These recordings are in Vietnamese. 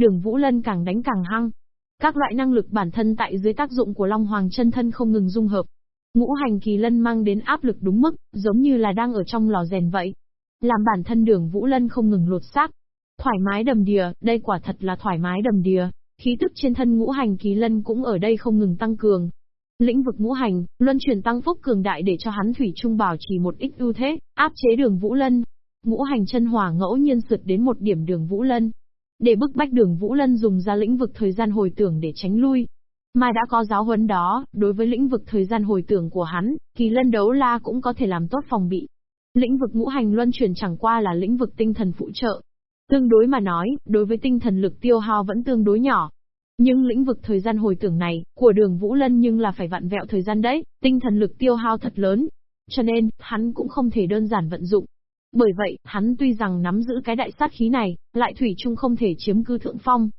Đường Vũ Lân càng đánh càng hăng. Các loại năng lực bản thân tại dưới tác dụng của Long Hoàng chân thân không ngừng dung hợp. Ngũ hành kỳ lân mang đến áp lực đúng mức, giống như là đang ở trong lò rèn vậy. Làm bản thân đường Vũ Lân không ngừng lột xác. Thoải mái đầm đìa, đây quả thật là thoải mái đầm đìa. Khí tức trên thân ngũ hành kỳ lân cũng ở đây không ngừng tăng cường. Lĩnh vực ngũ hành, luân chuyển tăng phúc cường đại để cho hắn thủy trung bảo trì một ít ưu thế, áp chế đường Vũ Lân. Ngũ hành chân hỏa ngẫu nhiên sượt đến một điểm đường Vũ Lân. Để bức bách đường Vũ Lân dùng ra lĩnh vực thời gian hồi tưởng để tránh lui. Mà đã có giáo huấn đó, đối với lĩnh vực thời gian hồi tưởng của hắn, kỳ lân đấu la cũng có thể làm tốt phòng bị. Lĩnh vực ngũ hành luân chuyển chẳng qua là lĩnh vực tinh thần phụ trợ. Tương đối mà nói, đối với tinh thần lực tiêu hao vẫn tương đối nhỏ, nhưng lĩnh vực thời gian hồi tưởng này, của đường Vũ Lân nhưng là phải vặn vẹo thời gian đấy, tinh thần lực tiêu hao thật lớn. Cho nên, hắn cũng không thể đơn giản vận dụng. Bởi vậy, hắn tuy rằng nắm giữ cái đại sát khí này, lại thủy chung không thể chiếm cư thượng phong.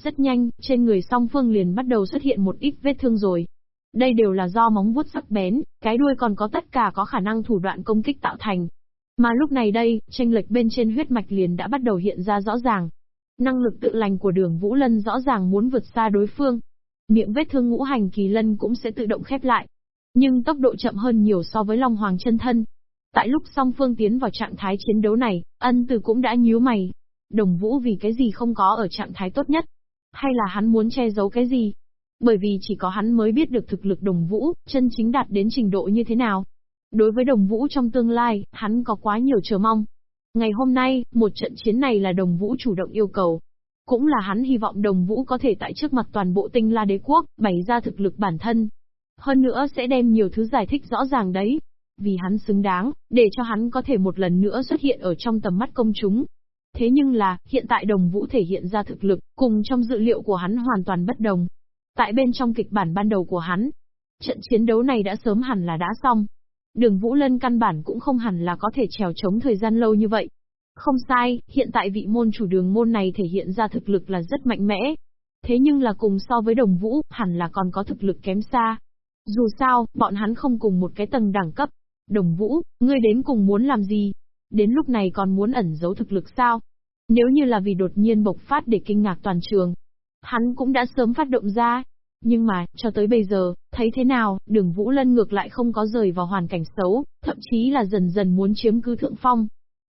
Rất nhanh, trên người song phương liền bắt đầu xuất hiện một ít vết thương rồi. Đây đều là do móng vuốt sắc bén, cái đuôi còn có tất cả có khả năng thủ đoạn công kích tạo thành. Mà lúc này đây, tranh lệch bên trên huyết mạch liền đã bắt đầu hiện ra rõ ràng. Năng lực tự lành của đường Vũ Lân rõ ràng muốn vượt xa đối phương. Miệng vết thương ngũ hành kỳ lân cũng sẽ tự động khép lại. Nhưng tốc độ chậm hơn nhiều so với Long Hoàng chân thân. Tại lúc song phương tiến vào trạng thái chiến đấu này, ân từ cũng đã nhíu mày. Đồng Vũ vì cái gì không có ở trạng thái tốt nhất? Hay là hắn muốn che giấu cái gì? Bởi vì chỉ có hắn mới biết được thực lực đồng Vũ, chân chính đạt đến trình độ như thế nào. Đối với đồng Vũ trong tương lai, hắn có quá nhiều chờ mong. Ngày hôm nay, một trận chiến này là đồng vũ chủ động yêu cầu. Cũng là hắn hy vọng đồng vũ có thể tại trước mặt toàn bộ tinh la đế quốc, bày ra thực lực bản thân. Hơn nữa sẽ đem nhiều thứ giải thích rõ ràng đấy. Vì hắn xứng đáng, để cho hắn có thể một lần nữa xuất hiện ở trong tầm mắt công chúng. Thế nhưng là, hiện tại đồng vũ thể hiện ra thực lực, cùng trong dự liệu của hắn hoàn toàn bất đồng. Tại bên trong kịch bản ban đầu của hắn, trận chiến đấu này đã sớm hẳn là đã xong, Đường Vũ Lân căn bản cũng không hẳn là có thể trèo chống thời gian lâu như vậy. Không sai, hiện tại vị môn chủ đường môn này thể hiện ra thực lực là rất mạnh mẽ. Thế nhưng là cùng so với đồng vũ, hẳn là còn có thực lực kém xa. Dù sao, bọn hắn không cùng một cái tầng đẳng cấp. Đồng vũ, ngươi đến cùng muốn làm gì? Đến lúc này còn muốn ẩn giấu thực lực sao? Nếu như là vì đột nhiên bộc phát để kinh ngạc toàn trường, hắn cũng đã sớm phát động ra, nhưng mà, cho tới bây giờ, thấy thế nào, đường Vũ Lân ngược lại không có rời vào hoàn cảnh xấu, thậm chí là dần dần muốn chiếm cư thượng phong.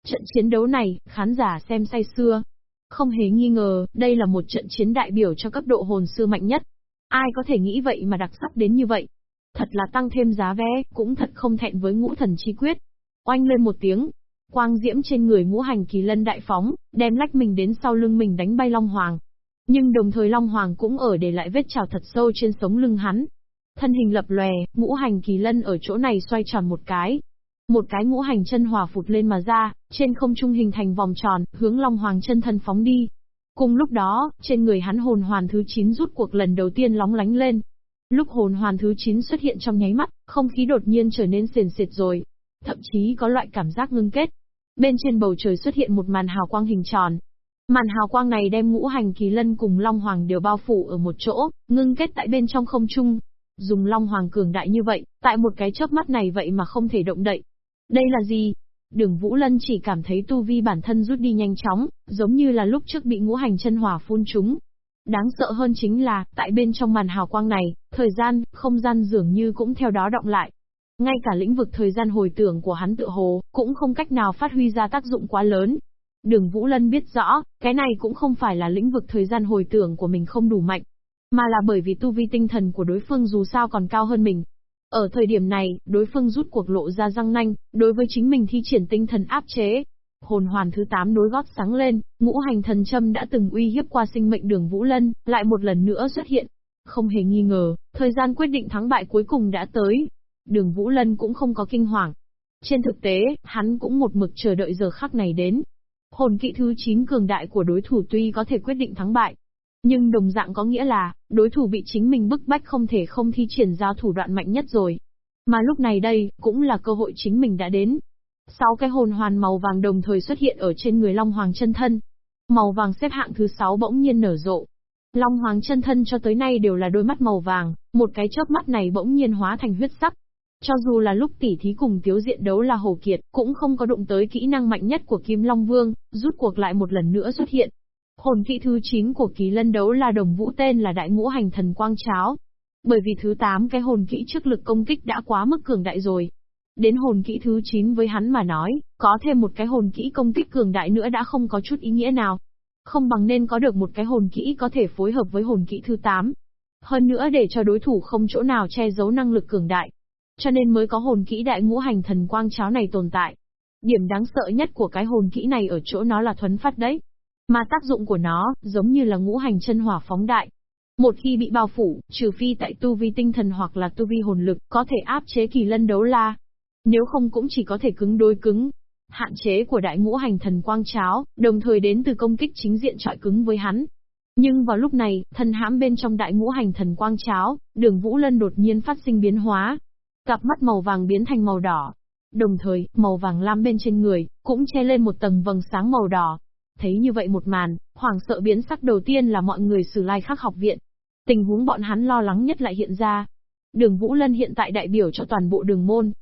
Trận chiến đấu này, khán giả xem say xưa. Không hề nghi ngờ, đây là một trận chiến đại biểu cho cấp độ hồn sư mạnh nhất. Ai có thể nghĩ vậy mà đặc sắc đến như vậy? Thật là tăng thêm giá vé, cũng thật không thẹn với ngũ thần chi quyết. Oanh lên một tiếng, quang diễm trên người ngũ hành kỳ lân đại phóng, đem lách mình đến sau lưng mình đánh bay Long Hoàng. Nhưng đồng thời Long Hoàng cũng ở để lại vết trào thật sâu trên sống lưng hắn. Thân hình lập lòe, ngũ hành kỳ lân ở chỗ này xoay tròn một cái. Một cái ngũ hành chân hòa phụt lên mà ra, trên không trung hình thành vòng tròn, hướng Long Hoàng chân thân phóng đi. Cùng lúc đó, trên người hắn hồn hoàn thứ 9 rút cuộc lần đầu tiên lóng lánh lên. Lúc hồn hoàn thứ 9 xuất hiện trong nháy mắt, không khí đột nhiên trở nên sền sệt rồi. Thậm chí có loại cảm giác ngưng kết. Bên trên bầu trời xuất hiện một màn hào quang hình tròn, Màn hào quang này đem ngũ hành kỳ lân cùng Long Hoàng đều bao phủ ở một chỗ, ngưng kết tại bên trong không trung. Dùng Long Hoàng cường đại như vậy, tại một cái chớp mắt này vậy mà không thể động đậy. Đây là gì? Đường Vũ Lân chỉ cảm thấy tu vi bản thân rút đi nhanh chóng, giống như là lúc trước bị ngũ hành chân hỏa phun trúng. Đáng sợ hơn chính là, tại bên trong màn hào quang này, thời gian, không gian dường như cũng theo đó động lại. Ngay cả lĩnh vực thời gian hồi tưởng của hắn tự hồ, cũng không cách nào phát huy ra tác dụng quá lớn, Đường Vũ Lân biết rõ, cái này cũng không phải là lĩnh vực thời gian hồi tưởng của mình không đủ mạnh, mà là bởi vì tu vi tinh thần của đối phương dù sao còn cao hơn mình. Ở thời điểm này, đối phương rút cuộc lộ ra răng nanh, đối với chính mình thi triển tinh thần áp chế. Hồn hoàn thứ 8 đối gót sáng lên, ngũ hành thần châm đã từng uy hiếp qua sinh mệnh đường Vũ Lân, lại một lần nữa xuất hiện. Không hề nghi ngờ, thời gian quyết định thắng bại cuối cùng đã tới. Đường Vũ Lân cũng không có kinh hoàng. Trên thực tế, hắn cũng một mực chờ đợi giờ khắc này đến, Hồn kỵ thứ 9 cường đại của đối thủ tuy có thể quyết định thắng bại, nhưng đồng dạng có nghĩa là, đối thủ bị chính mình bức bách không thể không thi triển ra thủ đoạn mạnh nhất rồi. Mà lúc này đây, cũng là cơ hội chính mình đã đến. Sáu cái hồn hoàn màu vàng đồng thời xuất hiện ở trên người Long Hoàng chân thân. Màu vàng xếp hạng thứ sáu bỗng nhiên nở rộ. Long Hoàng chân thân cho tới nay đều là đôi mắt màu vàng, một cái chớp mắt này bỗng nhiên hóa thành huyết sắc, cho dù là lúc tỉ thí cùng tiếu diện đấu là Hồ Kiệt, cũng không có đụng tới kỹ năng mạnh nhất của Kim Long Vương, rút cuộc lại một lần nữa xuất hiện. Hồn kỹ thứ 9 của kỳ lân đấu là đồng vũ tên là đại ngũ hành thần quang cháo. Bởi vì thứ 8 cái hồn kỹ trước lực công kích đã quá mức cường đại rồi. Đến hồn kỹ thứ 9 với hắn mà nói, có thêm một cái hồn kỹ công kích cường đại nữa đã không có chút ý nghĩa nào. Không bằng nên có được một cái hồn kỹ có thể phối hợp với hồn kỹ thứ 8. Hơn nữa để cho đối thủ không chỗ nào che giấu năng lực cường đại. Cho nên mới có hồn kỹ đại ngũ hành thần quang cháo này tồn tại. Điểm đáng sợ nhất của cái hồn kỹ này ở chỗ nó là thuấn phát đấy. Mà tác dụng của nó, giống như là ngũ hành chân hỏa phóng đại. Một khi bị bao phủ, trừ phi tại tu vi tinh thần hoặc là tu vi hồn lực, có thể áp chế kỳ lân đấu la. Nếu không cũng chỉ có thể cứng đối cứng. Hạn chế của đại ngũ hành thần quang cháo, đồng thời đến từ công kích chính diện trọi cứng với hắn. Nhưng vào lúc này, thân hãm bên trong đại ngũ hành thần quang cháo, đường Vũ Lân đột nhiên phát sinh biến hóa. Cặp mắt màu vàng biến thành màu đỏ. Đồng thời, màu vàng lam bên trên người, cũng che lên một tầng vầng sáng màu đỏ. Thấy như vậy một màn, hoảng sợ biến sắc đầu tiên là mọi người sử lai khắc học viện. Tình huống bọn hắn lo lắng nhất lại hiện ra. Đường Vũ Lân hiện tại đại biểu cho toàn bộ đường môn.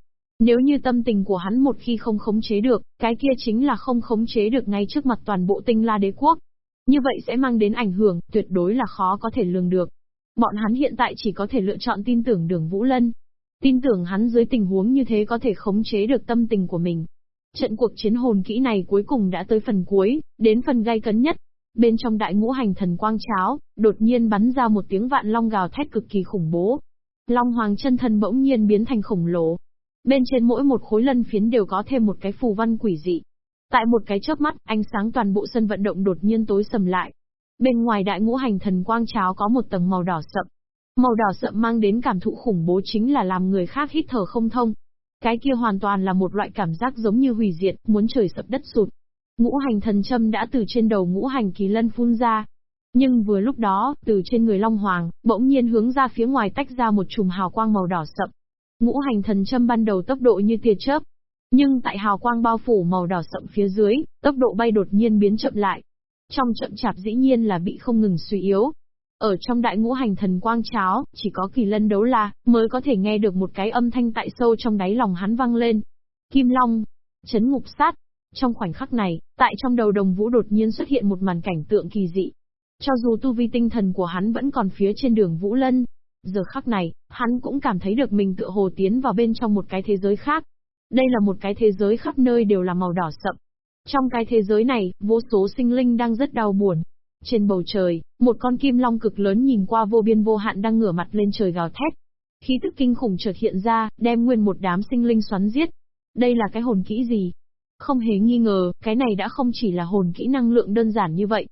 Nếu như tâm tình của hắn một khi không khống chế được, cái kia chính là không khống chế được ngay trước mặt toàn bộ tinh la đế quốc. Như vậy sẽ mang đến ảnh hưởng, tuyệt đối là khó có thể lường được. Bọn hắn hiện tại chỉ có thể lựa chọn tin tưởng đường Vũ Lân. Tin tưởng hắn dưới tình huống như thế có thể khống chế được tâm tình của mình. Trận cuộc chiến hồn kỹ này cuối cùng đã tới phần cuối, đến phần gay cấn nhất. Bên trong đại ngũ hành thần quang cháo, đột nhiên bắn ra một tiếng vạn long gào thét cực kỳ khủng bố. Long hoàng chân thân bỗng nhiên biến thành khổng lồ. Bên trên mỗi một khối lân phiến đều có thêm một cái phù văn quỷ dị. Tại một cái chớp mắt, ánh sáng toàn bộ sân vận động đột nhiên tối sầm lại. Bên ngoài đại ngũ hành thần quang cháo có một tầng màu đỏ sậm. Màu đỏ sậm mang đến cảm thụ khủng bố chính là làm người khác hít thở không thông. Cái kia hoàn toàn là một loại cảm giác giống như hủy diệt, muốn trời sập đất sụt. Ngũ hành thần châm đã từ trên đầu ngũ hành kỳ lân phun ra. Nhưng vừa lúc đó, từ trên người Long Hoàng, bỗng nhiên hướng ra phía ngoài tách ra một chùm hào quang màu đỏ sậm. Ngũ hành thần châm ban đầu tốc độ như tia chớp. Nhưng tại hào quang bao phủ màu đỏ sậm phía dưới, tốc độ bay đột nhiên biến chậm lại. Trong chậm chạp dĩ nhiên là bị không ngừng suy yếu, ở trong đại ngũ hành thần quang cháo, chỉ có kỳ lân đấu la, mới có thể nghe được một cái âm thanh tại sâu trong đáy lòng hắn vang lên. Kim Long, chấn ngục sát. Trong khoảnh khắc này, tại trong đầu đồng vũ đột nhiên xuất hiện một màn cảnh tượng kỳ dị. Cho dù tu vi tinh thần của hắn vẫn còn phía trên đường Vũ Lân, giờ khắc này, hắn cũng cảm thấy được mình tựa hồ tiến vào bên trong một cái thế giới khác. Đây là một cái thế giới khắp nơi đều là màu đỏ sậm. Trong cái thế giới này, vô số sinh linh đang rất đau buồn, trên bầu trời, một con kim long cực lớn nhìn qua vô biên vô hạn đang ngửa mặt lên trời gào thét. Khí tức kinh khủng chợt hiện ra, đem nguyên một đám sinh linh xoắn giết. Đây là cái hồn kỹ gì? Không hề nghi ngờ, cái này đã không chỉ là hồn kỹ năng lượng đơn giản như vậy.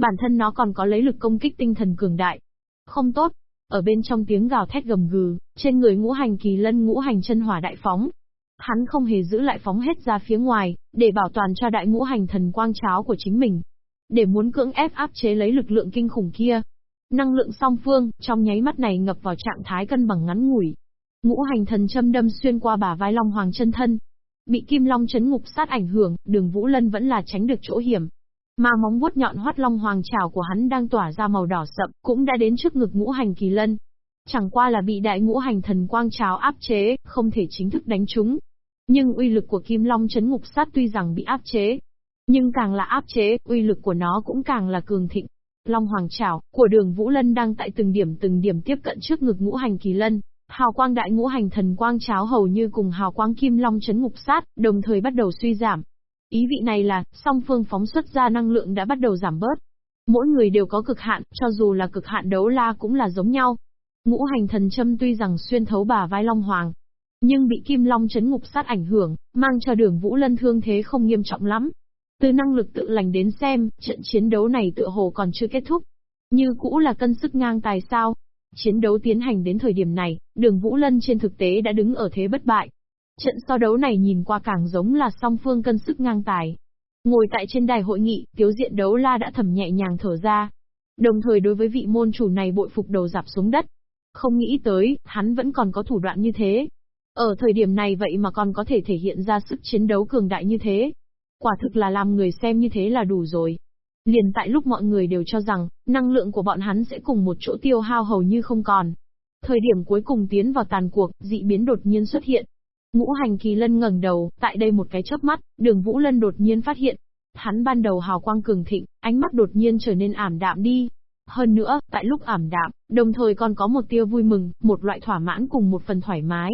Bản thân nó còn có lấy lực công kích tinh thần cường đại. Không tốt. Ở bên trong tiếng gào thét gầm gừ, trên người ngũ hành kỳ lân ngũ hành chân hỏa đại phóng. Hắn không hề giữ lại phóng hết ra phía ngoài, để bảo toàn cho đại ngũ hành thần quang cháo của chính mình để muốn cưỡng ép áp chế lấy lực lượng kinh khủng kia. Năng lượng song phương, trong nháy mắt này ngập vào trạng thái cân bằng ngắn ngủi. Ngũ hành thần châm đâm xuyên qua bả vai Long Hoàng chân thân. Bị Kim Long chấn ngục sát ảnh hưởng, đường Vũ Lân vẫn là tránh được chỗ hiểm. Mà móng vuốt nhọn hoắt Long Hoàng trảo của hắn đang tỏa ra màu đỏ sậm, cũng đã đến trước ngực ngũ hành kỳ lân. Chẳng qua là bị đại ngũ hành thần quang trào áp chế, không thể chính thức đánh trúng. Nhưng uy lực của Kim Long chấn ngục sát tuy rằng bị áp chế, nhưng càng là áp chế, uy lực của nó cũng càng là cường thịnh. Long Hoàng Trảo, của đường Vũ Lân đang tại từng điểm từng điểm tiếp cận trước ngực ngũ hành kỳ lân. Hào quang đại ngũ hành thần quang cháo hầu như cùng hào quang kim long chấn ngục sát, đồng thời bắt đầu suy giảm. Ý vị này là, song phương phóng xuất ra năng lượng đã bắt đầu giảm bớt. Mỗi người đều có cực hạn, cho dù là cực hạn đấu la cũng là giống nhau. Ngũ hành thần châm tuy rằng xuyên thấu bà vai Long Hoàng, nhưng bị kim long chấn ngục sát ảnh hưởng, mang cho đường Vũ Lân thương thế không nghiêm trọng lắm. Từ năng lực tự lành đến xem, trận chiến đấu này tựa hồ còn chưa kết thúc. Như cũ là cân sức ngang tài sao. Chiến đấu tiến hành đến thời điểm này, đường Vũ Lân trên thực tế đã đứng ở thế bất bại. Trận so đấu này nhìn qua càng giống là song phương cân sức ngang tài. Ngồi tại trên đài hội nghị, tiếu diện đấu la đã thầm nhẹ nhàng thở ra. Đồng thời đối với vị môn chủ này bội phục đầu dạp xuống đất. Không nghĩ tới, hắn vẫn còn có thủ đoạn như thế. Ở thời điểm này vậy mà còn có thể thể hiện ra sức chiến đấu cường đại như thế. Quả thực là làm người xem như thế là đủ rồi. Liền tại lúc mọi người đều cho rằng, năng lượng của bọn hắn sẽ cùng một chỗ tiêu hao hầu như không còn. Thời điểm cuối cùng tiến vào tàn cuộc, dị biến đột nhiên xuất hiện. Ngũ hành kỳ lân ngẩng đầu, tại đây một cái chớp mắt, đường Vũ Lân đột nhiên phát hiện. Hắn ban đầu hào quang cường thịnh, ánh mắt đột nhiên trở nên ảm đạm đi. Hơn nữa, tại lúc ảm đạm, đồng thời còn có một tia vui mừng, một loại thỏa mãn cùng một phần thoải mái.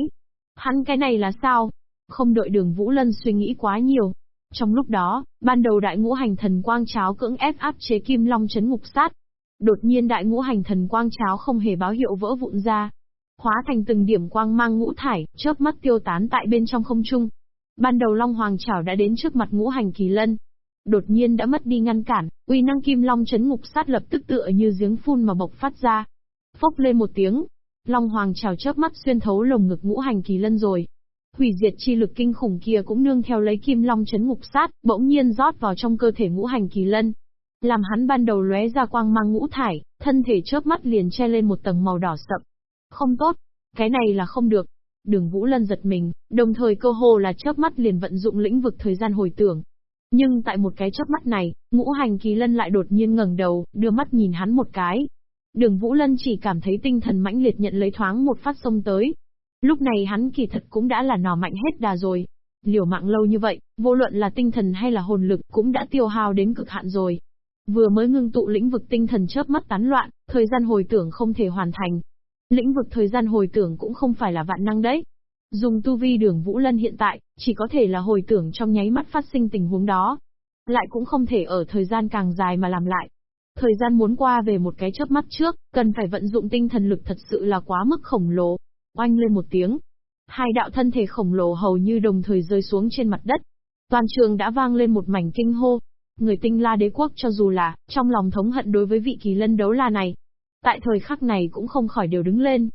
Hắn cái này là sao? Không đợi đường Vũ Lân suy nghĩ quá nhiều. Trong lúc đó, ban đầu đại ngũ hành thần quang cháo cưỡng ép áp chế kim long chấn ngục sát. Đột nhiên đại ngũ hành thần quang cháo không hề báo hiệu vỡ vụn ra. Hóa thành từng điểm quang mang ngũ thải, chớp mắt tiêu tán tại bên trong không trung. Ban đầu Long Hoàng chảo đã đến trước mặt ngũ hành kỳ lân, đột nhiên đã mất đi ngăn cản, uy năng kim long chấn ngục sát lập tức tựa như giếng phun mà bộc phát ra. Phốc lên một tiếng, long hoàng Chảo chớp mắt xuyên thấu lồng ngực ngũ hành kỳ lân rồi. Hủy diệt chi lực kinh khủng kia cũng nương theo lấy kim long chấn ngục sát, bỗng nhiên rót vào trong cơ thể ngũ hành kỳ lân. Làm hắn ban đầu lóe ra quang mang ngũ thải, thân thể chớp mắt liền che lên một tầng màu đỏ sậm. Không tốt, cái này là không được. Đường Vũ Lân giật mình, đồng thời cơ hồ là chớp mắt liền vận dụng lĩnh vực thời gian hồi tưởng, nhưng tại một cái chớp mắt này, ngũ hành kỳ lân lại đột nhiên ngẩng đầu, đưa mắt nhìn hắn một cái. Đường Vũ Lân chỉ cảm thấy tinh thần mãnh liệt nhận lấy thoáng một phát sông tới. Lúc này hắn kỳ thật cũng đã là nỏ mạnh hết đà rồi. Liều mạng lâu như vậy, vô luận là tinh thần hay là hồn lực cũng đã tiêu hao đến cực hạn rồi. Vừa mới ngưng tụ lĩnh vực tinh thần chớp mắt tán loạn, thời gian hồi tưởng không thể hoàn thành. Lĩnh vực thời gian hồi tưởng cũng không phải là vạn năng đấy. Dùng tu vi đường Vũ Lân hiện tại, chỉ có thể là hồi tưởng trong nháy mắt phát sinh tình huống đó. Lại cũng không thể ở thời gian càng dài mà làm lại. Thời gian muốn qua về một cái chớp mắt trước, cần phải vận dụng tinh thần lực thật sự là quá mức khổng lồ. Oanh lên một tiếng. Hai đạo thân thể khổng lồ hầu như đồng thời rơi xuống trên mặt đất. Toàn trường đã vang lên một mảnh kinh hô. Người tinh la đế quốc cho dù là, trong lòng thống hận đối với vị kỳ lân đấu la này. Tại thời khắc này cũng không khỏi đều đứng lên,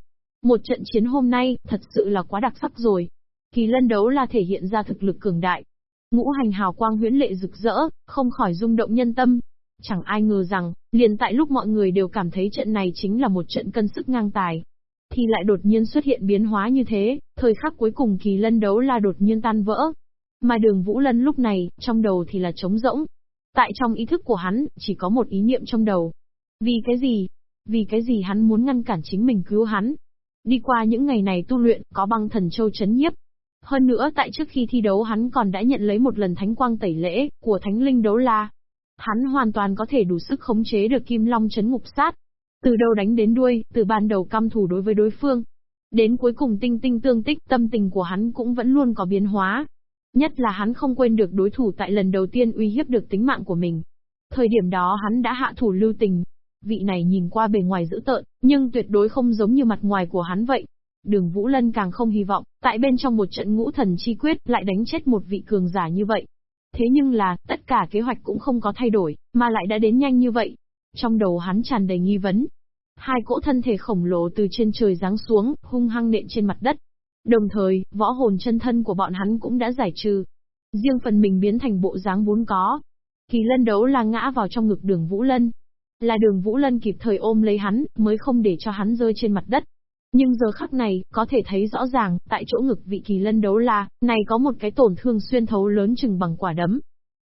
một trận chiến hôm nay, thật sự là quá đặc sắc rồi. Kỳ lân đấu là thể hiện ra thực lực cường đại. Ngũ hành hào quang huyễn lệ rực rỡ, không khỏi rung động nhân tâm. Chẳng ai ngờ rằng, liền tại lúc mọi người đều cảm thấy trận này chính là một trận cân sức ngang tài. Thì lại đột nhiên xuất hiện biến hóa như thế, thời khắc cuối cùng kỳ lân đấu là đột nhiên tan vỡ. Mà đường Vũ Lân lúc này, trong đầu thì là trống rỗng. Tại trong ý thức của hắn, chỉ có một ý niệm trong đầu. Vì cái gì? Vì cái gì hắn muốn ngăn cản chính mình cứu hắn? Đi qua những ngày này tu luyện, có băng thần châu chấn nhiếp. Hơn nữa tại trước khi thi đấu hắn còn đã nhận lấy một lần thánh quang tẩy lễ, của thánh linh đấu la. Hắn hoàn toàn có thể đủ sức khống chế được kim long chấn ngục sát. Từ đầu đánh đến đuôi, từ ban đầu căm thù đối với đối phương. Đến cuối cùng tinh tinh tương tích, tâm tình của hắn cũng vẫn luôn có biến hóa. Nhất là hắn không quên được đối thủ tại lần đầu tiên uy hiếp được tính mạng của mình. Thời điểm đó hắn đã hạ thủ lưu tình, Vị này nhìn qua bề ngoài dữ tợn, nhưng tuyệt đối không giống như mặt ngoài của hắn vậy. Đường Vũ Lân càng không hy vọng, tại bên trong một trận ngũ thần chi quyết lại đánh chết một vị cường giả như vậy. Thế nhưng là, tất cả kế hoạch cũng không có thay đổi, mà lại đã đến nhanh như vậy. Trong đầu hắn tràn đầy nghi vấn. Hai cỗ thân thể khổng lồ từ trên trời giáng xuống, hung hăng nện trên mặt đất. Đồng thời, võ hồn chân thân của bọn hắn cũng đã giải trừ. Riêng phần mình biến thành bộ dáng vốn có. Kỳ lân đấu là ngã vào trong ngực đường Vũ Lân, là đường Vũ Lân kịp thời ôm lấy hắn, mới không để cho hắn rơi trên mặt đất. Nhưng giờ khắc này, có thể thấy rõ ràng, tại chỗ ngực vị kỳ lân đấu la, này có một cái tổn thương xuyên thấu lớn chừng bằng quả đấm.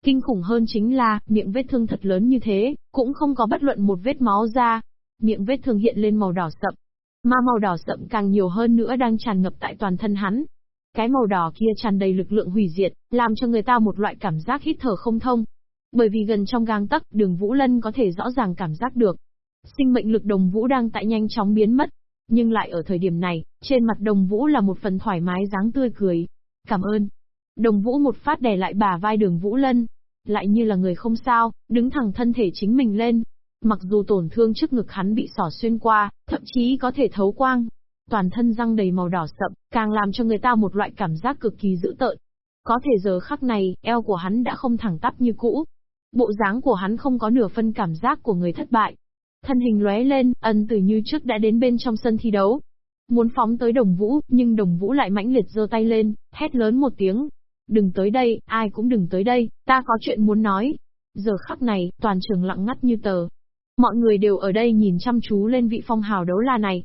Kinh khủng hơn chính là, miệng vết thương thật lớn như thế, cũng không có bất luận một vết máu ra. Miệng vết thương hiện lên màu đỏ sậm. Mà màu đỏ sậm càng nhiều hơn nữa đang tràn ngập tại toàn thân hắn. Cái màu đỏ kia tràn đầy lực lượng hủy diệt, làm cho người ta một loại cảm giác hít thở không thông. Bởi vì gần trong gang tấc, đường Vũ Lân có thể rõ ràng cảm giác được. Sinh mệnh lực đồng Vũ đang tại nhanh chóng biến mất. Nhưng lại ở thời điểm này, trên mặt đồng Vũ là một phần thoải mái dáng tươi cười. Cảm ơn. Đồng Vũ một phát đè lại bà vai đường Vũ Lân. Lại như là người không sao, đứng thẳng thân thể chính mình lên. Mặc dù tổn thương trước ngực hắn bị sỏ xuyên qua, thậm chí có thể thấu quang. Toàn thân răng đầy màu đỏ sậm, càng làm cho người ta một loại cảm giác cực kỳ dữ tợn. Có thể giờ khắc này, eo của hắn đã không thẳng tắp như cũ, Bộ dáng của hắn không có nửa phân cảm giác của người thất bại. Thân hình lóe lên, ân từ như trước đã đến bên trong sân thi đấu. Muốn phóng tới đồng vũ, nhưng đồng vũ lại mãnh liệt giơ tay lên, hét lớn một tiếng. Đừng tới đây, ai cũng đừng tới đây, ta có chuyện muốn nói. Giờ khắc này, toàn trường lặng ngắt như tờ. Mọi người đều ở đây nhìn chăm chú lên vị phong hào đấu la này.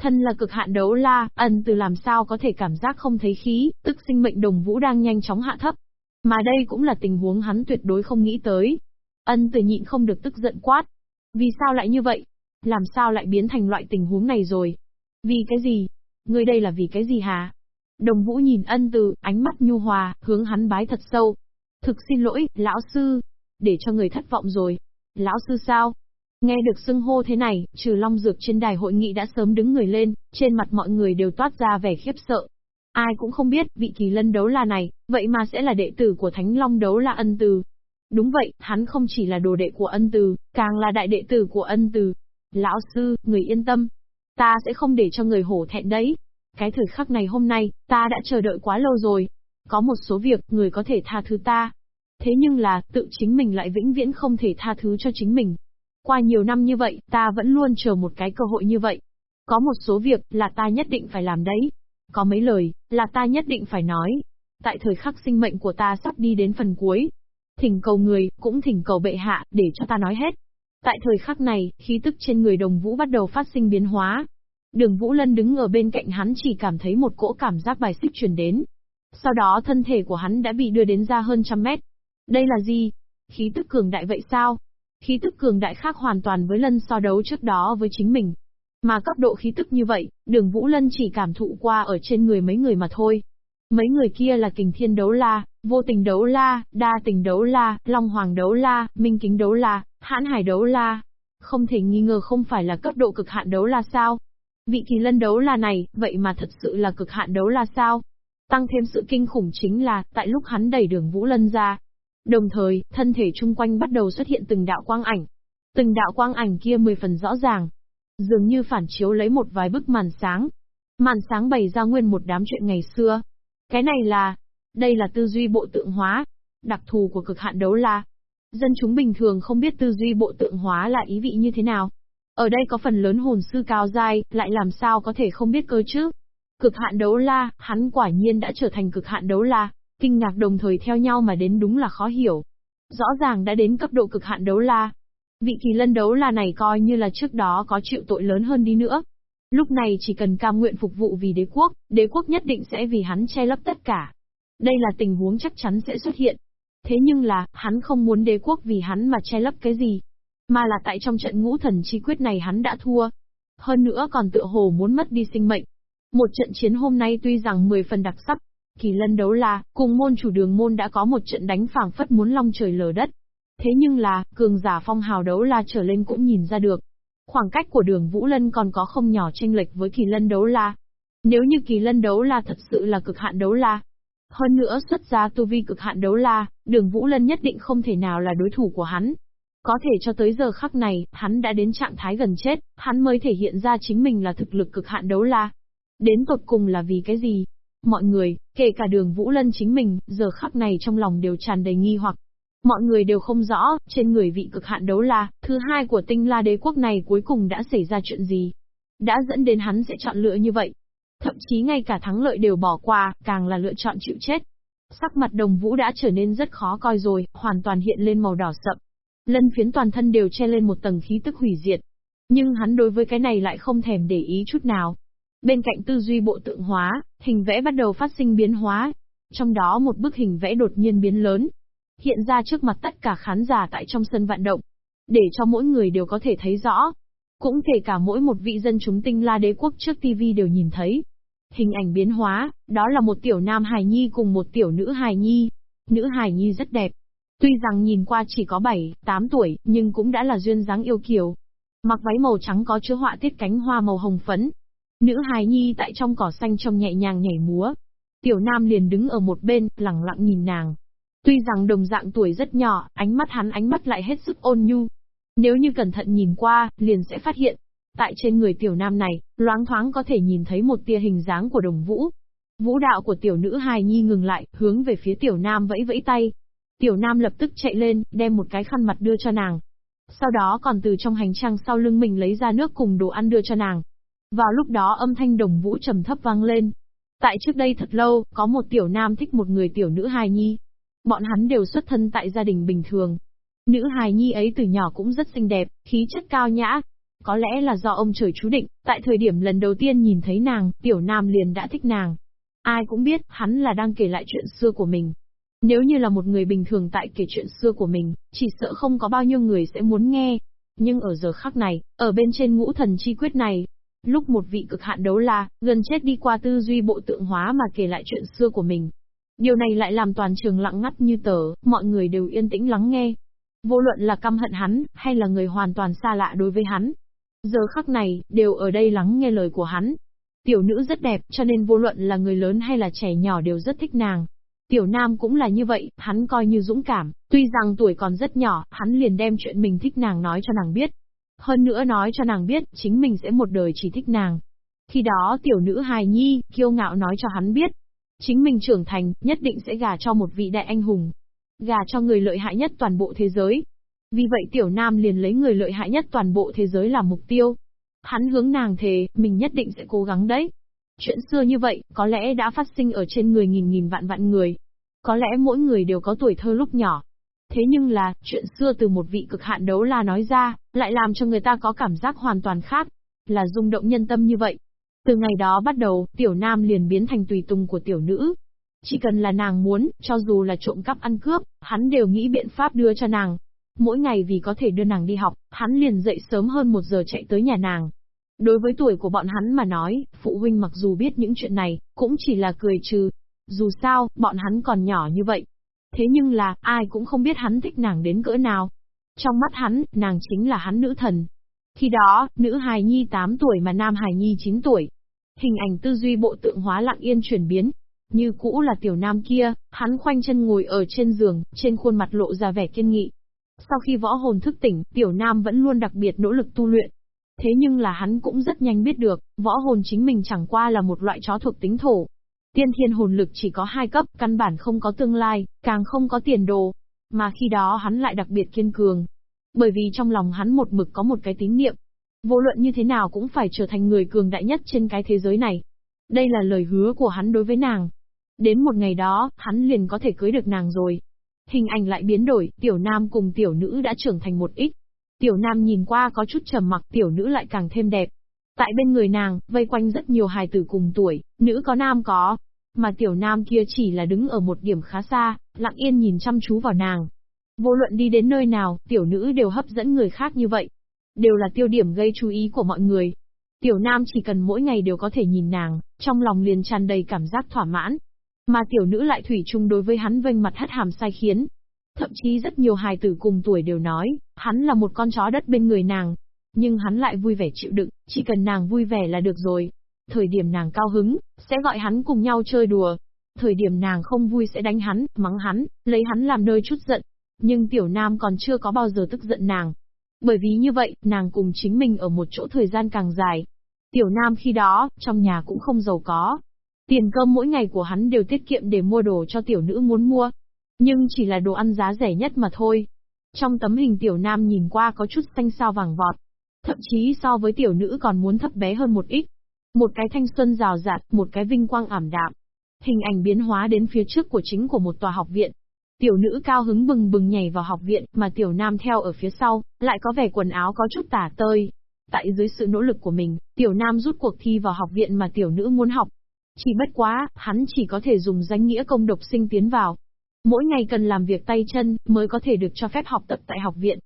Thân là cực hạn đấu la, ân từ làm sao có thể cảm giác không thấy khí, tức sinh mệnh đồng vũ đang nhanh chóng hạ thấp. Mà đây cũng là tình huống hắn tuyệt đối không nghĩ tới. Ân từ nhịn không được tức giận quát. Vì sao lại như vậy? Làm sao lại biến thành loại tình huống này rồi? Vì cái gì? Ngươi đây là vì cái gì hả? Đồng vũ nhìn ân từ, ánh mắt nhu hòa, hướng hắn bái thật sâu. Thực xin lỗi, lão sư. để cho người thất vọng rồi. Lão sư sao? Nghe được xưng hô thế này, trừ long dược trên đài hội nghị đã sớm đứng người lên, trên mặt mọi người đều toát ra vẻ khiếp sợ. Ai cũng không biết, vị kỳ lân đấu la này, vậy mà sẽ là đệ tử của Thánh Long đấu la ân từ. Đúng vậy, hắn không chỉ là đồ đệ của ân từ, càng là đại đệ tử của ân từ. Lão sư, người yên tâm. Ta sẽ không để cho người hổ thẹn đấy. Cái thời khắc này hôm nay, ta đã chờ đợi quá lâu rồi. Có một số việc, người có thể tha thứ ta. Thế nhưng là, tự chính mình lại vĩnh viễn không thể tha thứ cho chính mình. Qua nhiều năm như vậy, ta vẫn luôn chờ một cái cơ hội như vậy. Có một số việc, là ta nhất định phải làm đấy. Có mấy lời, là ta nhất định phải nói. Tại thời khắc sinh mệnh của ta sắp đi đến phần cuối. Thỉnh cầu người, cũng thỉnh cầu bệ hạ, để cho ta nói hết. Tại thời khắc này, khí tức trên người đồng vũ bắt đầu phát sinh biến hóa. Đường Vũ Lân đứng ở bên cạnh hắn chỉ cảm thấy một cỗ cảm giác bài xích truyền đến. Sau đó thân thể của hắn đã bị đưa đến ra hơn trăm mét. Đây là gì? Khí tức cường đại vậy sao? Khí tức cường đại khác hoàn toàn với lân so đấu trước đó với chính mình. Mà cấp độ khí tức như vậy, đường Vũ Lân chỉ cảm thụ qua ở trên người mấy người mà thôi. Mấy người kia là kình thiên đấu la, vô tình đấu la, đa tình đấu la, long hoàng đấu la, minh kính đấu la, hãn hải đấu la. Không thể nghi ngờ không phải là cấp độ cực hạn đấu la sao. Vị kỳ lân đấu la này, vậy mà thật sự là cực hạn đấu la sao? Tăng thêm sự kinh khủng chính là, tại lúc hắn đẩy đường Vũ Lân ra, Đồng thời, thân thể chung quanh bắt đầu xuất hiện từng đạo quang ảnh. Từng đạo quang ảnh kia mười phần rõ ràng. Dường như phản chiếu lấy một vài bức màn sáng. Màn sáng bày ra nguyên một đám chuyện ngày xưa. Cái này là... Đây là tư duy bộ tượng hóa. Đặc thù của cực hạn đấu la. Dân chúng bình thường không biết tư duy bộ tượng hóa là ý vị như thế nào. Ở đây có phần lớn hồn sư cao dai, lại làm sao có thể không biết cơ chứ? Cực hạn đấu la, hắn quả nhiên đã trở thành cực hạn đấu la. Kinh ngạc đồng thời theo nhau mà đến đúng là khó hiểu. Rõ ràng đã đến cấp độ cực hạn đấu la. Vị kỳ lân đấu la này coi như là trước đó có chịu tội lớn hơn đi nữa. Lúc này chỉ cần cam nguyện phục vụ vì đế quốc, đế quốc nhất định sẽ vì hắn che lấp tất cả. Đây là tình huống chắc chắn sẽ xuất hiện. Thế nhưng là, hắn không muốn đế quốc vì hắn mà che lấp cái gì. Mà là tại trong trận ngũ thần chi quyết này hắn đã thua. Hơn nữa còn tựa hồ muốn mất đi sinh mệnh. Một trận chiến hôm nay tuy rằng 10 phần đặc sắc, Kỳ lân đấu la, cùng môn chủ đường môn đã có một trận đánh phảng phất muốn long trời lở đất. Thế nhưng là, cường giả phong hào đấu la trở lên cũng nhìn ra được. Khoảng cách của đường Vũ Lân còn có không nhỏ tranh lệch với kỳ lân đấu la. Nếu như kỳ lân đấu la thật sự là cực hạn đấu la. Hơn nữa xuất ra tu vi cực hạn đấu la, đường Vũ Lân nhất định không thể nào là đối thủ của hắn. Có thể cho tới giờ khắc này, hắn đã đến trạng thái gần chết, hắn mới thể hiện ra chính mình là thực lực cực hạn đấu la. Đến tột cùng là vì cái gì? Mọi người, kể cả đường Vũ Lân chính mình, giờ khắc này trong lòng đều tràn đầy nghi hoặc. Mọi người đều không rõ, trên người vị cực hạn đấu la, thứ hai của tinh la đế quốc này cuối cùng đã xảy ra chuyện gì. Đã dẫn đến hắn sẽ chọn lựa như vậy. Thậm chí ngay cả thắng lợi đều bỏ qua, càng là lựa chọn chịu chết. Sắc mặt đồng vũ đã trở nên rất khó coi rồi, hoàn toàn hiện lên màu đỏ sậm. Lân phiến toàn thân đều che lên một tầng khí tức hủy diệt. Nhưng hắn đối với cái này lại không thèm để ý chút nào. Bên cạnh tư duy bộ tượng hóa, hình vẽ bắt đầu phát sinh biến hóa. Trong đó một bức hình vẽ đột nhiên biến lớn, hiện ra trước mặt tất cả khán giả tại trong sân vận động, để cho mỗi người đều có thể thấy rõ. Cũng kể cả mỗi một vị dân chúng tinh la đế quốc trước TV đều nhìn thấy. Hình ảnh biến hóa, đó là một tiểu nam hài nhi cùng một tiểu nữ hài nhi. Nữ hài nhi rất đẹp. Tuy rằng nhìn qua chỉ có 7, 8 tuổi, nhưng cũng đã là duyên dáng yêu kiều. Mặc váy màu trắng có chứa họa tiết cánh hoa màu hồng phấn, Nữ hài nhi tại trong cỏ xanh trông nhẹ nhàng nhảy múa. Tiểu nam liền đứng ở một bên, lặng lặng nhìn nàng. Tuy rằng đồng dạng tuổi rất nhỏ, ánh mắt hắn ánh mắt lại hết sức ôn nhu. Nếu như cẩn thận nhìn qua, liền sẽ phát hiện. Tại trên người tiểu nam này, loáng thoáng có thể nhìn thấy một tia hình dáng của đồng vũ. Vũ đạo của tiểu nữ hài nhi ngừng lại, hướng về phía tiểu nam vẫy vẫy tay. Tiểu nam lập tức chạy lên, đem một cái khăn mặt đưa cho nàng. Sau đó còn từ trong hành trang sau lưng mình lấy ra nước cùng đồ ăn đưa cho nàng. Vào lúc đó âm thanh đồng vũ trầm thấp vang lên. Tại trước đây thật lâu, có một tiểu nam thích một người tiểu nữ hài nhi. Bọn hắn đều xuất thân tại gia đình bình thường. Nữ hài nhi ấy từ nhỏ cũng rất xinh đẹp, khí chất cao nhã. Có lẽ là do ông trời chú định, tại thời điểm lần đầu tiên nhìn thấy nàng, tiểu nam liền đã thích nàng. Ai cũng biết, hắn là đang kể lại chuyện xưa của mình. Nếu như là một người bình thường tại kể chuyện xưa của mình, chỉ sợ không có bao nhiêu người sẽ muốn nghe. Nhưng ở giờ khắc này, ở bên trên ngũ thần chi quyết này, Lúc một vị cực hạn đấu la, gần chết đi qua tư duy bộ tượng hóa mà kể lại chuyện xưa của mình. Điều này lại làm toàn trường lặng ngắt như tờ, mọi người đều yên tĩnh lắng nghe. Vô luận là căm hận hắn, hay là người hoàn toàn xa lạ đối với hắn. Giờ khắc này, đều ở đây lắng nghe lời của hắn. Tiểu nữ rất đẹp, cho nên vô luận là người lớn hay là trẻ nhỏ đều rất thích nàng. Tiểu Nam cũng là như vậy, hắn coi như dũng cảm, tuy rằng tuổi còn rất nhỏ, hắn liền đem chuyện mình thích nàng nói cho nàng biết. Hơn nữa nói cho nàng biết, chính mình sẽ một đời chỉ thích nàng. Khi đó tiểu nữ hài nhi, kiêu ngạo nói cho hắn biết. Chính mình trưởng thành, nhất định sẽ gả cho một vị đại anh hùng. Gả cho người lợi hại nhất toàn bộ thế giới. Vì vậy tiểu nam liền lấy người lợi hại nhất toàn bộ thế giới làm mục tiêu. Hắn hướng nàng thề, mình nhất định sẽ cố gắng đấy. Chuyện xưa như vậy, có lẽ đã phát sinh ở trên người nghìn nghìn vạn vạn người. Có lẽ mỗi người đều có tuổi thơ lúc nhỏ. Thế nhưng là, chuyện xưa từ một vị cực hạn đấu la nói ra, lại làm cho người ta có cảm giác hoàn toàn khác. Là rung động nhân tâm như vậy. Từ ngày đó bắt đầu, tiểu nam liền biến thành tùy tùng của tiểu nữ. Chỉ cần là nàng muốn, cho dù là trộm cắp ăn cướp, hắn đều nghĩ biện pháp đưa cho nàng. Mỗi ngày vì có thể đưa nàng đi học, hắn liền dậy sớm hơn một giờ chạy tới nhà nàng. Đối với tuổi của bọn hắn mà nói, phụ huynh mặc dù biết những chuyện này, cũng chỉ là cười trừ. Dù sao, bọn hắn còn nhỏ như vậy. Thế nhưng là, ai cũng không biết hắn thích nàng đến cỡ nào. Trong mắt hắn, nàng chính là hắn nữ thần. Khi đó, nữ hài nhi 8 tuổi mà nam hài nhi 9 tuổi. Hình ảnh tư duy bộ tượng hóa lặng yên chuyển biến. Như cũ là tiểu nam kia, hắn khoanh chân ngồi ở trên giường, trên khuôn mặt lộ ra vẻ kiên nghị. Sau khi võ hồn thức tỉnh, tiểu nam vẫn luôn đặc biệt nỗ lực tu luyện. Thế nhưng là hắn cũng rất nhanh biết được, võ hồn chính mình chẳng qua là một loại chó thuộc tính thổ. Tiên thiên hồn lực chỉ có hai cấp, căn bản không có tương lai, càng không có tiền đồ. Mà khi đó hắn lại đặc biệt kiên cường. Bởi vì trong lòng hắn một mực có một cái tín niệm. Vô luận như thế nào cũng phải trở thành người cường đại nhất trên cái thế giới này. Đây là lời hứa của hắn đối với nàng. Đến một ngày đó, hắn liền có thể cưới được nàng rồi. Hình ảnh lại biến đổi, tiểu nam cùng tiểu nữ đã trưởng thành một ít. Tiểu nam nhìn qua có chút trầm mặc, tiểu nữ lại càng thêm đẹp. Tại bên người nàng, vây quanh rất nhiều hài tử cùng tuổi, nữ có nam có. Mà tiểu nam kia chỉ là đứng ở một điểm khá xa, lặng yên nhìn chăm chú vào nàng. Vô luận đi đến nơi nào, tiểu nữ đều hấp dẫn người khác như vậy. Đều là tiêu điểm gây chú ý của mọi người. Tiểu nam chỉ cần mỗi ngày đều có thể nhìn nàng, trong lòng liền tràn đầy cảm giác thỏa mãn. Mà tiểu nữ lại thủy chung đối với hắn vênh mặt hất hàm sai khiến. Thậm chí rất nhiều hài tử cùng tuổi đều nói, hắn là một con chó đất bên người nàng. Nhưng hắn lại vui vẻ chịu đựng, chỉ cần nàng vui vẻ là được rồi. Thời điểm nàng cao hứng, sẽ gọi hắn cùng nhau chơi đùa. Thời điểm nàng không vui sẽ đánh hắn, mắng hắn, lấy hắn làm nơi chút giận. Nhưng tiểu nam còn chưa có bao giờ tức giận nàng. Bởi vì như vậy, nàng cùng chính mình ở một chỗ thời gian càng dài. Tiểu nam khi đó, trong nhà cũng không giàu có, Tiền cơm mỗi ngày của hắn đều tiết kiệm để mua đồ cho tiểu nữ muốn mua. Nhưng chỉ là đồ ăn giá rẻ nhất mà thôi. Trong tấm hình tiểu nam nhìn qua có chút xanh sao vàng vọt. Thậm chí so với tiểu nữ còn muốn thấp bé hơn một ít. Một cái thanh xuân rào rạt, một cái vinh quang ảm đạm. Hình ảnh biến hóa đến phía trước của chính của một tòa học viện. Tiểu nữ cao hứng bừng bừng nhảy vào học viện, mà tiểu nam theo ở phía sau, lại có vẻ quần áo có chút tả tơi. Tại dưới sự nỗ lực của mình, tiểu nam rút cuộc thi vào học viện mà tiểu nữ muốn học. Chỉ bất quá, hắn chỉ có thể dùng danh nghĩa công độc sinh tiến vào. Mỗi ngày cần làm việc tay chân, mới có thể được cho phép học tập tại học viện.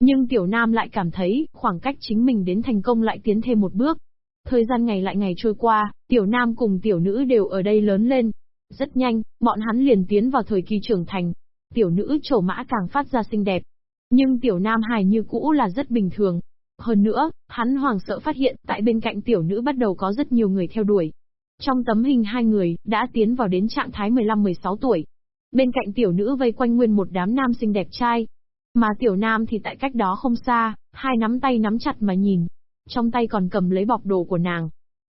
Nhưng Tiểu Nam lại cảm thấy, khoảng cách chính mình đến thành công lại tiến thêm một bước. Thời gian ngày lại ngày trôi qua, Tiểu Nam cùng Tiểu Nữ đều ở đây lớn lên. Rất nhanh, bọn hắn liền tiến vào thời kỳ trưởng thành. Tiểu Nữ trổ mã càng phát ra xinh đẹp. Nhưng Tiểu Nam hài như cũ là rất bình thường. Hơn nữa, hắn hoàng sợ phát hiện, tại bên cạnh Tiểu Nữ bắt đầu có rất nhiều người theo đuổi. Trong tấm hình hai người, đã tiến vào đến trạng thái 15-16 tuổi. Bên cạnh tiểu nữ vây quanh nguyên một đám nam xinh đẹp trai. Mà tiểu nam thì tại cách đó không xa, hai nắm tay nắm chặt mà nhìn. Trong tay còn cầm lấy bọc đồ của nàng.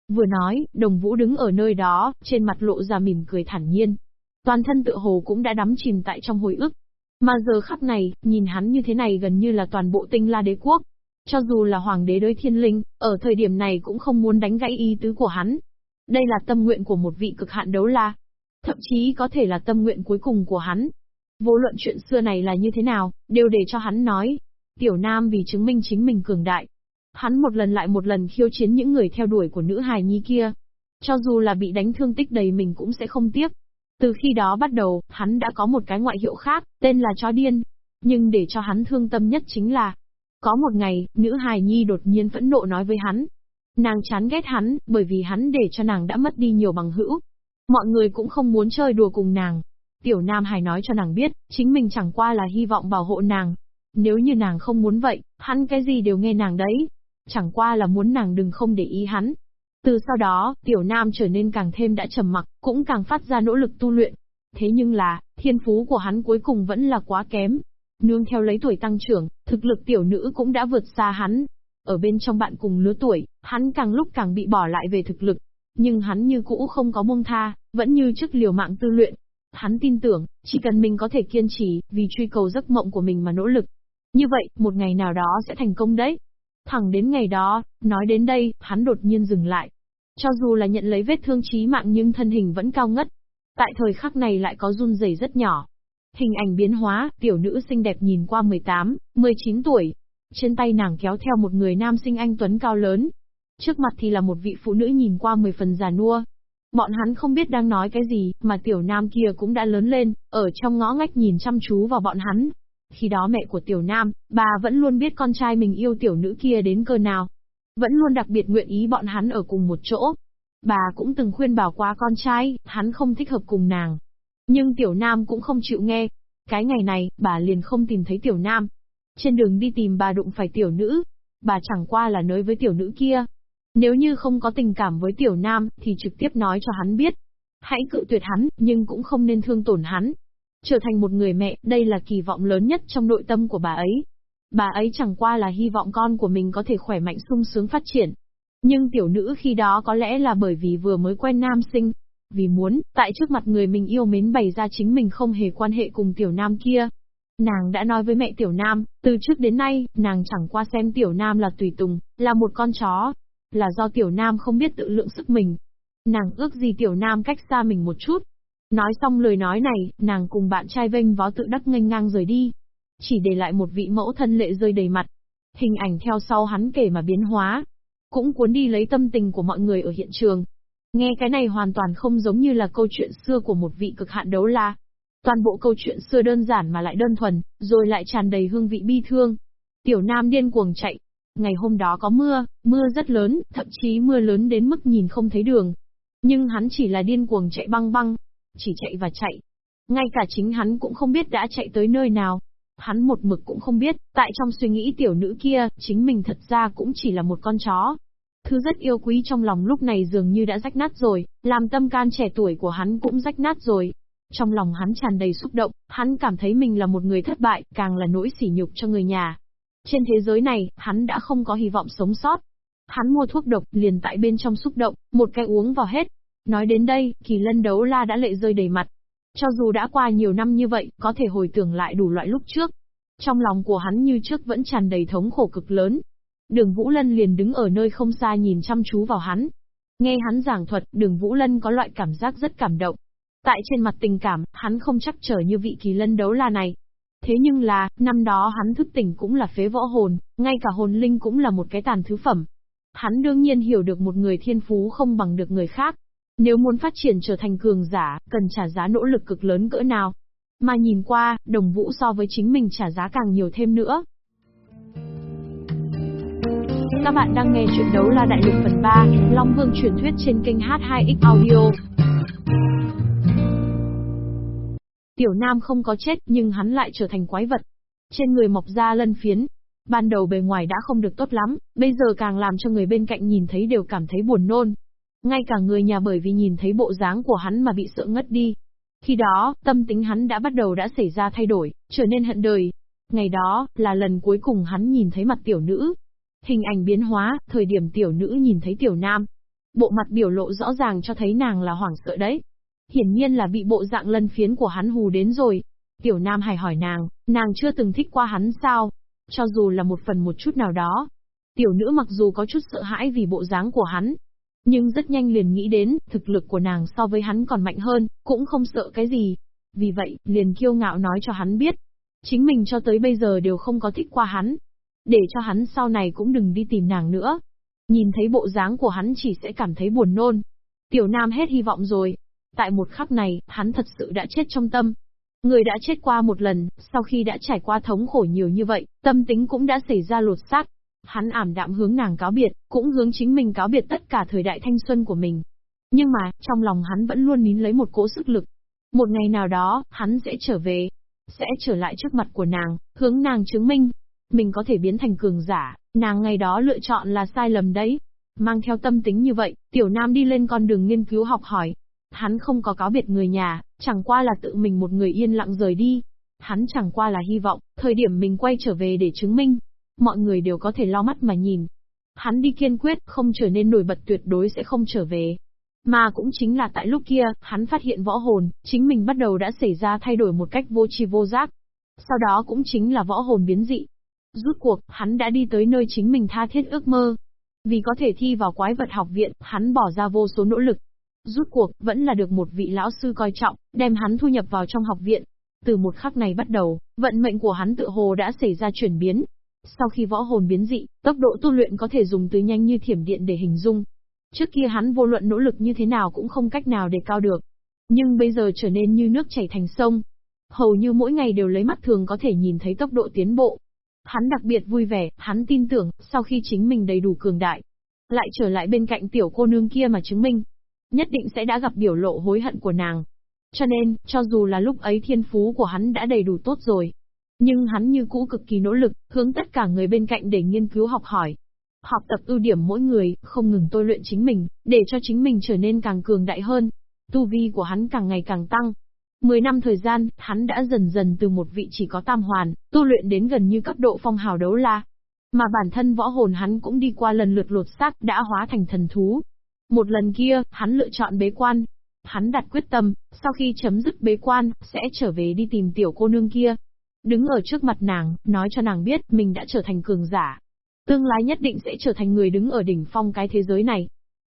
Vừa nói, đồng vũ đứng ở nơi đó, trên mặt lộ ra mỉm cười thản nhiên. Toàn thân tựa hồ cũng đã đắm chìm tại trong hồi ức. Mà giờ khắc này, nhìn hắn như thế này gần như là toàn bộ tinh la đế quốc. Cho dù là hoàng đế đối thiên linh, ở thời điểm này cũng không muốn đánh gãy ý tứ của hắn, đây là tâm nguyện của một vị cực hạn đấu la. Thậm chí có thể là tâm nguyện cuối cùng của hắn. Vô luận chuyện xưa này là như thế nào, đều để cho hắn nói. Tiểu Nam vì chứng minh chính mình cường đại. Hắn một lần lại một lần khiêu chiến những người theo đuổi của nữ hài nhi kia. Cho dù là bị đánh thương tích đầy mình cũng sẽ không tiếc. Từ khi đó bắt đầu, hắn đã có một cái ngoại hiệu khác, tên là chó điên. Nhưng để cho hắn thương tâm nhất chính là, có một ngày, nữ hài nhi đột nhiên phẫn nộ nói với hắn, Nàng chán ghét hắn, bởi vì hắn để cho nàng đã mất đi nhiều bằng hữu. Mọi người cũng không muốn chơi đùa cùng nàng. Tiểu Nam Hải nói cho nàng biết, chính mình chẳng qua là hy vọng bảo hộ nàng. Nếu như nàng không muốn vậy, hắn cái gì đều nghe nàng đấy. Chẳng qua là muốn nàng đừng không để ý hắn. Từ sau đó, tiểu nam trở nên càng thêm đã trầm mặc, cũng càng phát ra nỗ lực tu luyện. Thế nhưng là, thiên phú của hắn cuối cùng vẫn là quá kém. Nương theo lấy tuổi tăng trưởng, thực lực tiểu nữ cũng đã vượt xa hắn. Ở bên trong bạn cùng lứa tuổi, hắn càng lúc càng bị bỏ lại về thực lực. Nhưng hắn như cũ không có buông tha, vẫn như trước liều mạng tư luyện. Hắn tin tưởng, chỉ cần mình có thể kiên trì, vì truy cầu giấc mộng của mình mà nỗ lực. Như vậy, một ngày nào đó sẽ thành công đấy. Thẳng đến ngày đó, nói đến đây, hắn đột nhiên dừng lại. Cho dù là nhận lấy vết thương chí mạng nhưng thân hình vẫn cao ngất. Tại thời khắc này lại có run rẩy rất nhỏ. Hình ảnh biến hóa, tiểu nữ xinh đẹp nhìn qua 18, 19 tuổi. Trên tay nàng kéo theo một người nam sinh anh Tuấn cao lớn. Trước mặt thì là một vị phụ nữ nhìn qua 10 phần già nua. Bọn hắn không biết đang nói cái gì, mà tiểu nam kia cũng đã lớn lên, ở trong ngõ ngách nhìn chăm chú vào bọn hắn. Khi đó mẹ của tiểu nam, bà vẫn luôn biết con trai mình yêu tiểu nữ kia đến cơ nào. Vẫn luôn đặc biệt nguyện ý bọn hắn ở cùng một chỗ. Bà cũng từng khuyên bảo qua con trai, hắn không thích hợp cùng nàng. Nhưng tiểu nam cũng không chịu nghe. Cái ngày này, bà liền không tìm thấy tiểu nam. Trên đường đi tìm bà đụng phải tiểu nữ. Bà chẳng qua là nói với tiểu nữ kia. Nếu như không có tình cảm với tiểu nam, thì trực tiếp nói cho hắn biết. Hãy cự tuyệt hắn, nhưng cũng không nên thương tổn hắn. Trở thành một người mẹ, đây là kỳ vọng lớn nhất trong nội tâm của bà ấy. Bà ấy chẳng qua là hy vọng con của mình có thể khỏe mạnh sung sướng phát triển. Nhưng tiểu nữ khi đó có lẽ là bởi vì vừa mới quen nam sinh. Vì muốn, tại trước mặt người mình yêu mến bày ra chính mình không hề quan hệ cùng tiểu nam kia. Nàng đã nói với mẹ tiểu nam, từ trước đến nay, nàng chẳng qua xem tiểu nam là tùy tùng, là một con chó. Là do tiểu nam không biết tự lượng sức mình. Nàng ước gì tiểu nam cách xa mình một chút, Nói xong lời nói này, nàng cùng bạn trai vênh vó tự đắc nghênh ngang rời đi. Chỉ để lại một vị mẫu thân lệ rơi đầy mặt. Hình ảnh theo sau hắn kể mà biến hóa. Cũng cuốn đi lấy tâm tình của mọi người ở hiện trường. Nghe cái này hoàn toàn không giống như là câu chuyện xưa của một vị cực hạn đấu la. Toàn bộ câu chuyện xưa đơn giản mà lại đơn thuần, rồi lại tràn đầy hương vị bi thương. Tiểu Nam điên cuồng chạy. Ngày hôm đó có mưa, mưa rất lớn, thậm chí mưa lớn đến mức nhìn không thấy đường. Nhưng hắn chỉ là điên cuồng chạy băng băng, chỉ chạy và chạy. Ngay cả chính hắn cũng không biết đã chạy tới nơi nào. Hắn một mực cũng không biết, tại trong suy nghĩ tiểu nữ kia, chính mình thật ra cũng chỉ là một con chó. Thứ rất yêu quý trong lòng lúc này dường như đã rách nát rồi, làm tâm can trẻ tuổi của hắn cũng rách nát rồi. Trong lòng hắn tràn đầy xúc động, hắn cảm thấy mình là một người thất bại, càng là nỗi sỉ nhục cho người nhà. Trên thế giới này, hắn đã không có hy vọng sống sót. Hắn mua thuốc độc, liền tại bên trong xúc động, một cái uống vào hết, Nói đến đây, kỳ lân đấu la đã lệ rơi đầy mặt. Cho dù đã qua nhiều năm như vậy, có thể hồi tưởng lại đủ loại lúc trước. Trong lòng của hắn như trước vẫn tràn đầy thống khổ cực lớn. Đường Vũ Lân liền đứng ở nơi không xa nhìn chăm chú vào hắn. Nghe hắn giảng thuật, đường Vũ Lân có loại cảm giác rất cảm động. Tại trên mặt tình cảm, hắn không chắc trở như vị kỳ lân đấu la này. Thế nhưng là, năm đó hắn thức tỉnh cũng là phế võ hồn, ngay cả hồn linh cũng là một cái tàn thứ phẩm. Hắn đương nhiên hiểu được một người thiên phú không bằng được người khác, nếu muốn phát triển trở thành cường giả, cần trả giá nỗ lực cực lớn cỡ nào. Mà nhìn qua, đồng vũ so với chính mình trả giá càng nhiều thêm nữa. Các bạn đang nghe chuyện đấu la đại lục phần 3, Long Vương truyền thuyết trên kênh H2X Audio. Tiểu Nam không có chết nhưng hắn lại trở thành quái vật. Trên người mọc ra lân phiến. Ban đầu bề ngoài đã không được tốt lắm, bây giờ càng làm cho người bên cạnh nhìn thấy đều cảm thấy buồn nôn. Ngay cả người nhà bởi vì nhìn thấy bộ dáng của hắn mà bị sợ ngất đi. Khi đó, tâm tính hắn đã bắt đầu đã xảy ra thay đổi, trở nên hận đời. Ngày đó, là lần cuối cùng hắn nhìn thấy mặt tiểu nữ. Hình ảnh biến hóa, thời điểm tiểu nữ nhìn thấy tiểu nam. Bộ mặt biểu lộ rõ ràng cho thấy nàng là hoảng sợ đấy. Hiển nhiên là bị bộ dạng lân phiến của hắn hù đến rồi. Tiểu nam hài hỏi nàng, nàng chưa từng thích qua hắn sao? Cho dù là một phần một chút nào đó. Tiểu nữ mặc dù có chút sợ hãi vì bộ dáng của hắn, nhưng rất nhanh liền nghĩ đến, thực lực của nàng so với hắn còn mạnh hơn, cũng không sợ cái gì. Vì vậy, liền kiêu ngạo nói cho hắn biết. Chính mình cho tới bây giờ đều không có thích qua hắn. Để cho hắn sau này cũng đừng đi tìm nàng nữa. Nhìn thấy bộ dáng của hắn chỉ sẽ cảm thấy buồn nôn. Tiểu Nam hết hy vọng rồi. Tại một khắc này, hắn thật sự đã chết trong tâm. Người đã chết qua một lần, sau khi đã trải qua thống khổ nhiều như vậy, tâm tính cũng đã xảy ra lột xác, Hắn ảm đạm hướng nàng cáo biệt, cũng hướng chính mình cáo biệt tất cả thời đại thanh xuân của mình. Nhưng mà, trong lòng hắn vẫn luôn nín lấy một cỗ sức lực. Một ngày nào đó, hắn sẽ trở về. sẽ trở lại trước mặt của nàng, hướng nàng chứng minh. Mình có thể biến thành cường giả, nàng ngày đó lựa chọn là sai lầm đấy. Mang theo tâm tính như vậy, tiểu nam đi lên con đường nghiên cứu học hỏi. Hắn không có cáo biệt người nhà, chẳng qua là tự mình một người yên lặng rời đi. Hắn chẳng qua là hy vọng, thời điểm mình quay trở về để chứng minh. Mọi người đều có thể lo mắt mà nhìn. Hắn đi kiên quyết, không trở nên nổi bật tuyệt đối sẽ không trở về. Mà cũng chính là tại lúc kia, hắn phát hiện võ hồn, chính mình bắt đầu đã xảy ra thay đổi một cách vô tri vô giác. Sau đó cũng chính là võ hồn biến dị. Rút cuộc, hắn đã đi tới nơi chính mình tha thiết ước mơ. Vì có thể thi vào quái vật học viện, hắn bỏ ra vô số nỗ lực. Rút cuộc, vẫn là được một vị lão sư coi trọng, đem hắn thu nhập vào trong học viện. Từ một khắc này bắt đầu, vận mệnh của hắn tự hồ đã xảy ra chuyển biến. Sau khi võ hồn biến dị, tốc độ tu luyện có thể dùng từ nhanh như thiểm điện để hình dung, Trước kia hắn vô luận nỗ lực như thế nào cũng không cách nào để cao được. Nhưng bây giờ trở nên như nước chảy thành sông. Hầu như mỗi ngày đều lấy mắt thường có thể nhìn thấy tốc độ tiến bộ. Hắn đặc biệt vui vẻ, hắn tin tưởng, sau khi chính mình đầy đủ cường đại, lại trở lại bên cạnh tiểu cô nương kia mà chứng minh. Nhất định sẽ đã gặp biểu lộ hối hận của nàng. Cho nên, cho dù là lúc ấy thiên phú của hắn đã đầy đủ tốt rồi, nhưng hắn như cũ cực kỳ nỗ lực, hướng tất cả người bên cạnh để nghiên cứu học hỏi, Học tập ưu điểm mỗi người, không ngừng tôi luyện chính mình, để cho chính mình trở nên càng cường đại hơn. Tu vi của hắn càng ngày càng tăng. Mười năm thời gian, hắn đã dần dần từ một vị chỉ có tam hoàn, tu luyện đến gần như cấp độ phong hào đấu la. Mà bản thân võ hồn hắn cũng đi qua lần lượt lột xác đã hóa thành thần thú. Một lần kia, hắn lựa chọn bế quan. Hắn đặt quyết tâm, sau khi chấm dứt bế quan, sẽ trở về đi tìm tiểu cô nương kia. Đứng ở trước mặt nàng, nói cho nàng biết mình đã trở thành cường giả, Tương lai nhất định sẽ trở thành người đứng ở đỉnh phong cái thế giới này.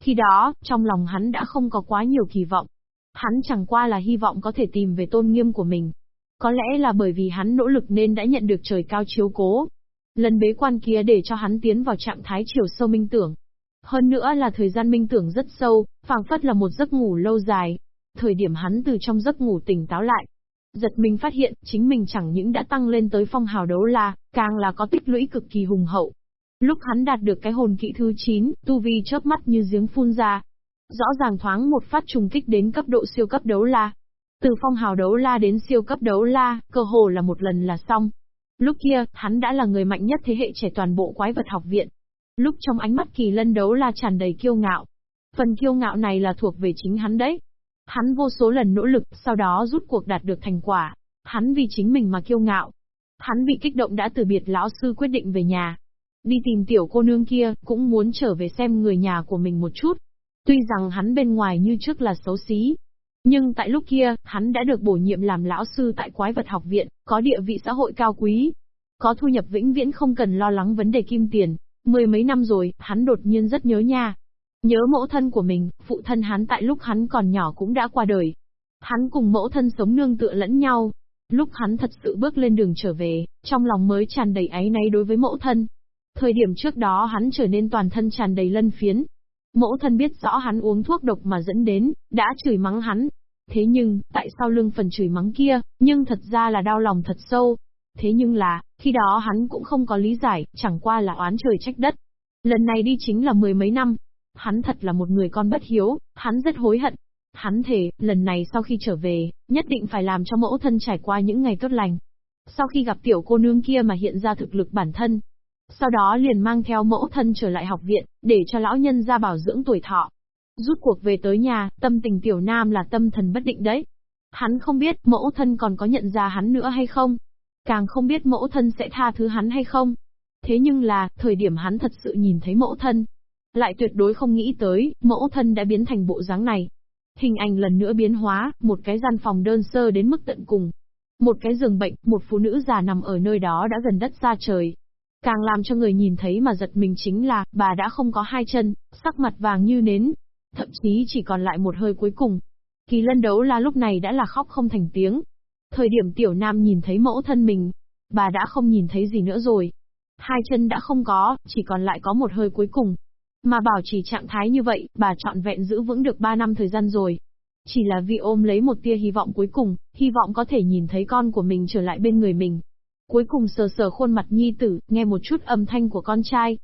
Khi đó, trong lòng hắn đã không có quá nhiều kỳ vọng. Hắn chẳng qua là hy vọng có thể tìm về tôn nghiêm của mình. Có lẽ là bởi vì hắn nỗ lực nên đã nhận được trời cao chiếu cố. Lần bế quan kia để cho hắn tiến vào trạng thái chiều sâu minh tưởng. Hơn nữa là thời gian minh tưởng rất sâu, phảng phất là một giấc ngủ lâu dài. Thời điểm hắn từ trong giấc ngủ tỉnh táo lại, giật mình phát hiện chính mình chẳng những đã tăng lên tới phong hào đấu la, càng là có tích lũy cực kỳ hùng hậu. Lúc hắn đạt được cái hồn kỵ thứ 9, tu vi chớp mắt như giếng phun ra. Rõ ràng thoáng một phát trùng kích đến cấp độ siêu cấp đấu la. Từ phong hào đấu la đến siêu cấp đấu la, cơ hồ là một lần là xong. Lúc kia, hắn đã là người mạnh nhất thế hệ trẻ toàn bộ quái vật học viện. Lúc trong ánh mắt kỳ lân đấu la tràn đầy kiêu ngạo. Phần kiêu ngạo này là thuộc về chính hắn đấy. Hắn vô số lần nỗ lực, sau đó rút cuộc đạt được thành quả. Hắn vì chính mình mà kiêu ngạo. Hắn bị kích động đã từ biệt lão sư quyết định về nhà. Đi tìm tiểu cô nương kia, cũng muốn trở về xem người nhà của mình một chút. Tuy rằng hắn bên ngoài như trước là xấu xí. Nhưng tại lúc kia, hắn đã được bổ nhiệm làm lão sư tại quái vật học viện, có địa vị xã hội cao quý. Có thu nhập vĩnh viễn không cần lo lắng vấn đề kim tiền. Mười mấy năm rồi, hắn đột nhiên rất nhớ nha. Nhớ mẫu thân của mình, phụ thân hắn tại lúc hắn còn nhỏ cũng đã qua đời. Hắn cùng mẫu thân sống nương tựa lẫn nhau. Lúc hắn thật sự bước lên đường trở về, trong lòng mới tràn đầy áy náy đối với mẫu thân. Thời điểm trước đó hắn trở nên toàn thân tràn đầy lân phiến. Mẫu thân biết rõ hắn uống thuốc độc mà dẫn đến, đã chửi mắng hắn. Thế nhưng, tại sao lưng phần chửi mắng kia, nhưng thật ra là đau lòng thật sâu. Thế nhưng là, khi đó hắn cũng không có lý giải, chẳng qua là oán trời trách đất. Lần này đi chính là mười mấy năm. Hắn thật là một người con bất hiếu, hắn rất hối hận. Hắn thề, lần này sau khi trở về, nhất định phải làm cho mẫu thân trải qua những ngày tốt lành. Sau khi gặp tiểu cô nương kia mà hiện ra thực lực bản thân, sau đó liền mang theo mẫu thân trở lại học viện, để cho lão nhân ra bảo dưỡng tuổi thọ. Rút cuộc về tới nhà, tâm tình tiểu nam là tâm thần bất định đấy. Hắn không biết mẫu thân còn có nhận ra hắn nữa hay không. Càng không biết mẫu thân sẽ tha thứ hắn hay không. Thế nhưng là, thời điểm hắn thật sự nhìn thấy mẫu thân. Lại tuyệt đối không nghĩ tới, mẫu thân đã biến thành bộ dáng này. Hình ảnh lần nữa biến hóa, một cái gian phòng đơn sơ đến mức tận cùng. Một cái giường bệnh, một phụ nữ già nằm ở nơi đó đã gần đất xa trời. Càng làm cho người nhìn thấy mà giật mình chính là, bà đã không có hai chân, sắc mặt vàng như nến. Thậm chí chỉ còn lại một hơi cuối cùng. Kỳ lân đấu la lúc này đã là khóc không thành tiếng. Thời điểm tiểu nam nhìn thấy mẫu thân mình, bà đã không nhìn thấy gì nữa rồi. Hai chân đã không có, chỉ còn lại có một hơi cuối cùng. Mà bảo chỉ trạng thái như vậy, bà trọn vẹn giữ vững được ba năm thời gian rồi. Chỉ là vì ôm lấy một tia hy vọng cuối cùng, hy vọng có thể nhìn thấy con của mình trở lại bên người mình. Cuối cùng sờ sờ khuôn mặt nhi tử, nghe một chút âm thanh của con trai.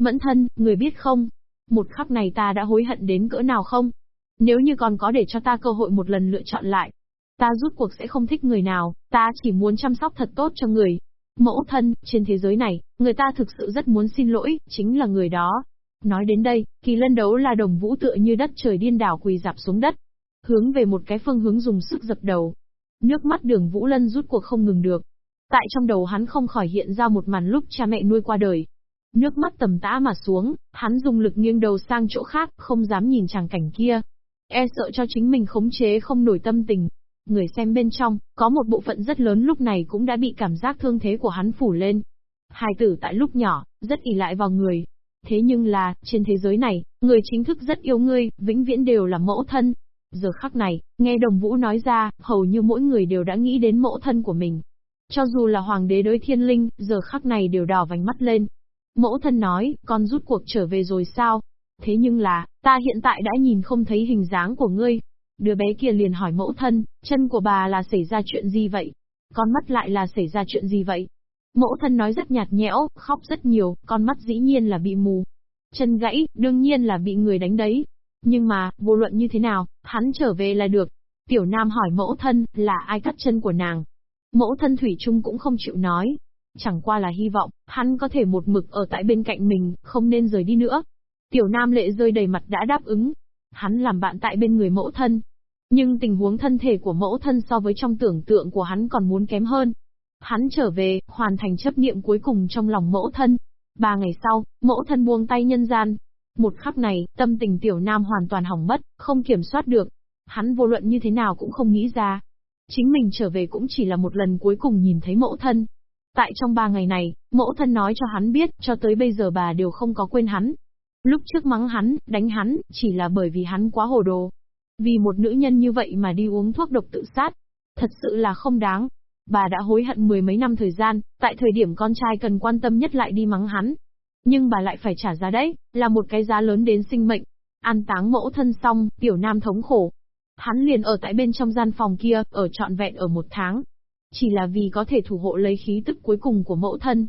Mẫn thân, người biết không? Một khắc này ta đã hối hận đến cỡ nào không? Nếu như còn có để cho ta cơ hội một lần lựa chọn lại. Ta rút cuộc sẽ không thích người nào, ta chỉ muốn chăm sóc thật tốt cho người. Mẫu thân, trên thế giới này, người ta thực sự rất muốn xin lỗi, chính là người đó. Nói đến đây, kỳ lân đấu là đồng vũ tựa như đất trời điên đảo quỳ dạp xuống đất. Hướng về một cái phương hướng dùng sức dập đầu. Nước mắt đường vũ lân rút cuộc không ngừng được. Tại trong đầu hắn không khỏi hiện ra một màn lúc cha mẹ nuôi qua đời. Nước mắt tầm tã mà xuống, hắn dùng lực nghiêng đầu sang chỗ khác, không dám nhìn chàng cảnh kia. E sợ cho chính mình khống chế không nổi tâm tình, Người xem bên trong, có một bộ phận rất lớn lúc này cũng đã bị cảm giác thương thế của hắn phủ lên. Hài tử tại lúc nhỏ, rất ỉ lại vào người. Thế nhưng là, trên thế giới này, người chính thức rất yêu ngươi, vĩnh viễn đều là mẫu thân. Giờ khắc này, nghe đồng vũ nói ra, hầu như mỗi người đều đã nghĩ đến mẫu thân của mình. Cho dù là hoàng đế đối thiên linh, giờ khắc này đều đỏ vành mắt lên. Mẫu thân nói, con rút cuộc trở về rồi sao? Thế nhưng là, ta hiện tại đã nhìn không thấy hình dáng của ngươi, Đứa bé kia liền hỏi mẫu thân, chân của bà là xảy ra chuyện gì vậy? Con mắt lại là xảy ra chuyện gì vậy? Mẫu thân nói rất nhạt nhẽo, khóc rất nhiều, con mắt dĩ nhiên là bị mù. Chân gãy, đương nhiên là bị người đánh đấy. Nhưng mà, vô luận như thế nào, hắn trở về là được. Tiểu Nam hỏi mẫu thân, là ai cắt chân của nàng? Mẫu thân Thủy Trung cũng không chịu nói. Chẳng qua là hy vọng, hắn có thể một mực ở tại bên cạnh mình, không nên rời đi nữa. Tiểu Nam lệ rơi đầy mặt đã đáp ứng, Hắn làm bạn tại bên người mẫu thân. Nhưng tình huống thân thể của mẫu thân so với trong tưởng tượng của hắn còn muốn kém hơn. Hắn trở về, hoàn thành chấp niệm cuối cùng trong lòng mẫu thân. Ba ngày sau, mẫu thân buông tay nhân gian. Một khắc này, tâm tình tiểu nam hoàn toàn hỏng mất, không kiểm soát được. Hắn vô luận như thế nào cũng không nghĩ ra. Chính mình trở về cũng chỉ là một lần cuối cùng nhìn thấy mẫu thân. Tại trong ba ngày này, mẫu thân nói cho hắn biết, cho tới bây giờ bà đều không có quên hắn, Lúc trước mắng hắn, đánh hắn, chỉ là bởi vì hắn quá hồ đồ. Vì một nữ nhân như vậy mà đi uống thuốc độc tự sát. Thật sự là không đáng. Bà đã hối hận mười mấy năm thời gian, tại thời điểm con trai cần quan tâm nhất lại đi mắng hắn. Nhưng bà lại phải trả giá đấy, là một cái giá lớn đến sinh mệnh. An táng mẫu thân xong, tiểu nam thống khổ. Hắn liền ở tại bên trong gian phòng kia, ở trọn vẹn ở một tháng. Chỉ là vì có thể thủ hộ lấy khí tức cuối cùng của mẫu thân,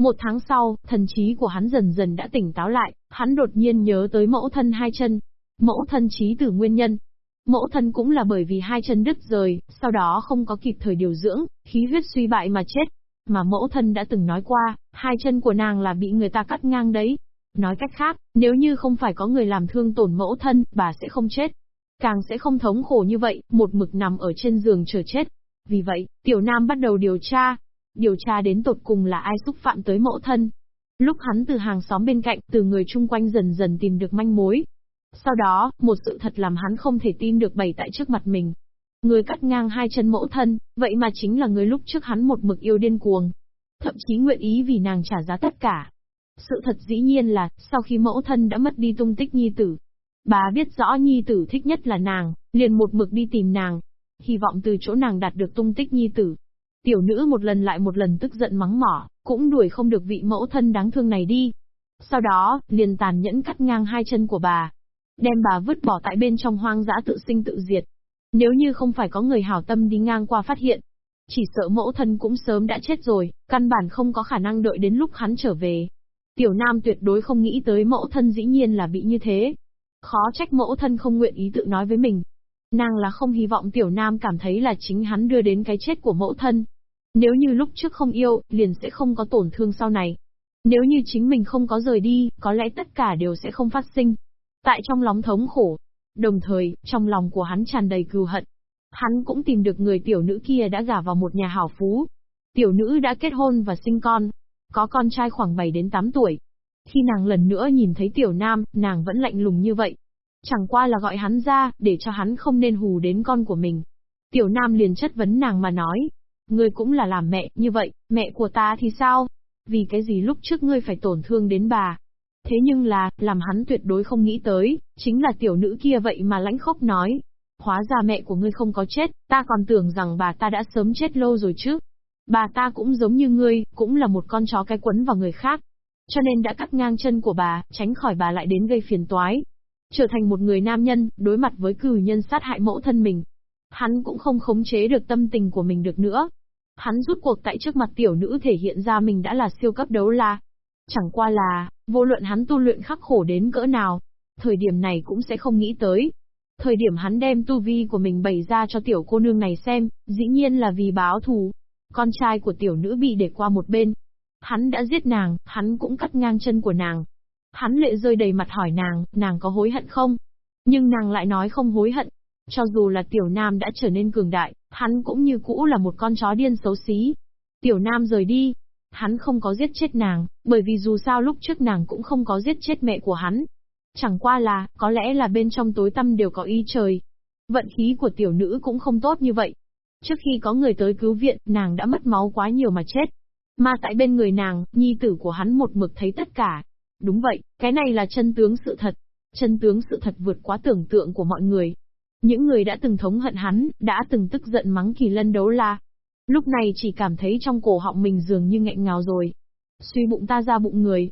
một tháng sau, thần trí của hắn dần dần đã tỉnh táo lại, hắn đột nhiên nhớ tới mẫu thân hai chân. Mẫu thân trí từ nguyên nhân. Mẫu thân cũng là bởi vì hai chân đứt rời, sau đó không có kịp thời điều dưỡng, khí huyết suy bại mà chết. Mà mẫu thân đã từng nói qua, hai chân của nàng là bị người ta cắt ngang đấy. Nói cách khác, nếu như không phải có người làm thương tổn mẫu thân, bà sẽ không chết. Càng sẽ không thống khổ như vậy, một mực nằm ở trên giường chờ chết. Vì vậy, Tiểu Nam bắt đầu điều tra, điều tra đến tột cùng là ai xúc phạm tới mẫu thân. Lúc hắn từ hàng xóm bên cạnh, từ người chung quanh dần dần tìm được manh mối. Sau đó, một sự thật làm hắn không thể tin được bày tại trước mặt mình. Người cắt ngang hai chân mẫu thân, vậy mà chính là người lúc trước hắn một mực yêu điên cuồng. Thậm chí nguyện ý vì nàng trả giá tất cả. Sự thật dĩ nhiên là, sau khi mẫu thân đã mất đi tung tích nhi tử, bà biết rõ nhi tử thích nhất là nàng, liền một mực đi tìm nàng. Hy vọng từ chỗ nàng đạt được tung tích nhi tử, Tiểu nữ một lần lại một lần tức giận mắng mỏ, cũng đuổi không được vị mẫu thân đáng thương này đi. Sau đó, liền tàn nhẫn cắt ngang hai chân của bà. Đem bà vứt bỏ tại bên trong hoang dã tự sinh tự diệt. Nếu như không phải có người hảo tâm đi ngang qua phát hiện, chỉ sợ mẫu thân cũng sớm đã chết rồi, căn bản không có khả năng đợi đến lúc hắn trở về. Tiểu Nam tuyệt đối không nghĩ tới mẫu thân dĩ nhiên là bị như thế. Khó trách mẫu thân không nguyện ý tự nói với mình, Nàng là không hy vọng tiểu nam cảm thấy là chính hắn đưa đến cái chết của mẫu thân. Nếu như lúc trước không yêu, liền sẽ không có tổn thương sau này. Nếu như chính mình không có rời đi, có lẽ tất cả đều sẽ không phát sinh. Tại trong lòng thống khổ. Đồng thời, trong lòng của hắn tràn đầy cừu hận. Hắn cũng tìm được người tiểu nữ kia đã gả vào một nhà hảo phú. Tiểu nữ đã kết hôn và sinh con. Có con trai khoảng 7 đến 8 tuổi. Khi nàng lần nữa nhìn thấy tiểu nam, nàng vẫn lạnh lùng như vậy, Chẳng qua là gọi hắn ra, để cho hắn không nên hù đến con của mình. Tiểu Nam liền chất vấn nàng mà nói. Ngươi cũng là làm mẹ, như vậy, mẹ của ta thì sao? Vì cái gì lúc trước ngươi phải tổn thương đến bà? Thế nhưng là, làm hắn tuyệt đối không nghĩ tới, chính là tiểu nữ kia vậy mà lãnh khốc nói. Hóa ra mẹ của ngươi không có chết, ta còn tưởng rằng bà ta đã sớm chết lâu rồi chứ. Bà ta cũng giống như ngươi, cũng là một con chó cái quấn vào người khác. Cho nên đã cắt ngang chân của bà, tránh khỏi bà lại đến gây phiền toái. Trở thành một người nam nhân, đối mặt với cử nhân sát hại mẫu thân mình. Hắn cũng không khống chế được tâm tình của mình được nữa. Hắn rút cuộc tại trước mặt tiểu nữ thể hiện ra mình đã là siêu cấp đấu la. Chẳng qua là, vô luận hắn tu luyện khắc khổ đến cỡ nào, thời điểm này cũng sẽ không nghĩ tới. Thời điểm hắn đem tu vi của mình bày ra cho tiểu cô nương này xem, dĩ nhiên là vì báo thù. Con trai của tiểu nữ bị để qua một bên. Hắn đã giết nàng, hắn cũng cắt ngang chân của nàng. Hắn lệ rơi đầy mặt hỏi nàng, nàng có hối hận không? Nhưng nàng lại nói không hối hận. Cho dù là tiểu nam đã trở nên cường đại, hắn cũng như cũ là một con chó điên xấu xí. Tiểu nam rời đi. Hắn không có giết chết nàng, bởi vì dù sao lúc trước nàng cũng không có giết chết mẹ của hắn, Chẳng qua là, có lẽ là bên trong tối tâm đều có ý trời. Vận khí của tiểu nữ cũng không tốt như vậy. Trước khi có người tới cứu viện, nàng đã mất máu quá nhiều mà chết. Mà tại bên người nàng, nhi tử của hắn một mực thấy tất cả. Đúng vậy, cái này là chân tướng sự thật. Chân tướng sự thật vượt quá tưởng tượng của mọi người. Những người đã từng thống hận hắn, đã từng tức giận mắng kỳ lân đấu la. Lúc này chỉ cảm thấy trong cổ họng mình dường như nghẹn ngào rồi. Suy bụng ta ra bụng người,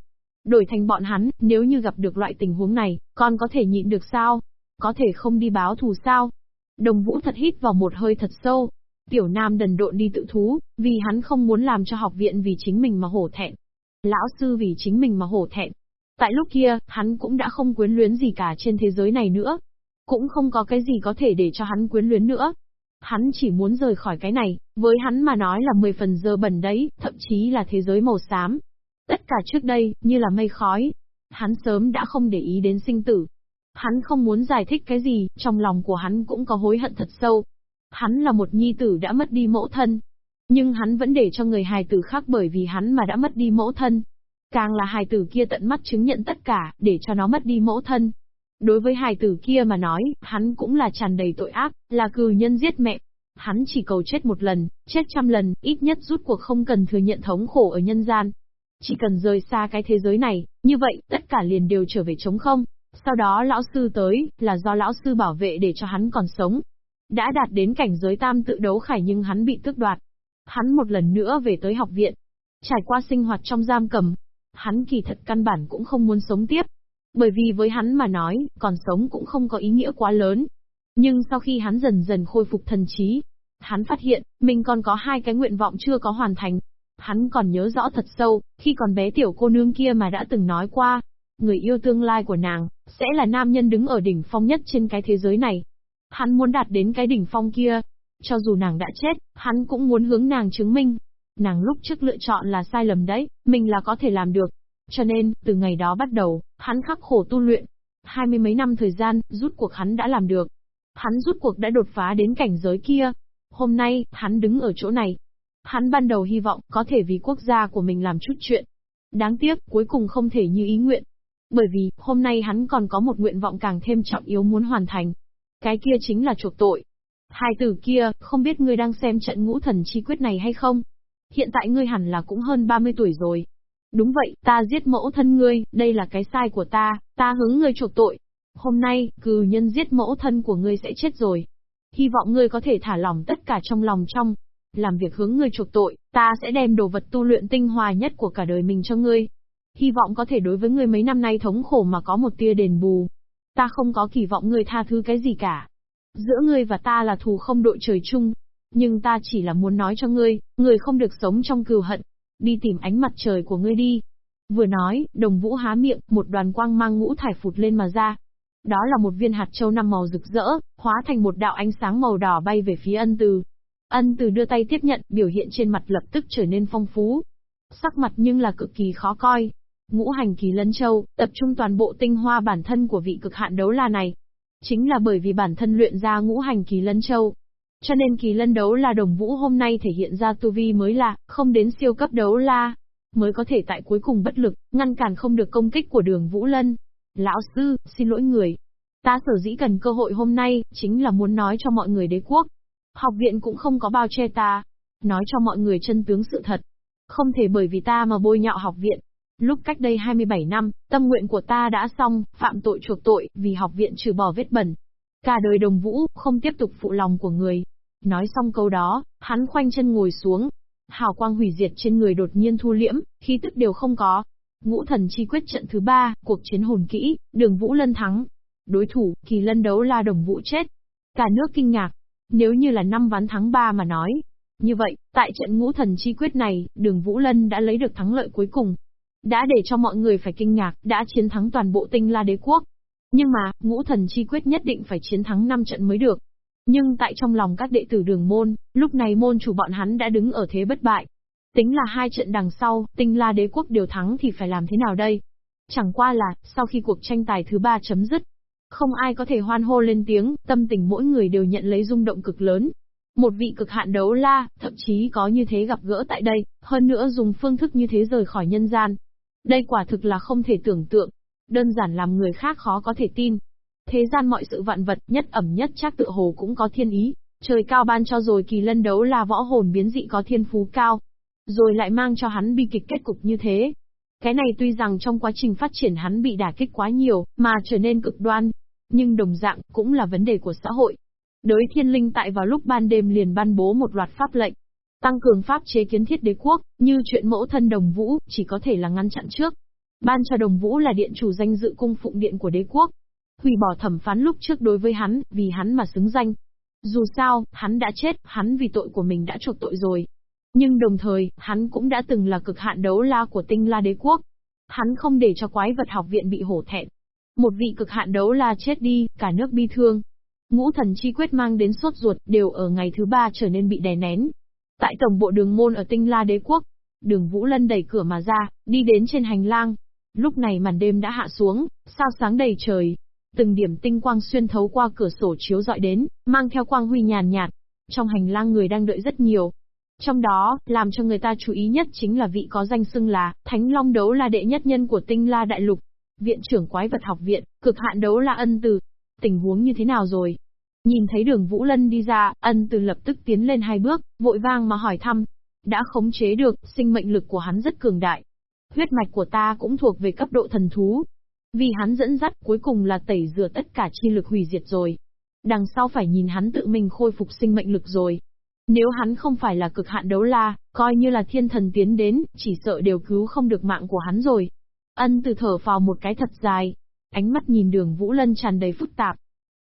Đổi thành bọn hắn, nếu như gặp được loại tình huống này, con có thể nhịn được sao? Có thể không đi báo thù sao? Đồng Vũ thật hít vào một hơi thật sâu. Tiểu Nam đần độn đi tự thú, vì hắn không muốn làm cho học viện vì chính mình mà hổ thẹn. Lão sư vì chính mình mà hổ thẹn. Tại lúc kia, hắn cũng đã không quyến luyến gì cả trên thế giới này nữa. Cũng không có cái gì có thể để cho hắn quyến luyến nữa. Hắn chỉ muốn rời khỏi cái này, với hắn mà nói là 10 phần giờ bẩn đấy, thậm chí là thế giới màu xám. Tất cả trước đây, như là mây khói. Hắn sớm đã không để ý đến sinh tử. Hắn không muốn giải thích cái gì, trong lòng của hắn cũng có hối hận thật sâu. Hắn là một nhi tử đã mất đi mẫu thân. Nhưng hắn vẫn để cho người hài tử khác bởi vì hắn mà đã mất đi mẫu thân. Càng là hài tử kia tận mắt chứng nhận tất cả, để cho nó mất đi mẫu thân. Đối với hài tử kia mà nói, hắn cũng là tràn đầy tội ác, là cừ nhân giết mẹ. Hắn chỉ cầu chết một lần, chết trăm lần, ít nhất rút cuộc không cần thừa nhận thống khổ ở nhân gian. Chỉ cần rời xa cái thế giới này, như vậy, tất cả liền đều trở về trống không. Sau đó lão sư tới, là do lão sư bảo vệ để cho hắn còn sống. Đã đạt đến cảnh giới tam tự đấu khải nhưng hắn bị tước đoạt. Hắn một lần nữa về tới học viện. Trải qua sinh hoạt trong giam cầm. Hắn kỳ thật căn bản cũng không muốn sống tiếp. Bởi vì với hắn mà nói, còn sống cũng không có ý nghĩa quá lớn. Nhưng sau khi hắn dần dần khôi phục thần trí, hắn phát hiện, mình còn có hai cái nguyện vọng chưa có hoàn thành. Hắn còn nhớ rõ thật sâu, khi còn bé tiểu cô nương kia mà đã từng nói qua, người yêu tương lai của nàng, sẽ là nam nhân đứng ở đỉnh phong nhất trên cái thế giới này. Hắn muốn đạt đến cái đỉnh phong kia. Cho dù nàng đã chết, hắn cũng muốn hướng nàng chứng minh. Nàng lúc trước lựa chọn là sai lầm đấy, mình là có thể làm được. Cho nên, từ ngày đó bắt đầu, hắn khắc khổ tu luyện. Hai mươi mấy năm thời gian, rút cuộc hắn đã làm được. Hắn rút cuộc đã đột phá đến cảnh giới kia. Hôm nay, hắn đứng ở chỗ này, Hắn ban đầu hy vọng có thể vì quốc gia của mình làm chút chuyện. Đáng tiếc, cuối cùng không thể như ý nguyện. Bởi vì, hôm nay hắn còn có một nguyện vọng càng thêm trọng yếu muốn hoàn thành. Cái kia chính là chuộc tội. Hai tử kia, không biết ngươi đang xem trận ngũ thần chi quyết này hay không? Hiện tại ngươi hẳn là cũng hơn 30 tuổi rồi. Đúng vậy, ta giết mẫu thân ngươi, đây là cái sai của ta, ta hướng ngươi chuộc tội. Hôm nay, cừ nhân giết mẫu thân của ngươi sẽ chết rồi. Hy vọng ngươi có thể thả lỏng tất cả trong lòng trong, làm việc hướng ngươi chuộc tội, ta sẽ đem đồ vật tu luyện tinh hoa nhất của cả đời mình cho ngươi. Hy vọng có thể đối với ngươi mấy năm nay thống khổ mà có một tia đền bù. Ta không có kỳ vọng ngươi tha thứ cái gì cả. Giữa ngươi và ta là thù không đội trời chung. Nhưng ta chỉ là muốn nói cho ngươi, ngươi không được sống trong cừu hận. Đi tìm ánh mặt trời của ngươi đi. Vừa nói, đồng vũ há miệng, một đoàn quang mang ngũ thải phụt lên mà ra. Đó là một viên hạt châu năm màu rực rỡ, hóa thành một đạo ánh sáng màu đỏ bay về phía ân từ. Ân từ đưa tay tiếp nhận, biểu hiện trên mặt lập tức trở nên phong phú. Sắc mặt nhưng là cực kỳ khó coi. Ngũ hành kỳ lân châu, tập trung toàn bộ tinh hoa bản thân của vị cực hạn đấu la này. Chính là bởi vì bản thân luyện ra ngũ hành kỳ lân châu. Cho nên kỳ lân đấu la đồng vũ hôm nay thể hiện ra tu vi mới là, không đến siêu cấp đấu la. Mới có thể tại cuối cùng bất lực, ngăn cản không được công kích của đường Vũ Lân. Lão sư, xin lỗi người. Ta sở dĩ cần cơ hội hôm nay, chính là muốn nói cho mọi người đế quốc, Học viện cũng không có bao che ta. Nói cho mọi người chân tướng sự thật. Không thể bởi vì ta mà bôi nhọ học viện. Lúc cách đây 27 năm, tâm nguyện của ta đã xong, phạm tội chuộc tội, vì học viện trừ bỏ vết bẩn. Cả đời đồng vũ, không tiếp tục phụ lòng của người. Nói xong câu đó, hắn khoanh chân ngồi xuống. Hào quang hủy diệt trên người đột nhiên thu liễm, khí tức đều không có. Ngũ thần chi quyết trận thứ ba, cuộc chiến hồn kỹ, đường vũ lân thắng. Đối thủ, kỳ lân đấu la đồng vũ chết. Cả nước kinh ngạc, nếu như là năm ván tháng 3 mà nói. Như vậy, tại trận ngũ thần chi quyết này, đường Vũ Lân đã lấy được thắng lợi cuối cùng. Đã để cho mọi người phải kinh ngạc, đã chiến thắng toàn bộ tinh la đế quốc. Nhưng mà, ngũ thần chi quyết nhất định phải chiến thắng 5 trận mới được. Nhưng tại trong lòng các đệ tử đường môn, lúc này môn chủ bọn hắn đã đứng ở thế bất bại. Tính là hai trận đằng sau, tinh la đế quốc đều thắng thì phải làm thế nào đây? Chẳng qua là, sau khi cuộc tranh tài thứ ba chấm dứt, không ai có thể hoan hô lên tiếng, tâm tình mỗi người đều nhận lấy rung động cực lớn. Một vị cực hạn đấu la, thậm chí có như thế gặp gỡ tại đây, hơn nữa dùng phương thức như thế rời khỏi nhân gian. Đây quả thực là không thể tưởng tượng, đơn giản làm người khác khó có thể tin. Thế gian mọi sự vạn vật, nhất ẩm nhất chắc tự hồ cũng có thiên ý, trời cao ban cho rồi kỳ lân đấu là võ hồn biến dị có thiên phú cao, rồi lại mang cho hắn bi kịch kết cục như thế. Cái này tuy rằng trong quá trình phát triển hắn bị đả kích quá nhiều, mà trở nên cực đoan, nhưng đồng dạng cũng là vấn đề của xã hội. Đới thiên linh tại vào lúc ban đêm liền ban bố một loạt pháp lệnh, tăng cường pháp chế kiến thiết đế quốc, như chuyện mẫu thân đồng vũ, chỉ có thể là ngăn chặn trước. Ban cho đồng vũ là điện chủ danh dự cung phụng điện của đế quốc. Hủy bỏ thẩm phán lúc trước đối với hắn, vì hắn mà xứng danh. Dù sao, hắn đã chết, hắn vì tội của mình đã chuộc tội rồi. Nhưng đồng thời, hắn cũng đã từng là cực hạn đấu la của tinh la đế quốc. Hắn không để cho quái vật học viện bị hổ thẹn. Một vị cực hạn đấu la chết đi, cả nước bi thương. Ngũ thần chi quyết mang đến sốt ruột, đều ở ngày thứ ba trở nên bị đè nén. Tại tổng bộ đường môn ở tinh la đế quốc, đường Vũ Lân đẩy cửa mà ra, đi đến trên hành lang. Lúc này màn đêm đã hạ xuống, sao sáng đầy trời. Từng điểm tinh quang xuyên thấu qua cửa sổ chiếu dọi đến, mang theo quang huy nhàn nhạt. Trong hành lang người đang đợi rất nhiều, trong đó, làm cho người ta chú ý nhất chính là vị có danh xưng là Thánh Long Đấu là đệ nhất nhân của Tinh La Đại Lục, viện trưởng quái vật học viện, cực hạn đấu là ân từ. Tình huống như thế nào rồi? Nhìn thấy đường Vũ Lân đi ra, ân từ lập tức tiến lên hai bước, vội vang mà hỏi thăm. Đã khống chế được, sinh mệnh lực của hắn rất cường đại. Huyết mạch của ta cũng thuộc về cấp độ thần thú. Vì hắn dẫn dắt cuối cùng là tẩy rửa tất cả chi lực hủy diệt rồi. Đằng sau phải nhìn hắn tự mình khôi phục sinh mệnh lực rồi. Nếu hắn không phải là cực hạn đấu la, coi như là thiên thần tiến đến, chỉ sợ đều cứu không được mạng của hắn rồi. Ân từ thở vào một cái thật dài, ánh mắt nhìn đường Vũ Lân tràn đầy phức tạp.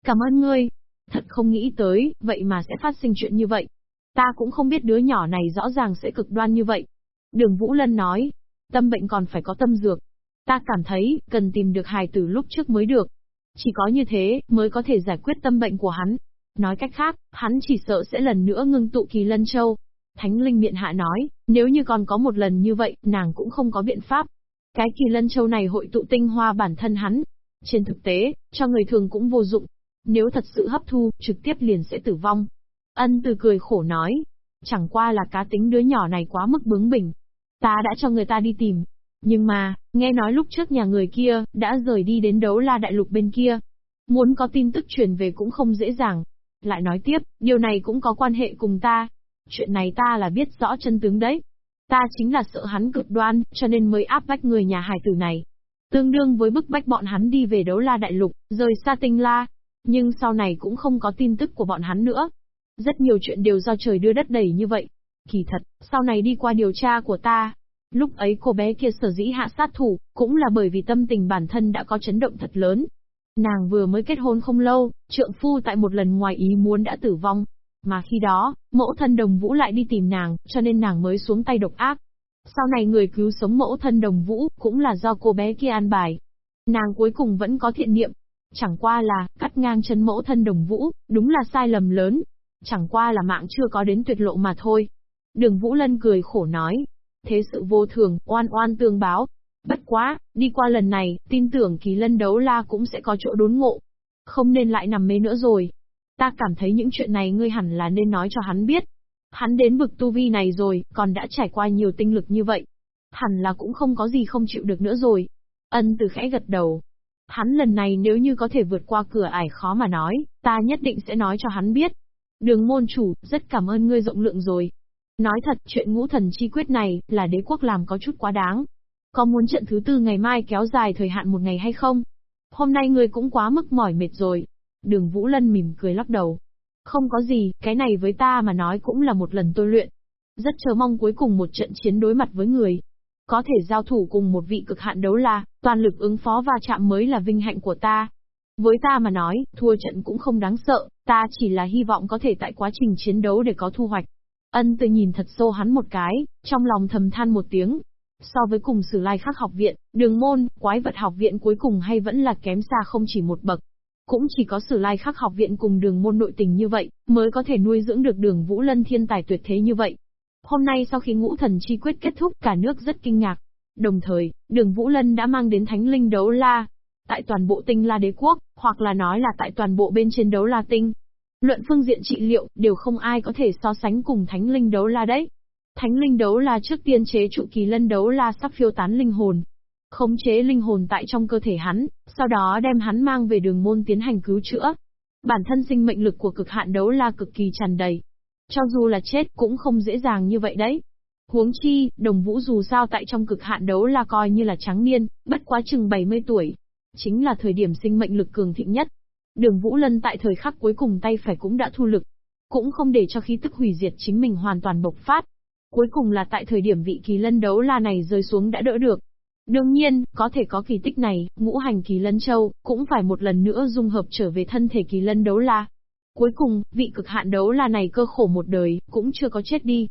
Cảm ơn ngươi. Thật không nghĩ tới, vậy mà sẽ phát sinh chuyện như vậy. Ta cũng không biết đứa nhỏ này rõ ràng sẽ cực đoan như vậy. Đường Vũ Lân nói, tâm bệnh còn phải có tâm dược. Ta cảm thấy, cần tìm được hài tử lúc trước mới được. Chỉ có như thế, mới có thể giải quyết tâm bệnh của hắn. Nói cách khác, hắn chỉ sợ sẽ lần nữa ngưng tụ kỳ lân châu. Thánh linh miệng hạ nói, nếu như còn có một lần như vậy, nàng cũng không có biện pháp. Cái kỳ lân châu này hội tụ tinh hoa bản thân hắn. Trên thực tế, cho người thường cũng vô dụng. Nếu thật sự hấp thu, trực tiếp liền sẽ tử vong. Ân từ cười khổ nói. Chẳng qua là cá tính đứa nhỏ này quá mức bướng bỉnh. Ta đã cho người ta đi tìm. Nhưng mà, nghe nói lúc trước nhà người kia, đã rời đi đến đấu la đại lục bên kia. Muốn có tin tức truyền về cũng không dễ dàng, lại nói tiếp, điều này cũng có quan hệ cùng ta. Chuyện này ta là biết rõ chân tướng đấy. Ta chính là sợ hắn cực đoan, cho nên mới áp bách người nhà hải tử này. Tương đương với bức bách bọn hắn đi về đấu la đại lục, rời xa tinh la. Nhưng sau này cũng không có tin tức của bọn hắn nữa. Rất nhiều chuyện đều do trời đưa đất đẩy như vậy. Kỳ thật, sau này đi qua điều tra của ta, Lúc ấy cô bé kia sở dĩ hạ sát thủ, cũng là bởi vì tâm tình bản thân đã có chấn động thật lớn. Nàng vừa mới kết hôn không lâu, trượng phu tại một lần ngoài ý muốn đã tử vong. Mà khi đó, mẫu thân đồng vũ lại đi tìm nàng, cho nên nàng mới xuống tay độc ác. Sau này người cứu sống mẫu thân đồng vũ, cũng là do cô bé kia an bài. Nàng cuối cùng vẫn có thiện niệm. Chẳng qua là, cắt ngang chân mẫu thân đồng vũ, đúng là sai lầm lớn. Chẳng qua là mạng chưa có đến tuyệt lộ mà thôi. Đường Vũ Lân cười khổ nói. Thế sự vô thường, oan oan tương báo, Bất quá, đi qua lần này, tin tưởng kỳ lân đấu la cũng sẽ có chỗ đốn ngộ. Không nên lại nằm mê nữa rồi. Ta cảm thấy những chuyện này ngươi hẳn là nên nói cho hắn biết. Hắn đến vực tu vi này rồi, còn đã trải qua nhiều tinh lực như vậy. Hẳn là cũng không có gì không chịu được nữa rồi. Ân từ khẽ gật đầu. Hắn lần này nếu như có thể vượt qua cửa ải khó mà nói, ta nhất định sẽ nói cho hắn biết. Đường môn chủ, rất cảm ơn ngươi rộng lượng rồi. Nói thật, chuyện ngũ thần chi quyết này, là đế quốc làm có chút quá đáng. Có muốn trận thứ tư ngày mai kéo dài thời hạn một ngày hay không? Hôm nay ngươi cũng quá mức mỏi mệt rồi. Đường Vũ Lân mỉm cười lắc đầu. Không có gì, cái này với ta mà nói cũng là một lần tôi luyện. Rất chờ mong cuối cùng một trận chiến đối mặt với người. Có thể giao thủ cùng một vị cực hạn đấu la, toàn lực ứng phó va chạm mới là vinh hạnh của ta. Với ta mà nói, thua trận cũng không đáng sợ, ta chỉ là hy vọng có thể tại quá trình chiến đấu để có thu hoạch. Ân từ nhìn thật sâu hắn một cái, trong lòng thầm than một tiếng, So với cùng sử lai khắc học viện, đường môn, quái vật học viện cuối cùng hay vẫn là kém xa không chỉ một bậc. Cũng chỉ có sử lai khắc học viện cùng đường môn nội tình như vậy, mới có thể nuôi dưỡng được đường Vũ Lân thiên tài tuyệt thế như vậy. Hôm nay sau khi ngũ thần chi quyết kết thúc cả nước rất kinh ngạc. Đồng thời, đường Vũ Lân đã mang đến thánh linh đấu la. Tại toàn bộ tinh la đế quốc, hoặc là nói là tại toàn bộ bên trên đấu la tinh. Luận phương diện trị liệu, đều không ai có thể so sánh cùng thánh linh đấu la đấy. Thánh linh đấu la trước tiên chế trụ kỳ lân đấu la sắp phiêu tán linh hồn. Khống chế linh hồn tại trong cơ thể hắn, sau đó đem hắn mang về đường môn tiến hành cứu chữa. Bản thân sinh mệnh lực của cực hạn đấu la cực kỳ tràn đầy. Cho dù là chết cũng không dễ dàng như vậy đấy. Huống chi, đồng vũ dù sao tại trong cực hạn đấu la coi như là trắng niên, bất quá chừng 70 tuổi. Chính là thời điểm sinh mệnh lực cường thịnh nhất. Đường Vũ Lân tại thời khắc cuối cùng tay phải cũng đã thu lực. Cũng không để cho khí tức hủy diệt chính mình hoàn toàn bộc phát. Cuối cùng là tại thời điểm vị kỳ lân đấu la này rơi xuống đã đỡ được. Đương nhiên, có thể có kỳ tích này, ngũ hành kỳ lân châu, cũng phải một lần nữa dung hợp trở về thân thể kỳ lân đấu la. Cuối cùng, vị cực hạn đấu la này cơ khổ một đời, cũng chưa có chết đi.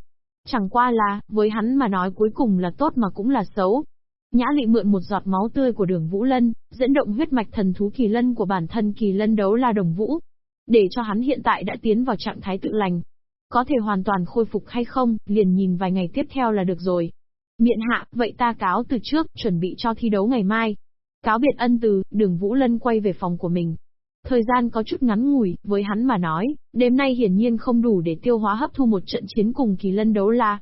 Chẳng qua là, với hắn mà nói cuối cùng là tốt mà cũng là xấu. Nhã lị mượn một giọt máu tươi của đường Vũ Lân, dẫn động huyết mạch thần thú kỳ lân của bản thân kỳ lân đấu la đồng vũ. Để cho hắn hiện tại đã tiến vào trạng thái tự lành, có thể hoàn toàn khôi phục hay không, liền nhìn vài ngày tiếp theo là được rồi. Miện hạ, vậy ta cáo từ trước, chuẩn bị cho thi đấu ngày mai. Cáo biệt ân từ, đường Vũ Lân quay về phòng của mình. Thời gian có chút ngắn ngủi, với hắn mà nói, đêm nay hiển nhiên không đủ để tiêu hóa hấp thu một trận chiến cùng kỳ lân đấu la.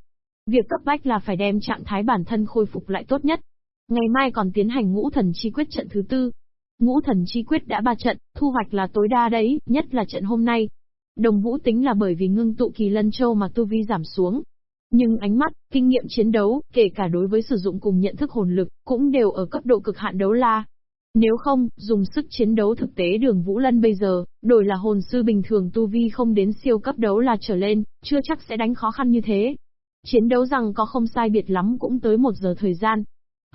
Việc cấp bách là phải đem trạng thái bản thân khôi phục lại tốt nhất. Ngày mai còn tiến hành ngũ thần chi quyết trận thứ tư. Ngũ thần chi quyết đã ba trận, thu hoạch là tối đa đấy, nhất là trận hôm nay, Đồng Vũ tính là bởi vì ngưng tụ kỳ lân châu mà tu vi giảm xuống. Nhưng ánh mắt, kinh nghiệm chiến đấu, kể cả đối với sử dụng cùng nhận thức hồn lực, cũng đều ở cấp độ cực hạn đấu la. Nếu không, dùng sức chiến đấu thực tế đường Vũ Lân bây giờ, đổi là hồn sư bình thường tu vi không đến siêu cấp đấu la trở lên, chưa chắc sẽ đánh khó khăn như thế. Chiến đấu rằng có không sai biệt lắm cũng tới một giờ thời gian.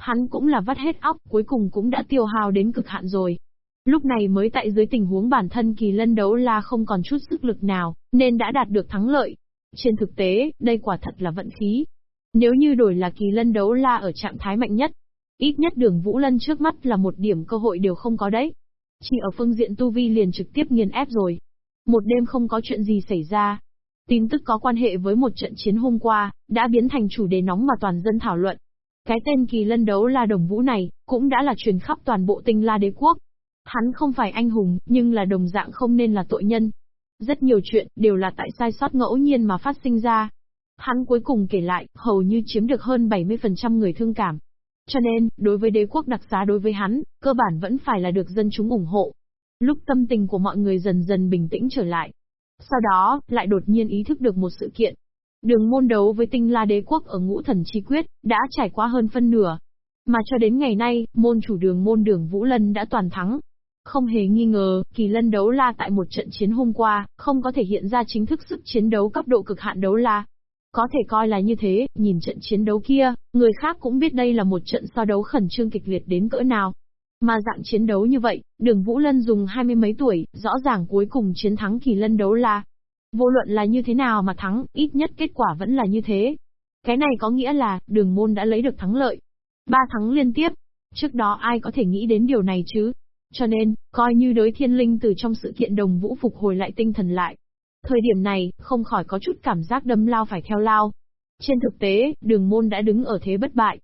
Hắn cũng là vắt hết óc, cuối cùng cũng đã tiêu hao đến cực hạn rồi. Lúc này mới tại dưới tình huống bản thân kỳ lân đấu la không còn chút sức lực nào, nên đã đạt được thắng lợi. Trên thực tế, đây quả thật là vận khí. Nếu như đổi là kỳ lân đấu la ở trạng thái mạnh nhất, ít nhất đường Vũ Lân trước mắt là một điểm cơ hội đều không có đấy. Chỉ ở phương diện tu vi liền trực tiếp nghiền ép rồi. Một đêm không có chuyện gì xảy ra. Tin tức có quan hệ với một trận chiến hôm qua, đã biến thành chủ đề nóng mà toàn dân thảo luận. Cái tên kỳ lân đấu la đồng vũ này, cũng đã là truyền khắp toàn bộ tinh la đế quốc. Hắn không phải anh hùng, nhưng là đồng dạng không nên là tội nhân. Rất nhiều chuyện, đều là tại sai sót ngẫu nhiên mà phát sinh ra. Hắn cuối cùng kể lại, hầu như chiếm được hơn 70% người thương cảm. Cho nên, đối với đế quốc đặc xá đối với hắn, cơ bản vẫn phải là được dân chúng ủng hộ. Lúc tâm tình của mọi người dần dần bình tĩnh trở lại. Sau đó, lại đột nhiên ý thức được một sự kiện. Đường môn đấu với tinh la đế quốc ở ngũ thần chi quyết, đã trải qua hơn phân nửa. Mà cho đến ngày nay, môn chủ đường môn đường Vũ Lân đã toàn thắng. Không hề nghi ngờ, kỳ lân đấu la tại một trận chiến hôm qua, không có thể hiện ra chính thức sức chiến đấu cấp độ cực hạn đấu la. Có thể coi là như thế, nhìn trận chiến đấu kia, người khác cũng biết đây là một trận so đấu khẩn trương kịch liệt đến cỡ nào. Mà dạng chiến đấu như vậy, đường Vũ Lân dùng hai mươi mấy tuổi, rõ ràng cuối cùng chiến thắng kỳ lân đấu la. Vô luận là như thế nào mà thắng, ít nhất kết quả vẫn là như thế. Cái này có nghĩa là, đường môn đã lấy được thắng lợi. Ba thắng liên tiếp. Trước đó ai có thể nghĩ đến điều này chứ? Cho nên, coi như đối thiên linh từ trong sự kiện đồng vũ phục hồi lại tinh thần lại. Thời điểm này, không khỏi có chút cảm giác đâm lao phải theo lao. Trên thực tế, đường môn đã đứng ở thế bất bại.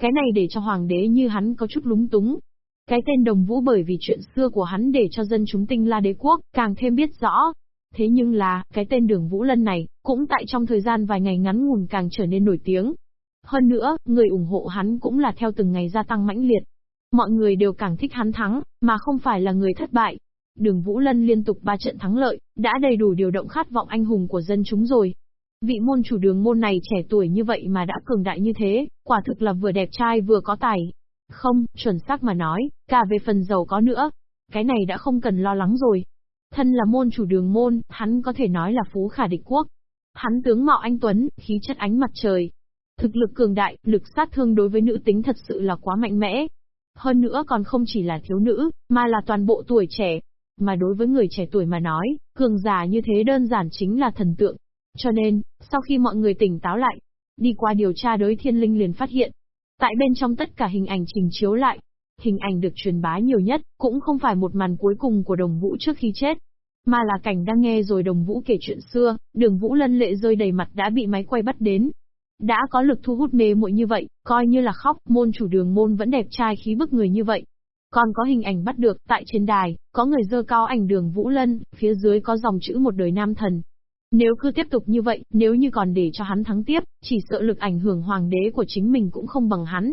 Cái này để cho hoàng đế như hắn có chút lúng túng. Cái tên đồng vũ bởi vì chuyện xưa của hắn để cho dân chúng tinh la đế quốc càng thêm biết rõ. Thế nhưng là, cái tên đường vũ lân này, cũng tại trong thời gian vài ngày ngắn ngủn càng trở nên nổi tiếng. Hơn nữa, người ủng hộ hắn cũng là theo từng ngày gia tăng mãnh liệt. Mọi người đều càng thích hắn thắng, mà không phải là người thất bại. Đường Vũ Lân liên tục ba trận thắng lợi, đã đầy đủ điều động khát vọng anh hùng của dân chúng rồi. Vị môn chủ đường môn này trẻ tuổi như vậy mà đã cường đại như thế, quả thực là vừa đẹp trai vừa có tài. Không, chuẩn xác mà nói, cả về phần giàu có nữa. Cái này đã không cần lo lắng rồi. Thân là môn chủ đường môn, hắn có thể nói là phú khả địch quốc. Hắn tướng mạo anh Tuấn, khí chất ánh mặt trời. Thực lực cường đại, lực sát thương đối với nữ tính thật sự là quá mạnh mẽ, hơn nữa còn không chỉ là thiếu nữ, mà là toàn bộ tuổi trẻ. Mà đối với người trẻ tuổi mà nói, cường giả như thế đơn giản chính là thần tượng. Cho nên, sau khi mọi người tỉnh táo lại, đi qua điều tra đối thiên linh liền phát hiện. Tại bên trong tất cả hình ảnh trình chiếu lại, hình ảnh được truyền bá nhiều nhất, cũng không phải một màn cuối cùng của đồng vũ trước khi chết, mà là cảnh đang nghe rồi đồng vũ kể chuyện xưa, đường vũ lân lệ rơi đầy mặt đã bị máy quay bắt đến. Đã có lực thu hút mê muội như vậy, coi như là khóc, môn chủ đường môn vẫn đẹp trai khí bức người như vậy. Còn có hình ảnh bắt được, tại trên đài, có người dơ cao ảnh đường Vũ Lân, phía dưới có dòng chữ một đời nam thần. Nếu cứ tiếp tục như vậy, nếu như còn để cho hắn thắng tiếp, chỉ sợ lực ảnh hưởng hoàng đế của chính mình cũng không bằng hắn.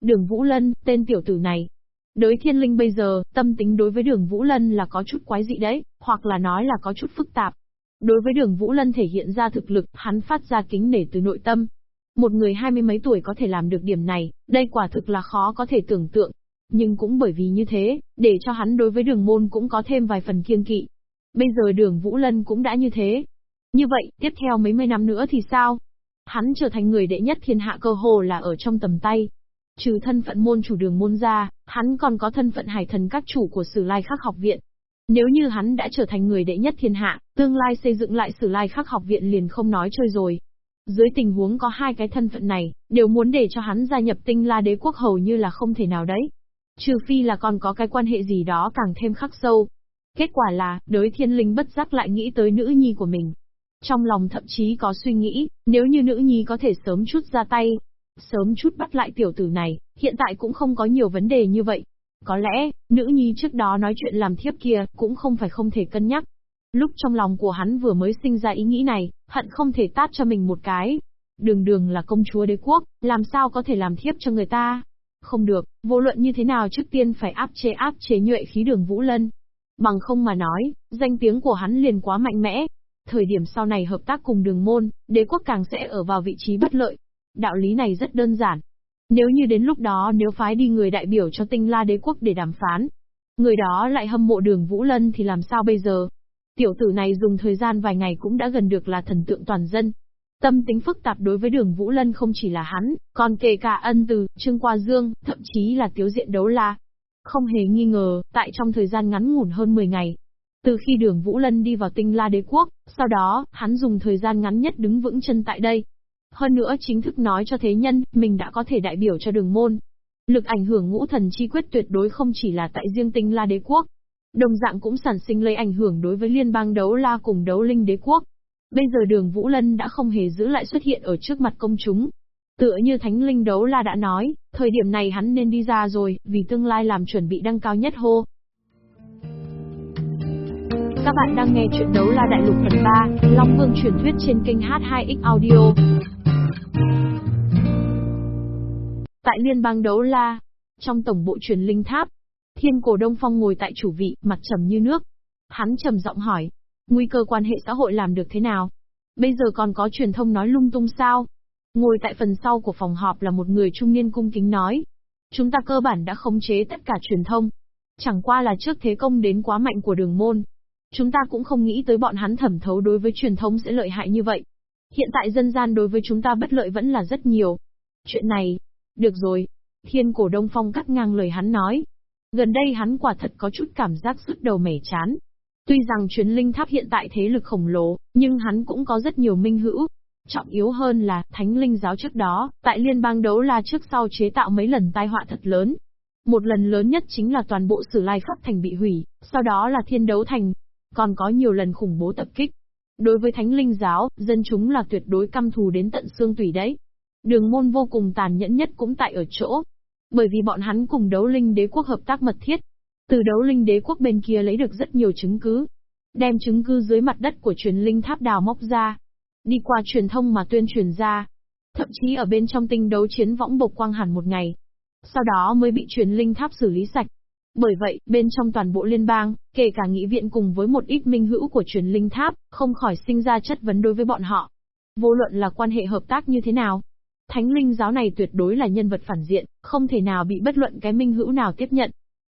Đường Vũ Lân, tên tiểu tử này, Đới thiên linh bây giờ, tâm tính đối với đường Vũ Lân là có chút quái dị đấy, hoặc là nói là có chút phức tạp. Đối với đường Vũ Lân thể hiện ra thực lực, hắn phát ra kính nể từ nội tâm. Một người hai mươi mấy tuổi có thể làm được điểm này, đây quả thực là khó có thể tưởng tượng. Nhưng cũng bởi vì như thế, để cho hắn đối với đường môn cũng có thêm vài phần kiêng kỵ. Bây giờ đường Vũ Lân cũng đã như thế. Như vậy, tiếp theo mấy mươi năm nữa thì sao? Hắn trở thành người đệ nhất thiên hạ cơ hồ là ở trong tầm tay. Trừ thân phận môn chủ đường môn ra, hắn còn có thân phận hải thần các chủ của Sử Lai Khắc học viện. Nếu như hắn đã trở thành người đệ nhất thiên hạ, tương lai xây dựng lại Sử Lai Khắc học viện liền không nói chơi rồi. Dưới tình huống có hai cái thân phận này, đều muốn để cho hắn gia nhập tinh la đế quốc hầu như là không thể nào đấy. Trừ phi là còn có cái quan hệ gì đó càng thêm khắc sâu. Kết quả là, đới thiên linh bất giác lại nghĩ tới nữ nhi của mình. Trong lòng thậm chí có suy nghĩ, nếu như nữ nhi có thể sớm chút ra tay, Sớm chút bắt lại tiểu tử này, hiện tại cũng không có nhiều vấn đề như vậy. Có lẽ, nữ nhi trước đó nói chuyện làm thiếp kia, cũng không phải không thể cân nhắc. Lúc trong lòng của hắn vừa mới sinh ra ý nghĩ này, hận không thể tát cho mình một cái. Đường đường là công chúa đế quốc, làm sao có thể làm thiếp cho người ta? Không được, vô luận như thế nào trước tiên phải áp chế áp chế nhuệ khí đường Vũ Lân. Bằng không mà nói, danh tiếng của hắn liền quá mạnh mẽ. Thời điểm sau này hợp tác cùng đường môn, đế quốc càng sẽ ở vào vị trí bất lợi, Đạo lý này rất đơn giản. Nếu như đến lúc đó nếu phái đi người đại biểu cho tinh la đế quốc để đàm phán, người đó lại hâm mộ đường Vũ Lân thì làm sao bây giờ? Tiểu tử này dùng thời gian vài ngày cũng đã gần được là thần tượng toàn dân. Tâm tính phức tạp đối với đường Vũ Lân không chỉ là hắn, còn kể cả ân từ, Trương Qua Dương, thậm chí là tiếu diện đấu la. Không hề nghi ngờ, tại trong thời gian ngắn ngủn hơn 10 ngày, từ khi đường Vũ Lân đi vào tinh la đế quốc, sau đó, hắn dùng thời gian ngắn nhất đứng vững chân tại đây, hơn nữa chính thức nói cho thế nhân, mình đã có thể đại biểu cho đường môn. Lực ảnh hưởng ngũ thần chi quyết tuyệt đối không chỉ là tại riêng tinh la đế quốc. Đồng dạng cũng sản sinh lấy ảnh hưởng đối với liên bang đấu la cùng đấu linh đế quốc. Bây giờ đường Vũ Lân đã không hề giữ lại xuất hiện ở trước mặt công chúng. Tựa như Thánh Linh Đấu La đã nói, thời điểm này hắn nên đi ra rồi, vì tương lai làm chuẩn bị đăng cao nhất hô. Các bạn đang nghe chuyện đấu la đại lục phần 3, Long Vương truyền thuyết trên kênh H2X Audio. Tại liên bang đấu la, trong tổng bộ truyền linh tháp, thiên cổ đông phong ngồi tại chủ vị, mặt trầm như nước. Hắn trầm giọng hỏi, nguy cơ quan hệ xã hội làm được thế nào? Bây giờ còn có truyền thông nói lung tung sao? Ngồi tại phần sau của phòng họp là một người trung niên cung kính nói. Chúng ta cơ bản đã khống chế tất cả truyền thông. Chẳng qua là trước thế công đến quá mạnh của đường môn. Chúng ta cũng không nghĩ tới bọn hắn thẩm thấu đối với truyền thông sẽ lợi hại như vậy. Hiện tại dân gian đối với chúng ta bất lợi vẫn là rất nhiều. Chuyện này, được rồi. Thiên cổ Đông Phong cắt ngang lời hắn nói. Gần đây hắn quả thật có chút cảm giác sức đầu mẻ chán. Tuy rằng chuyến linh tháp hiện tại thế lực khổng lồ, nhưng hắn cũng có rất nhiều minh hữu. Trọng yếu hơn là, thánh linh giáo trước đó, tại liên bang đấu la trước sau chế tạo mấy lần tai họa thật lớn. Một lần lớn nhất chính là toàn bộ sử lai khắp thành bị hủy, sau đó là thiên đấu thành. Còn có nhiều lần khủng bố tập kích. Đối với thánh linh giáo, dân chúng là tuyệt đối căm thù đến tận xương tủy đấy. Đường môn vô cùng tàn nhẫn nhất cũng tại ở chỗ. Bởi vì bọn hắn cùng đấu linh đế quốc hợp tác mật thiết. Từ đấu linh đế quốc bên kia lấy được rất nhiều chứng cứ. Đem chứng cứ dưới mặt đất của truyền linh tháp đào móc ra. Đi qua truyền thông mà tuyên truyền ra. Thậm chí ở bên trong tinh đấu chiến võng bộc quang hẳn một ngày. Sau đó mới bị truyền linh tháp xử lý sạch. Bởi vậy, bên trong toàn bộ liên bang, kể cả nghị viện cùng với một ít minh hữu của truyền linh tháp, không khỏi sinh ra chất vấn đối với bọn họ. Vô luận là quan hệ hợp tác như thế nào, Thánh linh giáo này tuyệt đối là nhân vật phản diện, không thể nào bị bất luận cái minh hữu nào tiếp nhận.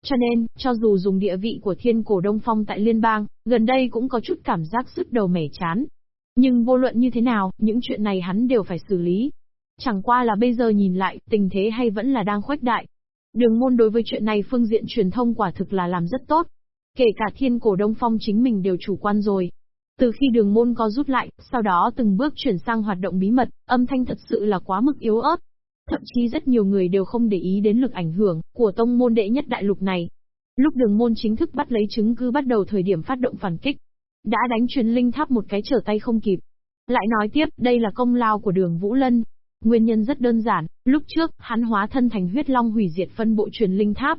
Cho nên, cho dù dùng địa vị của thiên cổ Đông Phong tại liên bang, gần đây cũng có chút cảm giác sức đầu mẻ chán. Nhưng vô luận như thế nào, những chuyện này hắn đều phải xử lý. Chẳng qua là bây giờ nhìn lại, tình thế hay vẫn là đang khuếch đại. Đường môn đối với chuyện này phương diện truyền thông quả thực là làm rất tốt. Kể cả thiên cổ Đông Phong chính mình đều chủ quan rồi, từ khi đường môn có rút lại, sau đó từng bước chuyển sang hoạt động bí mật, âm thanh thật sự là quá mức yếu ớt. Thậm chí rất nhiều người đều không để ý đến lực ảnh hưởng của tông môn đệ nhất đại lục này. Lúc đường môn chính thức bắt lấy chứng cứ bắt đầu thời điểm phát động phản kích. Đã đánh truyền linh tháp một cái trở tay không kịp. Lại nói tiếp, đây là công lao của đường Vũ Lân. Nguyên nhân rất đơn giản, lúc trước, hắn hóa thân thành huyết long hủy diệt phân bộ truyền linh tháp.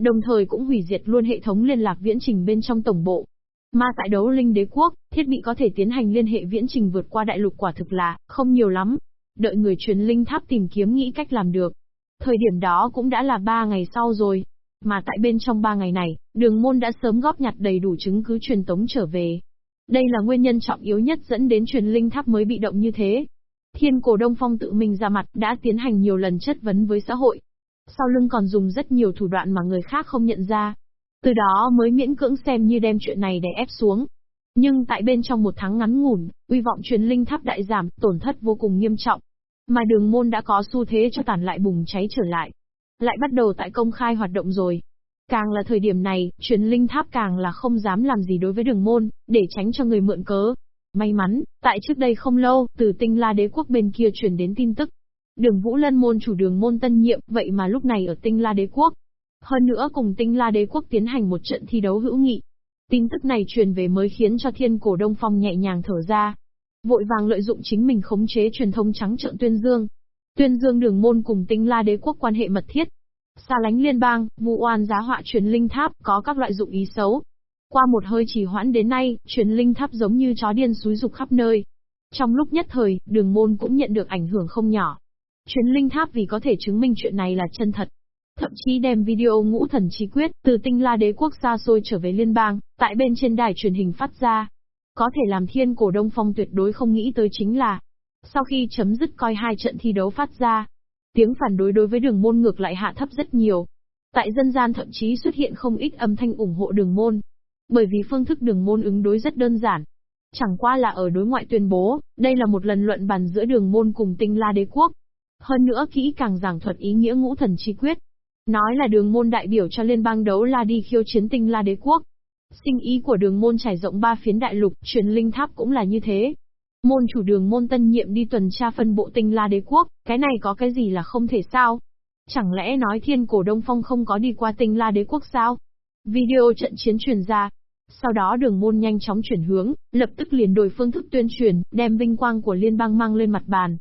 Đồng thời cũng hủy diệt luôn hệ thống liên lạc viễn trình bên trong tổng bộ. Mà tại đấu linh đế quốc, thiết bị có thể tiến hành liên hệ viễn trình vượt qua đại lục quả thực là, không nhiều lắm. Đợi người truyền linh tháp tìm kiếm nghĩ cách làm được. Thời điểm đó cũng đã là ba ngày sau rồi. Mà tại bên trong ba ngày này, đường môn đã sớm góp nhặt đầy đủ chứng cứ truyền tống trở về. Đây là nguyên nhân trọng yếu nhất dẫn đến truyền linh tháp mới bị động như thế. Thiên cổ Đông Phong tự mình ra mặt đã tiến hành nhiều lần chất vấn với xã hội. Sau lưng còn dùng rất nhiều thủ đoạn mà người khác không nhận ra. Từ đó mới miễn cưỡng xem như đem chuyện này để ép xuống. Nhưng tại bên trong một tháng ngắn ngủn, uy vọng truyền linh tháp đại giảm, tổn thất vô cùng nghiêm trọng. Mà đường môn đã có xu thế cho tàn lại bùng cháy trở lại. Lại bắt đầu tại công khai hoạt động rồi. Càng là thời điểm này, truyền linh tháp càng là không dám làm gì đối với đường môn, để tránh cho người mượn cớ. May mắn, tại trước đây không lâu, từ tinh la đế quốc bên kia truyền đến tin tức. Đường Vũ Lân môn chủ đường môn tân nhiệm, vậy mà lúc này ở tinh la đế quốc. Hơn nữa cùng tinh la đế quốc tiến hành một trận thi đấu hữu nghị. Tin tức này truyền về mới khiến cho thiên cổ đông phong nhẹ nhàng thở ra. Vội vàng lợi dụng chính mình khống chế truyền thông trắng trợn tuyên dương. Tuyên dương đường môn cùng tinh la đế quốc quan hệ mật thiết, Xa lánh liên bang, vụ oan giá họa truyền linh tháp có các loại dụng ý xấu. Qua một hơi trì hoãn đến nay, truyền linh tháp giống như chó điên xúi dục khắp nơi. Trong lúc nhất thời, đường môn cũng nhận được ảnh hưởng không nhỏ. Truyền linh tháp vì có thể chứng minh chuyện này là chân thật. Thậm chí đem video ngũ thần chi quyết từ tinh la đế quốc xa xôi trở về liên bang, tại bên trên đài truyền hình phát ra. Có thể làm thiên cổ đông phong tuyệt đối không nghĩ tới chính là, sau khi chấm dứt coi hai trận thi đấu phát ra, Tiếng phản đối đối với đường môn ngược lại hạ thấp rất nhiều. Tại dân gian thậm chí xuất hiện không ít âm thanh ủng hộ đường môn. Bởi vì phương thức đường môn ứng đối rất đơn giản. Chẳng qua là ở đối ngoại tuyên bố, đây là một lần luận bàn giữa đường môn cùng tinh la đế quốc. Hơn nữa kỹ càng giảng thuật ý nghĩa ngũ thần chi quyết. Nói là đường môn đại biểu cho liên bang đấu la đi khiêu chiến tinh la đế quốc. Sinh ý của đường môn trải rộng ba phiến đại lục, truyền linh tháp cũng là như thế. Môn chủ đường môn tân nhiệm đi tuần tra phân bộ tinh la đế quốc, cái này có cái gì là không thể sao? Chẳng lẽ nói thiên cổ Đông Phong không có đi qua tinh la đế quốc sao? Video trận chiến truyền ra. Sau đó đường môn nhanh chóng chuyển hướng, lập tức liền đổi phương thức tuyên truyền, đem vinh quang của liên bang mang lên mặt bàn.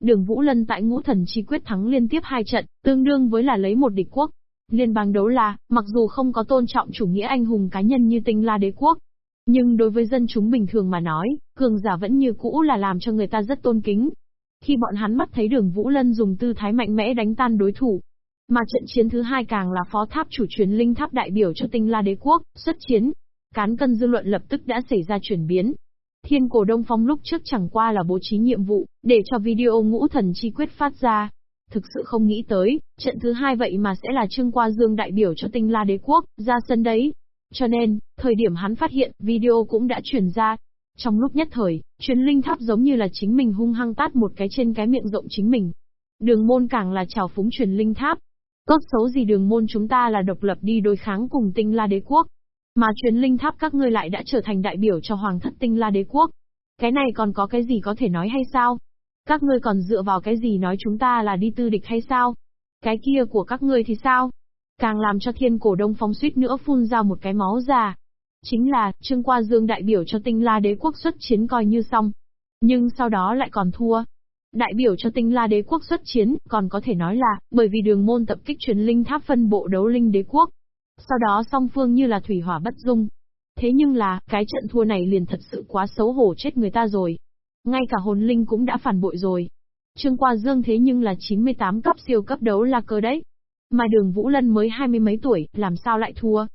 Đường Vũ Lân tại ngũ thần chi quyết thắng liên tiếp hai trận, tương đương với là lấy một địch quốc. Liên bang đấu la, mặc dù không có tôn trọng chủ nghĩa anh hùng cá nhân như tinh la đế quốc, nhưng đối với dân chúng bình thường mà nói, cường giả vẫn như cũ là làm cho người ta rất tôn kính. Khi bọn hắn mắt thấy đường Vũ Lân dùng tư thái mạnh mẽ đánh tan đối thủ, mà trận chiến thứ hai càng là phó tháp chủ truyền linh tháp đại biểu cho tinh la đế quốc, xuất chiến. Cán cân dư luận lập tức đã xảy ra chuyển biến. Thiên cổ Đông Phong lúc trước chẳng qua là bố trí nhiệm vụ, để cho video ngũ thần chi quyết phát ra. Thực sự không nghĩ tới, trận thứ hai vậy mà sẽ là Trương Qua Dương đại biểu cho tinh la đế quốc, ra sân đấy. Cho nên, thời điểm hắn phát hiện, video cũng đã truyền ra. Trong lúc nhất thời, truyền linh tháp giống như là chính mình hung hăng tát một cái trên cái miệng rộng chính mình. Đường môn càng là trào phúng truyền linh tháp. Cốt xấu gì đường môn chúng ta là độc lập đi đối kháng cùng tinh la đế quốc. Mà chuyến linh tháp các ngươi lại đã trở thành đại biểu cho hoàng thất tinh la đế quốc. Cái này còn có cái gì có thể nói hay sao? Các ngươi còn dựa vào cái gì nói chúng ta là đi tư địch hay sao? Cái kia của các ngươi thì sao? Càng làm cho thiên cổ đông phong suýt nữa phun ra một cái máu già. Chính là, Trương Qua Dương đại biểu cho tinh la đế quốc xuất chiến coi như xong. Nhưng sau đó lại còn thua. Đại biểu cho tinh la đế quốc xuất chiến, còn có thể nói là, bởi vì đường môn tập kích truyền linh tháp phân bộ đấu linh đế quốc. Sau đó song phương như là thủy hỏa bất dung. Thế nhưng là, cái trận thua này liền thật sự quá xấu hổ chết người ta rồi. Ngay cả hồn linh cũng đã phản bội rồi. Trương Qua Dương thế nhưng là 98 cấp siêu cấp đấu là cơ đấy. Mà đường Vũ Lân mới hai mươi mấy tuổi, làm sao lại thua?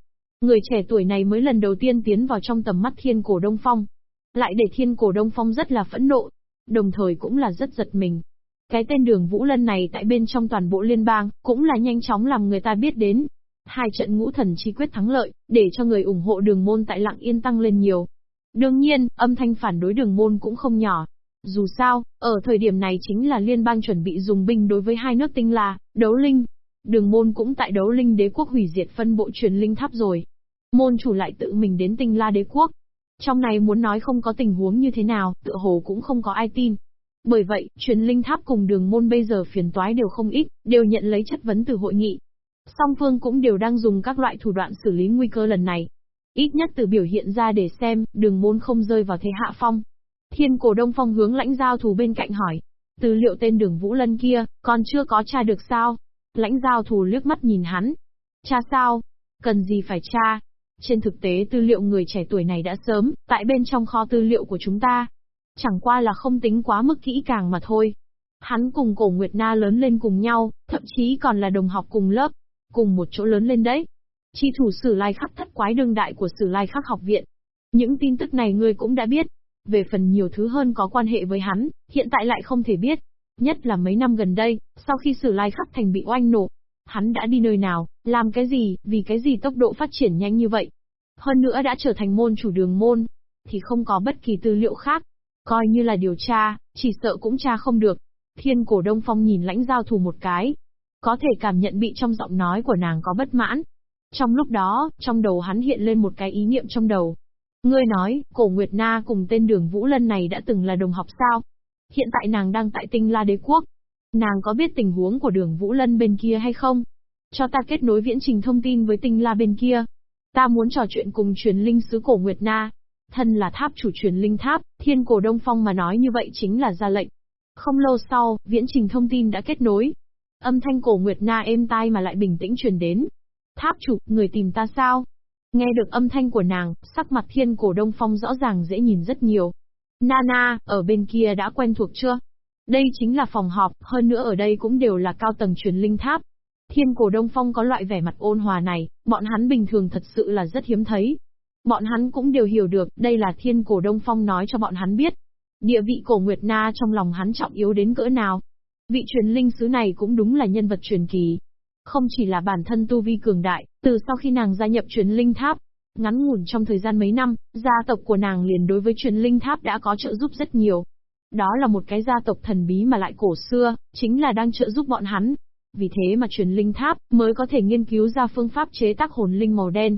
Người trẻ tuổi này mới lần đầu tiên tiến vào trong tầm mắt thiên cổ Đông Phong. Lại để thiên cổ Đông Phong rất là phẫn nộ, đồng thời cũng là rất giật mình. Cái tên đường Vũ Lân này tại bên trong toàn bộ liên bang, cũng là nhanh chóng làm người ta biết đến. Hai trận ngũ thần chi quyết thắng lợi, để cho người ủng hộ đường môn tại lặng yên tăng lên nhiều. Đương nhiên, âm thanh phản đối đường môn cũng không nhỏ. Dù sao, ở thời điểm này chính là liên bang chuẩn bị dùng binh đối với hai nước tinh là, đấu linh, Đường môn cũng tại đấu linh đế quốc hủy diệt phân bộ truyền linh tháp rồi. Môn chủ lại tự mình đến tinh la đế quốc. Trong này muốn nói không có tình huống như thế nào, tựa hồ cũng không có ai tin. Bởi vậy, truyền linh tháp cùng đường môn bây giờ phiền toái đều không ít, đều nhận lấy chất vấn từ hội nghị. Song phương cũng đều đang dùng các loại thủ đoạn xử lý nguy cơ lần này. Ít nhất từ biểu hiện ra để xem, đường môn không rơi vào thế hạ phong. Thiên cổ đông phong hướng lãnh giao thủ bên cạnh hỏi. Tư liệu tên đường Vũ Lân kia, còn chưa có tra được sao? Lãnh giao thủ liếc mắt nhìn hắn. Cha sao? Cần gì phải tra? Trên thực tế tư liệu người trẻ tuổi này đã sớm, tại bên trong kho tư liệu của chúng ta. Chẳng qua là không tính quá mức kỹ càng mà thôi. Hắn cùng cổ Nguyệt Na lớn lên cùng nhau, thậm chí còn là đồng học cùng lớp, cùng một chỗ lớn lên đấy. Chi thủ sử lai khắc thất quái đương đại của sử lai khắc học viện. Những tin tức này ngươi cũng đã biết. Về phần nhiều thứ hơn có quan hệ với hắn, hiện tại lại không thể biết. Nhất là mấy năm gần đây, sau khi sử lai khắc thành bị oanh nổ, hắn đã đi nơi nào, làm cái gì, vì cái gì tốc độ phát triển nhanh như vậy. Hơn nữa đã trở thành môn chủ đường môn, thì không có bất kỳ tư liệu khác. Coi như là điều tra, chỉ sợ cũng tra không được. Thiên cổ đông phong nhìn lãnh giao thủ một cái. Có thể cảm nhận bị trong giọng nói của nàng có bất mãn. Trong lúc đó, trong đầu hắn hiện lên một cái ý niệm trong đầu. Ngươi nói, cổ Nguyệt Na cùng tên đường Vũ Lân này đã từng là đồng học sao? Hiện tại nàng đang tại tinh La Đế Quốc. Nàng có biết tình huống của đường Vũ Lân bên kia hay không? Cho ta kết nối viễn trình thông tin với tinh La bên kia. Ta muốn trò chuyện cùng truyền linh sứ cổ Nguyệt Na. Thân là tháp chủ truyền linh tháp, thiên cổ Đông Phong mà nói như vậy chính là ra lệnh. Không lâu sau, viễn trình thông tin đã kết nối. Âm thanh cổ Nguyệt Na êm tai mà lại bình tĩnh truyền đến. Tháp chủ, người tìm ta sao? Nghe được âm thanh của nàng, sắc mặt thiên cổ Đông Phong rõ ràng dễ nhìn rất nhiều. Nana, ở bên kia đã quen thuộc chưa? Đây chính là phòng họp, hơn nữa ở đây cũng đều là cao tầng truyền linh tháp. Thiên cổ Đông Phong có loại vẻ mặt ôn hòa này, bọn hắn bình thường thật sự là rất hiếm thấy. Bọn hắn cũng đều hiểu được, đây là thiên cổ Đông Phong nói cho bọn hắn biết. Địa vị cổ Nguyệt Na trong lòng hắn trọng yếu đến cỡ nào. Vị truyền linh sứ này cũng đúng là nhân vật truyền kỳ. Không chỉ là bản thân tu vi cường đại, từ sau khi nàng gia nhập truyền linh tháp, ngắn ngủn trong thời gian mấy năm, gia tộc của nàng liền đối với truyền linh tháp đã có trợ giúp rất nhiều. Đó là một cái gia tộc thần bí mà lại cổ xưa, chính là đang trợ giúp bọn hắn. Vì thế mà truyền linh tháp mới có thể nghiên cứu ra phương pháp chế tác hồn linh màu đen.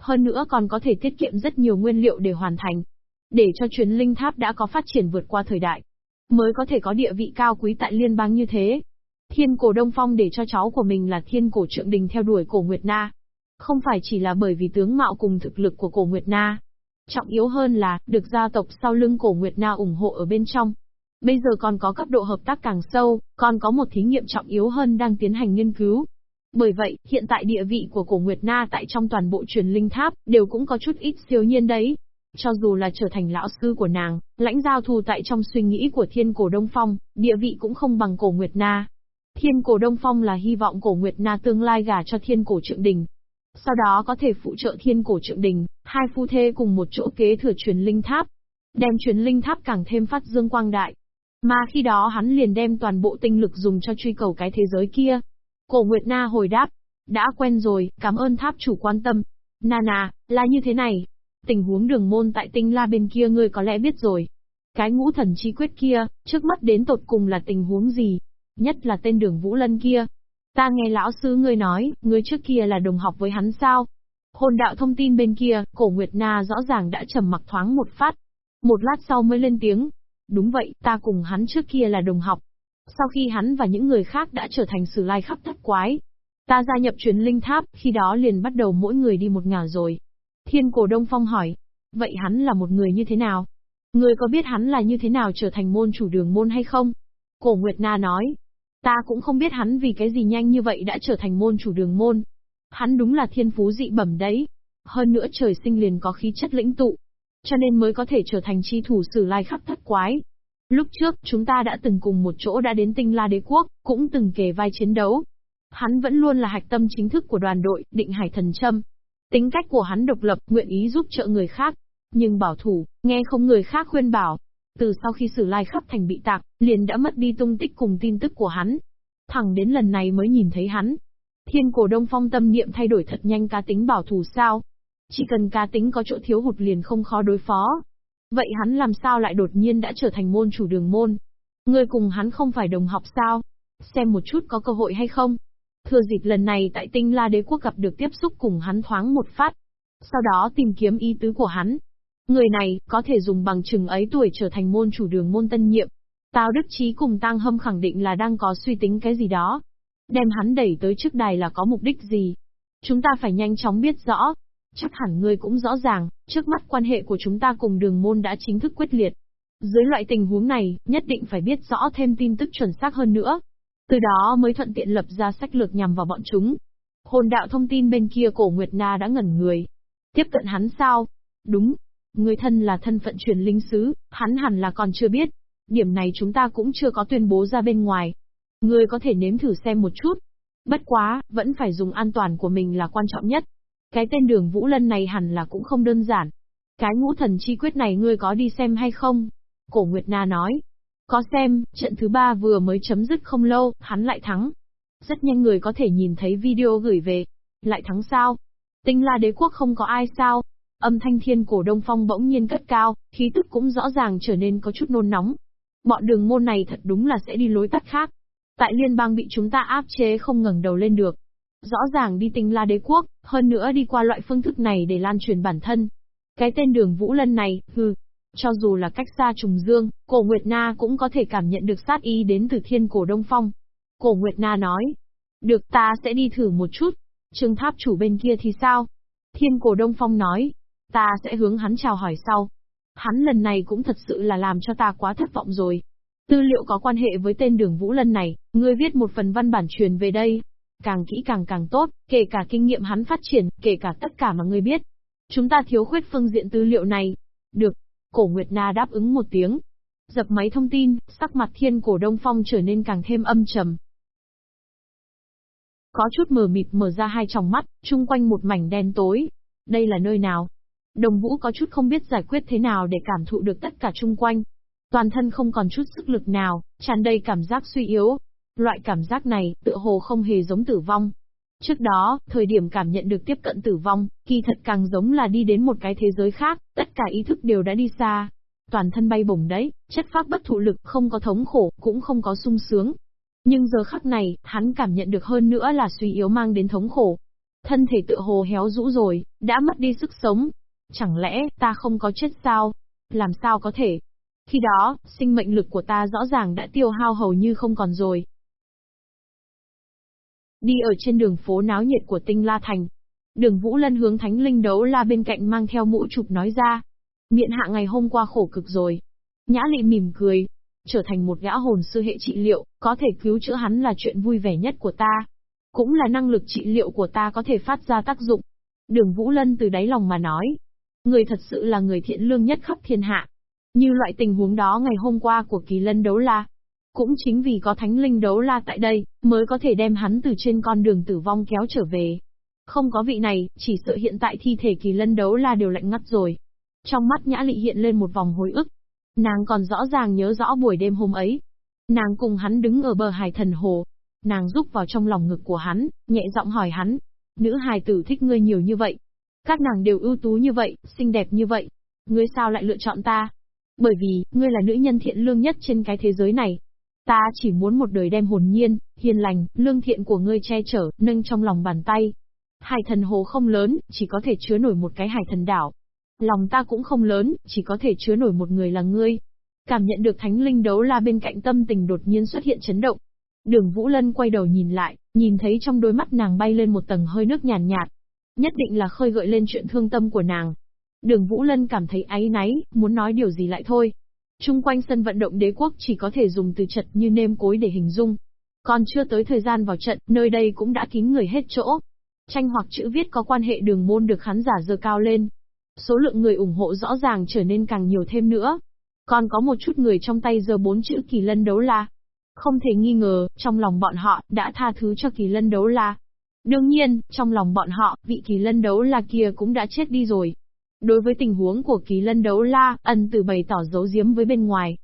Hơn nữa còn có thể tiết kiệm rất nhiều nguyên liệu để hoàn thành. Để cho truyền linh tháp đã có phát triển vượt qua thời đại. Mới có thể có địa vị cao quý tại liên bang như thế. Thiên cổ Đông Phong để cho cháu của mình là thiên cổ trượng đình theo đuổi cổ Nguyệt Na. Không phải chỉ là bởi vì tướng mạo cùng thực lực của cổ Nguyệt Na. Trọng yếu hơn là, được gia tộc sau lưng cổ Nguyệt Na ủng hộ ở bên trong. Bây giờ còn có cấp độ hợp tác càng sâu, còn có một thí nghiệm trọng yếu hơn đang tiến hành nghiên cứu. Bởi vậy, hiện tại địa vị của cổ Nguyệt Na tại trong toàn bộ truyền linh tháp, đều cũng có chút ít siêu nhiên đấy. Cho dù là trở thành lão sư của nàng, lãnh giao thù tại trong suy nghĩ của thiên cổ Đông Phong, địa vị cũng không bằng cổ Nguyệt Na. Thiên cổ Đông Phong là hy vọng cổ Nguyệt Na tương lai gả cho thiên cổ trượng đình, sau đó có thể phụ trợ thiên cổ trượng đình, hai phu thê cùng một chỗ kế thừa truyền linh tháp. Đem truyền linh tháp càng thêm phát dương quang đại. Mà khi đó hắn liền đem toàn bộ tinh lực dùng cho truy cầu cái thế giới kia. Cổ Nguyệt Na hồi đáp. Đã quen rồi, cảm ơn tháp chủ quan tâm. Nana, là như thế này. Tình huống đường môn tại tinh la bên kia ngươi có lẽ biết rồi. Cái ngũ thần chi quyết kia, trước mắt đến tột cùng là tình huống gì? Nhất là tên đường Vũ Lân kia, Ta nghe lão sư ngươi nói, ngươi trước kia là đồng học với hắn sao? Hồn đạo thông tin bên kia, cổ Nguyệt Na rõ ràng đã trầm mặc thoáng một phát. Một lát sau mới lên tiếng. Đúng vậy, ta cùng hắn trước kia là đồng học. Sau khi hắn và những người khác đã trở thành sử lai khắp thất quái. Ta gia nhập chuyến linh tháp, khi đó liền bắt đầu mỗi người đi một ngả rồi. Thiên cổ Đông Phong hỏi. Vậy hắn là một người như thế nào? Người có biết hắn là như thế nào trở thành môn chủ đường môn hay không? Cổ Nguyệt Na nói, Ta cũng không biết hắn vì cái gì nhanh như vậy đã trở thành môn chủ đường môn. Hắn đúng là thiên phú dị bẩm đấy. Hơn nữa trời sinh liền có khí chất lĩnh tụ. Cho nên mới có thể trở thành chi thủ sử lai khắp thất quái. Lúc trước, chúng ta đã từng cùng một chỗ đã đến tinh la đế quốc, cũng từng kề vai chiến đấu. Hắn vẫn luôn là hạch tâm chính thức của đoàn đội, định hải thần châm. Tính cách của hắn độc lập, nguyện ý giúp trợ người khác. Nhưng bảo thủ, nghe không người khác khuyên bảo, từ sau khi Sử Lai khắp thành bị tạc, liền đã mất đi tung tích cùng tin tức của hắn. Thẳng đến lần này mới nhìn thấy hắn. Thiên cổ đông phong tâm niệm thay đổi thật nhanh cá tính bảo thủ sao. Chỉ cần cá tính có chỗ thiếu hụt liền không khó đối phó. Vậy hắn làm sao lại đột nhiên đã trở thành môn chủ đường môn? Người cùng hắn không phải đồng học sao? Xem một chút có cơ hội hay không? Thừa dịp lần này tại tinh la đế quốc gặp được tiếp xúc cùng hắn thoáng một phát. Sau đó tìm kiếm ý tứ của hắn, Người này, có thể dùng bằng chừng ấy tuổi trở thành môn chủ đường môn tân nhiệm. Tào Đức Chí cùng Tang Hâm khẳng định là đang có suy tính cái gì đó. Đem hắn đẩy tới trước đài là có mục đích gì? Chúng ta phải nhanh chóng biết rõ. Chắc hẳn ngươi cũng rõ ràng, trước mắt quan hệ của chúng ta cùng đường môn đã chính thức quyết liệt. Dưới loại tình huống này, nhất định phải biết rõ thêm tin tức chuẩn xác hơn nữa. Từ đó mới thuận tiện lập ra sách lược nhằm vào bọn chúng. Hồn đạo thông tin bên kia cổ Nguyệt Na đã ngẩn người. Tiếp cận hắn sao? Đúng. Người thân là thân phận truyền linh sứ, hắn hẳn là còn chưa biết. Điểm này chúng ta cũng chưa có tuyên bố ra bên ngoài. Người có thể nếm thử xem một chút. Bất quá, vẫn phải dùng an toàn của mình là quan trọng nhất. Cái tên đường Vũ Lân này hẳn là cũng không đơn giản. Cái ngũ thần chi quyết này ngươi có đi xem hay không? Cổ Nguyệt Na nói. Có xem, trận thứ ba vừa mới chấm dứt không lâu, hắn lại thắng. Rất nhanh người có thể nhìn thấy video gửi về. Lại thắng sao? Tinh la đế quốc không có ai sao? Âm thanh thiên cổ đông phong bỗng nhiên cất cao, khí tức cũng rõ ràng trở nên có chút nôn nóng. Bọn đường môn này thật đúng là sẽ đi lối tắt khác. Tại liên bang bị chúng ta áp chế không ngẩng đầu lên được. Rõ ràng đi tinh la đế quốc, hơn nữa đi qua loại phương thức này để lan truyền bản thân. Cái tên đường Vũ Lân này, hừ, cho dù là cách xa trùng dương, cổ Nguyệt Na cũng có thể cảm nhận được sát ý đến từ thiên cổ đông phong. Cổ Nguyệt Na nói, được ta sẽ đi thử một chút. Trương tháp chủ bên kia thì sao? Thiên cổ đông phong nói, ta sẽ hướng hắn chào hỏi sau. Hắn lần này cũng thật sự là làm cho ta quá thất vọng rồi. Tư liệu có quan hệ với tên đường Vũ Lân này, ngươi viết một phần văn bản truyền về đây. Càng kỹ càng càng tốt, kể cả kinh nghiệm hắn phát triển, kể cả tất cả mà ngươi biết. Chúng ta thiếu khuyết phương diện tư liệu này. Được. Cổ Nguyệt Na đáp ứng một tiếng. Dập máy thông tin, sắc mặt thiên cổ đông phong trở nên càng thêm âm trầm. Có chút mờ mịt mở ra hai tròng mắt, chung quanh một mảnh đen tối. Đây là nơi nào? Đồng Vũ có chút không biết giải quyết thế nào để cảm thụ được tất cả chung quanh. Toàn thân không còn chút sức lực nào, tràn đầy cảm giác suy yếu. Loại cảm giác này, tựa hồ không hề giống tử vong. Trước đó, thời điểm cảm nhận được tiếp cận tử vong, kỳ thật càng giống là đi đến một cái thế giới khác, tất cả ý thức đều đã đi xa. Toàn thân bay bổng đấy, chất phác bất thụ lực, không có thống khổ, cũng không có sung sướng. Nhưng giờ khắc này, hắn cảm nhận được hơn nữa là suy yếu mang đến thống khổ. Thân thể tự hồ héo rũ rồi, đã mất đi sức sống, Chẳng lẽ, ta không có chết sao? Làm sao có thể? Khi đó, sinh mệnh lực của ta rõ ràng đã tiêu hao hầu như không còn rồi. Đi ở trên đường phố náo nhiệt của tinh La Thành. Đường Vũ Lân hướng Thánh Linh đấu la bên cạnh mang theo mũ chụp nói ra. Miện hạ ngày hôm qua khổ cực rồi. Nhã lị mỉm cười. Trở thành một gã hồn sư hệ trị liệu, có thể cứu chữa hắn là chuyện vui vẻ nhất của ta. Cũng là năng lực trị liệu của ta có thể phát ra tác dụng. Đường Vũ Lân từ đáy lòng mà nói, Người thật sự là người thiện lương nhất khắp thiên hạ. Như loại tình huống đó ngày hôm qua của kỳ lân đấu la. Cũng chính vì có thánh linh đấu la tại đây, mới có thể đem hắn từ trên con đường tử vong kéo trở về. Không có vị này, chỉ sợ hiện tại thi thể kỳ lân đấu la đều lạnh ngắt rồi. Trong mắt nhã lị hiện lên một vòng hồi ức. Nàng còn rõ ràng nhớ rõ buổi đêm hôm ấy. Nàng cùng hắn đứng ở bờ hải thần hồ. Nàng rúc vào trong lòng ngực của hắn, nhẹ giọng hỏi hắn. Nữ hài tử thích ngươi nhiều như vậy, các nàng đều ưu tú như vậy, xinh đẹp như vậy. Ngươi sao lại lựa chọn ta? Bởi vì, ngươi là nữ nhân thiện lương nhất trên cái thế giới này. Ta chỉ muốn một đời đem hồn nhiên, hiền lành, lương thiện của ngươi che chở, nâng trong lòng bàn tay. Hải thần hồ không lớn, chỉ có thể chứa nổi một cái hải thần đảo. Lòng ta cũng không lớn, chỉ có thể chứa nổi một người là ngươi. Cảm nhận được thánh linh đấu la bên cạnh tâm tình đột nhiên xuất hiện chấn động. Đường Vũ Lân quay đầu nhìn lại, nhìn thấy trong đôi mắt nàng bay lên một tầng hơi nước nhàn nhạt, nhạt, Nhất định là khơi gợi lên chuyện thương tâm của nàng. Đường Vũ Lân cảm thấy áy náy, muốn nói điều gì lại thôi. Trung quanh sân vận động đế quốc chỉ có thể dùng từ chật như nêm cối để hình dung. Còn chưa tới thời gian vào trận, nơi đây cũng đã kín người hết chỗ. Tranh hoặc chữ viết có quan hệ đường môn được khán giả dơ cao lên. Số lượng người ủng hộ rõ ràng trở nên càng nhiều thêm nữa. Còn có một chút người trong tay giờ bốn chữ kỳ lân đấu la. Không thể nghi ngờ, trong lòng bọn họ đã tha thứ cho kỳ lân đấu la. Đương nhiên, trong lòng bọn họ, vị kỳ lân đấu la kia cũng đã chết đi rồi. Đối với tình huống của kỳ lân đấu la, ân từ bày tỏ giấu giếm với bên ngoài.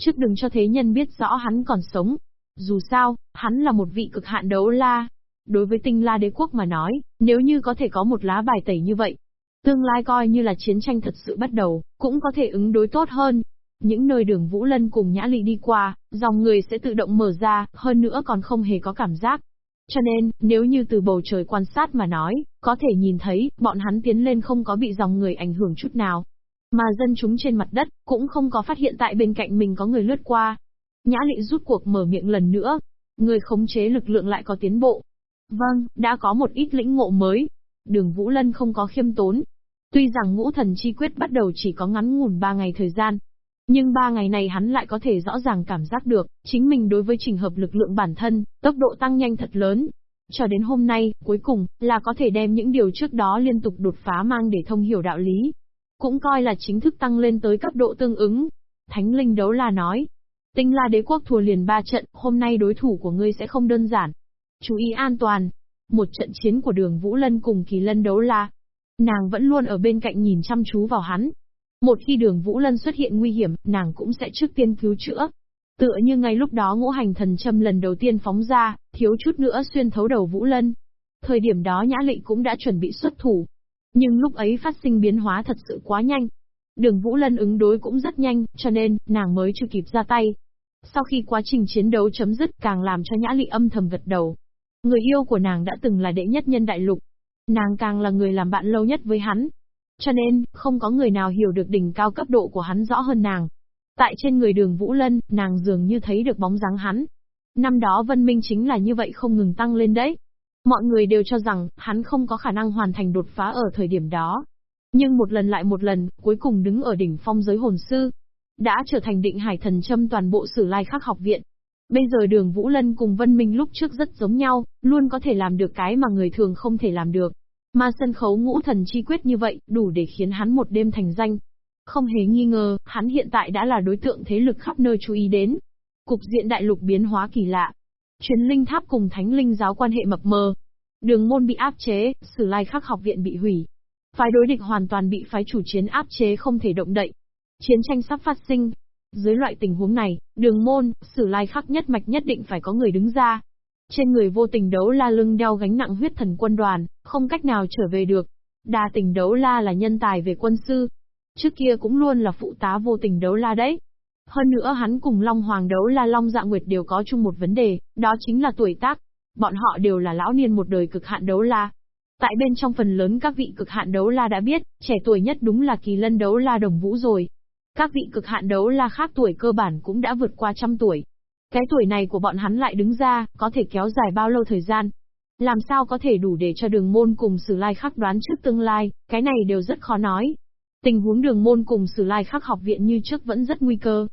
Trước đừng cho thế nhân biết rõ hắn còn sống. Dù sao, hắn là một vị cực hạn đấu la. Đối với tinh la đế quốc mà nói, nếu như có thể có một lá bài tẩy như vậy, tương lai coi như là chiến tranh thật sự bắt đầu, cũng có thể ứng đối tốt hơn. Những nơi đường Vũ Lân cùng Nhã Lị đi qua, dòng người sẽ tự động mở ra, hơn nữa còn không hề có cảm giác, cho nên, nếu như từ bầu trời quan sát mà nói, có thể nhìn thấy, bọn hắn tiến lên không có bị dòng người ảnh hưởng chút nào. Mà dân chúng trên mặt đất, cũng không có phát hiện tại bên cạnh mình có người lướt qua. Nhã lị rút cuộc mở miệng lần nữa. Người khống chế lực lượng lại có tiến bộ. Vâng, đã có một ít lĩnh ngộ mới. Đường Vũ Lân không có khiêm tốn. Tuy rằng ngũ thần chi quyết bắt đầu chỉ có ngắn ngủn ba ngày thời gian, nhưng ba ngày này hắn lại có thể rõ ràng cảm giác được, chính mình đối với trình hợp lực lượng bản thân, tốc độ tăng nhanh thật lớn. Cho đến hôm nay, cuối cùng, là có thể đem những điều trước đó liên tục đột phá mang để thông hiểu đạo lý. Cũng coi là chính thức tăng lên tới cấp độ tương ứng. Thánh linh đấu là nói, tinh la đế quốc thua liền ba trận, hôm nay đối thủ của ngươi sẽ không đơn giản. Chú ý an toàn. Một trận chiến của đường Vũ Lân cùng kỳ lân đấu la. Nàng vẫn luôn ở bên cạnh nhìn chăm chú vào hắn, một khi đường Vũ Lân xuất hiện nguy hiểm, nàng cũng sẽ trước tiên cứu chữa. Tựa như ngay lúc đó ngũ hành thần châm lần đầu tiên phóng ra, thiếu chút nữa xuyên thấu đầu Vũ Lân. Thời điểm đó Nhã Lệ cũng đã chuẩn bị xuất thủ. Nhưng lúc ấy phát sinh biến hóa thật sự quá nhanh. Đường Vũ Lân ứng đối cũng rất nhanh, cho nên, nàng mới chưa kịp ra tay. Sau khi quá trình chiến đấu chấm dứt càng làm cho Nhã Lị âm thầm gật đầu. Người yêu của nàng đã từng là đệ nhất nhân đại lục. Nàng càng là người làm bạn lâu nhất với hắn, cho nên, không có người nào hiểu được đỉnh cao cấp độ của hắn rõ hơn nàng. Tại trên người đường Vũ Lân, nàng dường như thấy được bóng dáng hắn. Năm đó Vân Minh chính là như vậy không ngừng tăng lên đấy. Mọi người đều cho rằng, hắn không có khả năng hoàn thành đột phá ở thời điểm đó. Nhưng một lần lại một lần, cuối cùng đứng ở đỉnh phong giới hồn sư. Đã trở thành định hải thần châm toàn bộ sử lai khắc học viện. Bây giờ đường Vũ Lân cùng Vân Minh lúc trước rất giống nhau, luôn có thể làm được cái mà người thường không thể làm được. Mà sân khấu ngũ thần chi quyết như vậy, đủ để khiến hắn một đêm thành danh. Không hề nghi ngờ, hắn hiện tại đã là đối tượng thế lực khắp nơi chú ý đến. Cục diện đại lục biến hóa kỳ lạ. Truyền linh tháp cùng thánh linh giáo quan hệ mập mờ. Đường môn bị áp chế, sử lai khắc học viện bị hủy. Phái đối địch hoàn toàn bị phái chủ chiến áp chế không thể động đậy. Chiến tranh sắp phát sinh. Dưới loại tình huống này, đường môn, sử lai khắc nhất mạch nhất định phải có người đứng ra, trên người vô tình đấu la lưng đeo gánh nặng huyết thần quân đoàn, không cách nào trở về được. Đa tình đấu la là nhân tài về quân sư. Trước kia cũng luôn là phụ tá vô tình đấu la đấy. Hơn nữa hắn cùng Long Hoàng đấu la Long Dạ Nguyệt đều có chung một vấn đề, đó chính là tuổi tác. Bọn họ đều là lão niên một đời cực hạn đấu la. Tại bên trong phần lớn các vị cực hạn đấu la đã biết, trẻ tuổi nhất đúng là kỳ lân đấu la đồng vũ rồi. Các vị cực hạn đấu la khác tuổi cơ bản cũng đã vượt qua trăm tuổi. Cái tuổi này của bọn hắn lại đứng ra, có thể kéo dài bao lâu thời gian? Làm sao có thể đủ để cho đường môn cùng sử lai khắc đoán trước tương lai, cái này đều rất khó nói. Tình huống đường môn cùng sử lai khắc học viện như trước vẫn rất nguy cơ.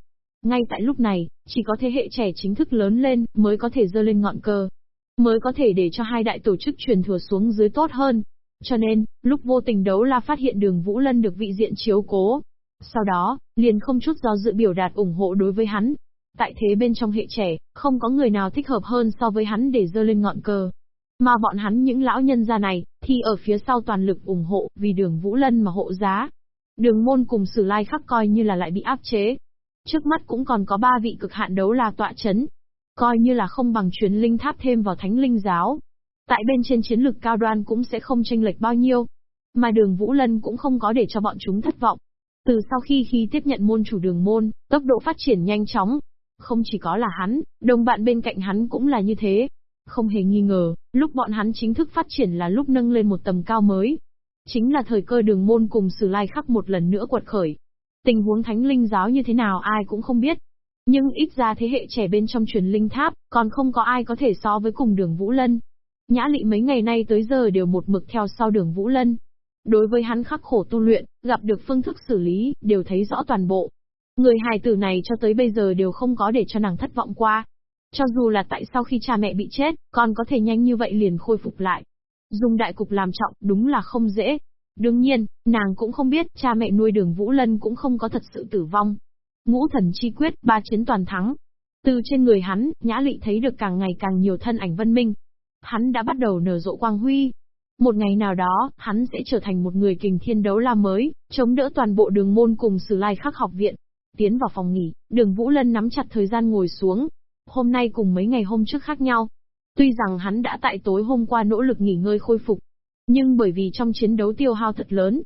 Ngay tại lúc này, chỉ có thế hệ trẻ chính thức lớn lên, mới có thể dơ lên ngọn cơ. Mới có thể để cho hai đại tổ chức truyền thừa xuống dưới tốt hơn. Cho nên, lúc vô tình đấu la phát hiện đường Vũ Lân được vị diện chiếu cố. Sau đó, liền không chút do dự biểu đạt ủng hộ đối với hắn, Tại thế bên trong hệ trẻ, không có người nào thích hợp hơn so với hắn để dơ lên ngọn cờ. Mà bọn hắn những lão nhân gia này, thì ở phía sau toàn lực ủng hộ, vì đường Vũ Lân mà hộ giá. Đường môn cùng sử lai khắc coi như là lại bị áp chế. Trước mắt cũng còn có ba vị cực hạn đấu là tọa chấn. Coi như là không bằng chuyến linh tháp thêm vào thánh linh giáo. Tại bên trên chiến lực cao đoan cũng sẽ không tranh lệch bao nhiêu. Mà đường Vũ Lân cũng không có để cho bọn chúng thất vọng. Từ sau khi khi tiếp nhận môn chủ đường môn, tốc độ phát triển nhanh chóng, không chỉ có là hắn, đồng bạn bên cạnh hắn cũng là như thế. Không hề nghi ngờ, lúc bọn hắn chính thức phát triển là lúc nâng lên một tầm cao mới. Chính là thời cơ đường môn cùng sử lai khắc một lần nữa quật khởi. Tình huống thánh linh giáo như thế nào ai cũng không biết. Nhưng ít ra thế hệ trẻ bên trong truyền linh tháp, còn không có ai có thể so với cùng đường Vũ Lân. Nhã lị mấy ngày nay tới giờ đều một mực theo sau đường Vũ Lân. Đối với hắn khắc khổ tu luyện, gặp được phương thức xử lý, đều thấy rõ toàn bộ. Người hài tử này cho tới bây giờ đều không có để cho nàng thất vọng qua. Cho dù là tại sau khi cha mẹ bị chết, con có thể nhanh như vậy liền khôi phục lại. Dùng đại cục làm trọng, đúng là không dễ. Đương nhiên, nàng cũng không biết cha mẹ nuôi đường Vũ Lân cũng không có thật sự tử vong. Ngũ thần chi quyết, ba chiến toàn thắng. Từ trên người hắn, Nhã Lị thấy được càng ngày càng nhiều thân ảnh vân minh. Hắn đã bắt đầu nở rộ quang huy. Một ngày nào đó, hắn sẽ trở thành một người kình thiên đấu la mới, chống đỡ toàn bộ đường môn cùng sử lai khắc học viện. Tiến vào phòng nghỉ, đường Vũ Lân nắm chặt thời gian ngồi xuống. Hôm nay cùng mấy ngày hôm trước khác nhau. Tuy rằng hắn đã tại tối hôm qua nỗ lực nghỉ ngơi khôi phục, nhưng bởi vì trong chiến đấu tiêu hao thật lớn.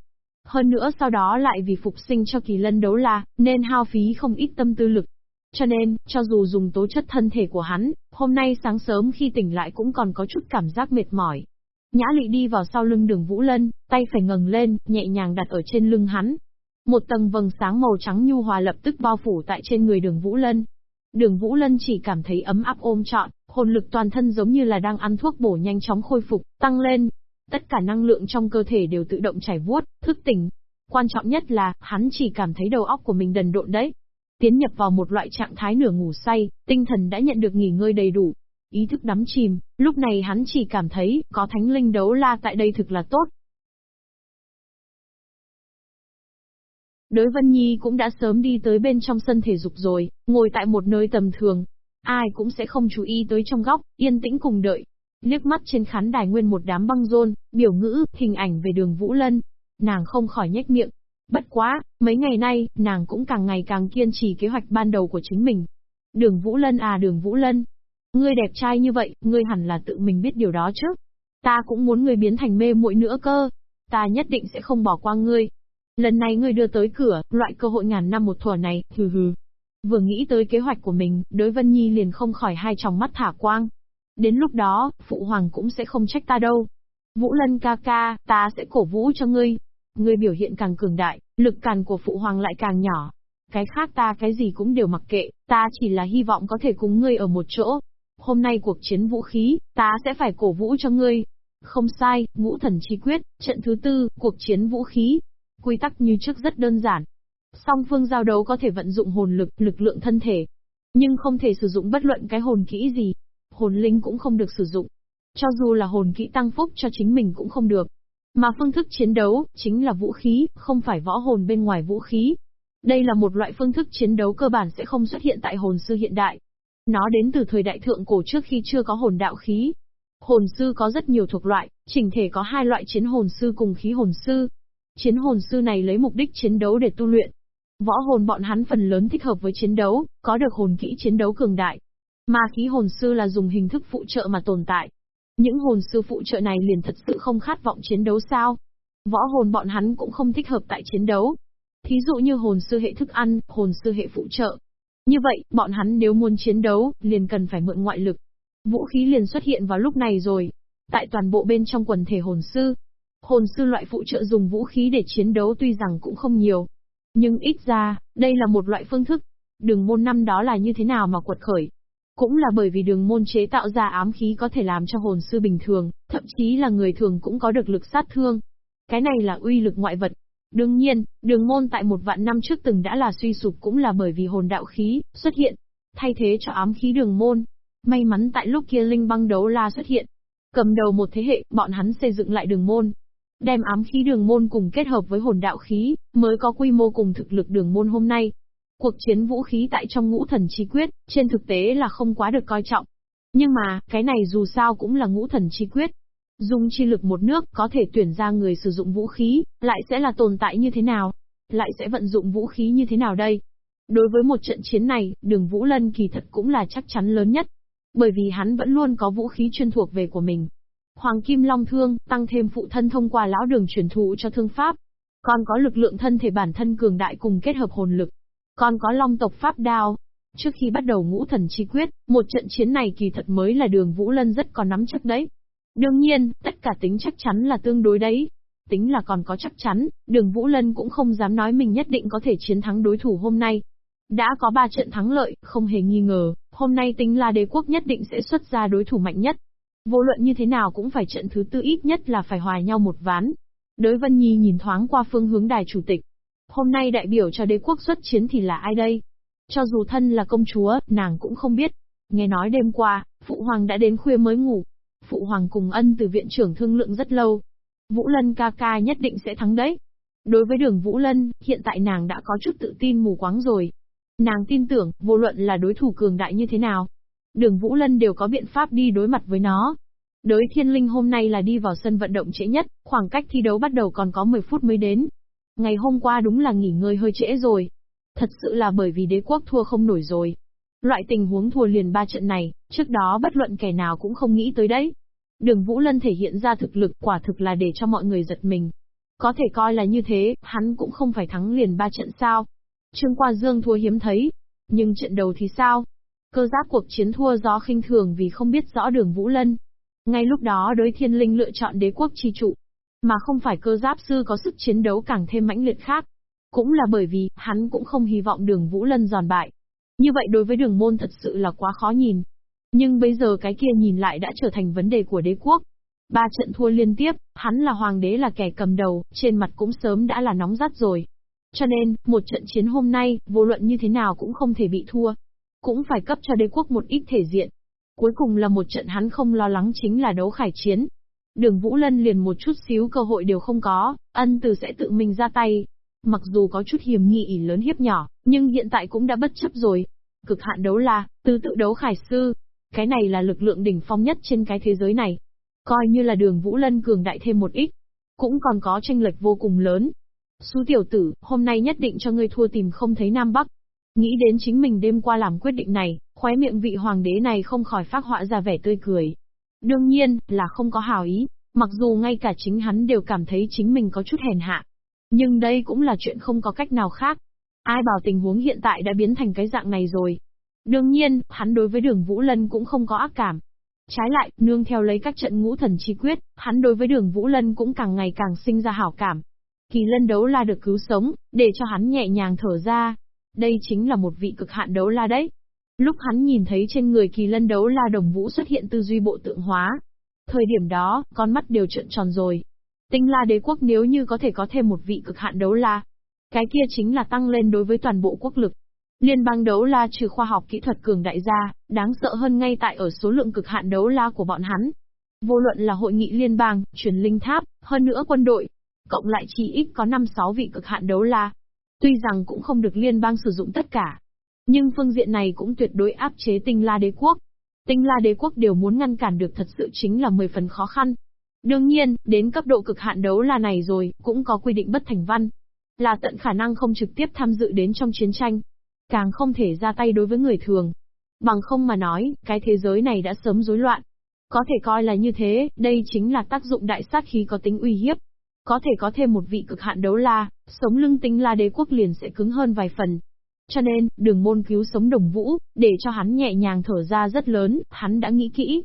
Hơn nữa sau đó lại vì phục sinh cho kỳ lân đấu la, nên hao phí không ít tâm tư lực. Cho nên, cho dù dùng tố chất thân thể của hắn, hôm nay sáng sớm khi tỉnh lại cũng còn có chút cảm giác mệt mỏi. Nhã lị đi vào sau lưng đường Vũ Lân, tay phải ngẩng lên, nhẹ nhàng đặt ở trên lưng hắn, một tầng vầng sáng màu trắng nhu hòa lập tức bao phủ tại trên người đường Vũ Lân. Đường Vũ Lân chỉ cảm thấy ấm áp ôm trọn, hồn lực toàn thân giống như là đang ăn thuốc bổ nhanh chóng khôi phục, tăng lên. Tất cả năng lượng trong cơ thể đều tự động chảy vuốt, thức tỉnh. Quan trọng nhất là, hắn chỉ cảm thấy đầu óc của mình đần độn đấy. Tiến nhập vào một loại trạng thái nửa ngủ say, tinh thần đã nhận được nghỉ ngơi đầy đủ. Ý thức đắm chìm, lúc này hắn chỉ cảm thấy, có thánh linh đấu la tại đây thực là tốt, Đới Vân Nhi cũng đã sớm đi tới bên trong sân thể dục rồi, ngồi tại một nơi tầm thường. Ai cũng sẽ không chú ý tới trong góc, yên tĩnh cùng đợi. Liếc mắt trên khán đài nguyên một đám băng rôn, biểu ngữ, hình ảnh về đường Vũ Lân. Nàng không khỏi nhếch miệng. Bất quá, mấy ngày nay, nàng cũng càng ngày càng kiên trì kế hoạch ban đầu của chính mình. Đường Vũ Lân à đường Vũ Lân. Ngươi đẹp trai như vậy, ngươi hẳn là tự mình biết điều đó chứ. Ta cũng muốn ngươi biến thành mê muội nữa cơ. Ta nhất định sẽ không bỏ qua ngươi, Lần này ngươi đưa tới cửa, loại cơ hội ngàn năm một thuở này, hừ hừ. Vừa nghĩ tới kế hoạch của mình, đối Vân Nhi liền không khỏi hai tròng mắt thả quang. Đến lúc đó, Phụ Hoàng cũng sẽ không trách ta đâu. Vũ Lân ca ca, ta sẽ cổ vũ cho ngươi. Ngươi biểu hiện càng cường đại, lực càn của Phụ Hoàng lại càng nhỏ. Cái khác ta cái gì cũng đều mặc kệ, ta chỉ là hy vọng có thể cùng ngươi ở một chỗ. Hôm nay cuộc chiến vũ khí, ta sẽ phải cổ vũ cho ngươi. Không sai, ngũ thần chi quyết, trận thứ tư, cuộc chiến vũ khí, Quy tắc như trước rất đơn giản. Song phương giao đấu có thể vận dụng hồn lực, lực lượng thân thể, nhưng không thể sử dụng bất luận cái hồn kỹ gì. Hồn linh cũng không được sử dụng. Cho dù là hồn kỹ tăng phúc cho chính mình cũng không được. Mà phương thức chiến đấu, chính là vũ khí, không phải võ hồn bên ngoài vũ khí. Đây là một loại phương thức chiến đấu cơ bản sẽ không xuất hiện tại hồn sư hiện đại. Nó đến từ thời đại thượng cổ trước khi chưa có hồn đạo khí. Hồn sư có rất nhiều thuộc loại, chỉnh thể có hai loại chiến hồn sư cùng khí hồn sư. Chiến hồn sư này lấy mục đích chiến đấu để tu luyện. Võ hồn bọn hắn phần lớn thích hợp với chiến đấu, có được hồn kỹ chiến đấu cường đại. Mà khí hồn sư là dùng hình thức phụ trợ mà tồn tại. Những hồn sư phụ trợ này liền thật sự không khát vọng chiến đấu sao? Võ hồn bọn hắn cũng không thích hợp tại chiến đấu. Thí dụ như hồn sư hệ thức ăn, hồn sư hệ phụ trợ. Như vậy, bọn hắn nếu muốn chiến đấu, liền cần phải mượn ngoại lực. Vũ khí liền xuất hiện vào lúc này rồi. Tại toàn bộ bên trong quần thể hồn sư, Hồn sư loại phụ trợ dùng vũ khí để chiến đấu tuy rằng cũng không nhiều. Nhưng ít ra, đây là một loại phương thức. Đường môn năm đó là như thế nào mà quật khởi? Cũng là bởi vì đường môn chế tạo ra ám khí có thể làm cho hồn sư bình thường, thậm chí là người thường cũng có được lực sát thương. Cái này là uy lực ngoại vật. Đương nhiên, đường môn tại một vạn năm trước từng đã là suy sụp cũng là bởi vì hồn đạo khí xuất hiện, thay thế cho ám khí đường môn. May mắn tại lúc kia linh băng đấu la xuất hiện. Cầm đầu một thế hệ, bọn hắn xây dựng lại đường môn, Đem ám khí đường môn cùng kết hợp với hồn đạo khí, mới có quy mô cùng thực lực đường môn hôm nay. Cuộc chiến vũ khí tại trong ngũ thần chi quyết, trên thực tế là không quá được coi trọng. Nhưng mà, cái này dù sao cũng là ngũ thần chi quyết. Dùng chi lực một nước có thể tuyển ra người sử dụng vũ khí, lại sẽ là tồn tại như thế nào? Lại sẽ vận dụng vũ khí như thế nào đây? Đối với một trận chiến này, đường Vũ Lân kỳ thật cũng là chắc chắn lớn nhất. Bởi vì hắn vẫn luôn có vũ khí chuyên thuộc về của mình, Hoàng Kim Long Thương, tăng thêm phụ thân thông qua lão đường truyền thụ cho thương pháp. Còn có lực lượng thân thể bản thân cường đại cùng kết hợp hồn lực. Còn có long tộc pháp đao. Trước khi bắt đầu ngũ thần chi quyết, một trận chiến này kỳ thật mới là đường Vũ Lân rất có nắm chắc đấy. Đương nhiên, tất cả tính chắc chắn là tương đối đấy. Tính là còn có chắc chắn, đường Vũ Lân cũng không dám nói mình nhất định có thể chiến thắng đối thủ hôm nay. Đã có ba trận thắng lợi, không hề nghi ngờ, hôm nay tính là đế quốc nhất định sẽ xuất ra đối thủ mạnh nhất. Vô luận như thế nào cũng phải trận thứ tư ít nhất là phải hòa nhau một ván. Đới Vân Nhi nhìn thoáng qua phương hướng đài chủ tịch. Hôm nay đại biểu cho đế quốc xuất chiến thì là ai đây? Cho dù thân là công chúa, nàng cũng không biết. Nghe nói đêm qua, Phụ Hoàng đã đến khuya mới ngủ. Phụ Hoàng cùng ân từ viện trưởng thương lượng rất lâu. Vũ Lân ca ca nhất định sẽ thắng đấy. Đối với đường Vũ Lân, hiện tại nàng đã có chút tự tin mù quáng rồi. Nàng tin tưởng, vô luận là đối thủ cường đại như thế nào, Đường Vũ Lân đều có biện pháp đi đối mặt với nó. Đới thiên linh hôm nay là đi vào sân vận động trễ nhất, khoảng cách thi đấu bắt đầu còn có 10 phút mới đến. Ngày hôm qua đúng là nghỉ ngơi hơi trễ rồi. Thật sự là bởi vì đế quốc thua không nổi rồi. Loại tình huống thua liền ba trận này, trước đó bất luận kẻ nào cũng không nghĩ tới đấy. Đường Vũ Lân thể hiện ra thực lực quả thực là để cho mọi người giật mình. Có thể coi là như thế, hắn cũng không phải thắng liền ba trận sao. Trương Qua Dương thua hiếm thấy. Nhưng trận đầu thì sao? Cơ giáp cuộc chiến thua gió khinh thường vì không biết rõ đường Vũ Lân. Ngay lúc đó đối thiên linh lựa chọn đế quốc chi trụ. Mà không phải cơ giáp sư có sức chiến đấu càng thêm mãnh liệt khác. Cũng là bởi vì, hắn cũng không hy vọng đường Vũ Lân giòn bại. Như vậy đối với đường môn thật sự là quá khó nhìn. Nhưng bây giờ cái kia nhìn lại đã trở thành vấn đề của đế quốc. Ba trận thua liên tiếp, hắn là hoàng đế là kẻ cầm đầu, trên mặt cũng sớm đã là nóng rát rồi. Cho nên, một trận chiến hôm nay, vô luận như thế nào cũng không thể bị thua. Cũng phải cấp cho đế quốc một ít thể diện. Cuối cùng là một trận hắn không lo lắng chính là đấu khải chiến. Đường Vũ Lân liền một chút xíu cơ hội đều không có, ân từ sẽ tự mình ra tay. Mặc dù có chút hiểm nghị lớn hiếp nhỏ, nhưng hiện tại cũng đã bất chấp rồi. Cực hạn đấu la, từ tự đấu khải sư. Cái này là lực lượng đỉnh phong nhất trên cái thế giới này. Coi như là đường Vũ Lân cường đại thêm một ít. Cũng còn có tranh lệch vô cùng lớn. Xú tiểu tử, hôm nay nhất định cho ngươi thua tìm không thấy Nam Bắc. Nghĩ đến chính mình đêm qua làm quyết định này, khóe miệng vị hoàng đế này không khỏi phát họa ra vẻ tươi cười. Đương nhiên, là không có hào ý, mặc dù ngay cả chính hắn đều cảm thấy chính mình có chút hèn hạ. Nhưng đây cũng là chuyện không có cách nào khác. Ai bảo tình huống hiện tại đã biến thành cái dạng này rồi. Đương nhiên, hắn đối với đường Vũ Lân cũng không có ác cảm. Trái lại, nương theo lấy các trận ngũ thần chi quyết, hắn đối với đường Vũ Lân cũng càng ngày càng sinh ra hảo cảm. Kỳ lân đấu la được cứu sống, để cho hắn nhẹ nhàng thở ra. Đây chính là một vị cực hạn đấu la đấy. Lúc hắn nhìn thấy trên người kỳ lân đấu la đồng vũ xuất hiện tư duy bộ tượng hóa. Thời điểm đó, con mắt đều trợn tròn rồi. Tinh la đế quốc nếu như có thể có thêm một vị cực hạn đấu la. Cái kia chính là tăng lên đối với toàn bộ quốc lực. Liên bang đấu la trừ khoa học kỹ thuật cường đại gia, đáng sợ hơn ngay tại ở số lượng cực hạn đấu la của bọn hắn. Vô luận là hội nghị liên bang, truyền linh tháp, hơn nữa quân đội, cộng lại chỉ ít có 5-6 vị cực hạn đấu la. Tuy rằng cũng không được liên bang sử dụng tất cả, nhưng phương diện này cũng tuyệt đối áp chế tinh la đế quốc. Tinh la đế quốc đều muốn ngăn cản được thật sự chính là 10 phần khó khăn. Đương nhiên, đến cấp độ cực hạn đấu là này rồi, cũng có quy định bất thành văn. Là tận khả năng không trực tiếp tham dự đến trong chiến tranh. Càng không thể ra tay đối với người thường. Bằng không mà nói, cái thế giới này đã sớm rối loạn. Có thể coi là như thế, đây chính là tác dụng đại sát khí có tính uy hiếp. Có thể có thêm một vị cực hạn đấu la, sống lưng tinh la đế quốc liền sẽ cứng hơn vài phần. Cho nên, đường môn cứu sống đồng vũ, để cho hắn nhẹ nhàng thở ra rất lớn, hắn đã nghĩ kỹ.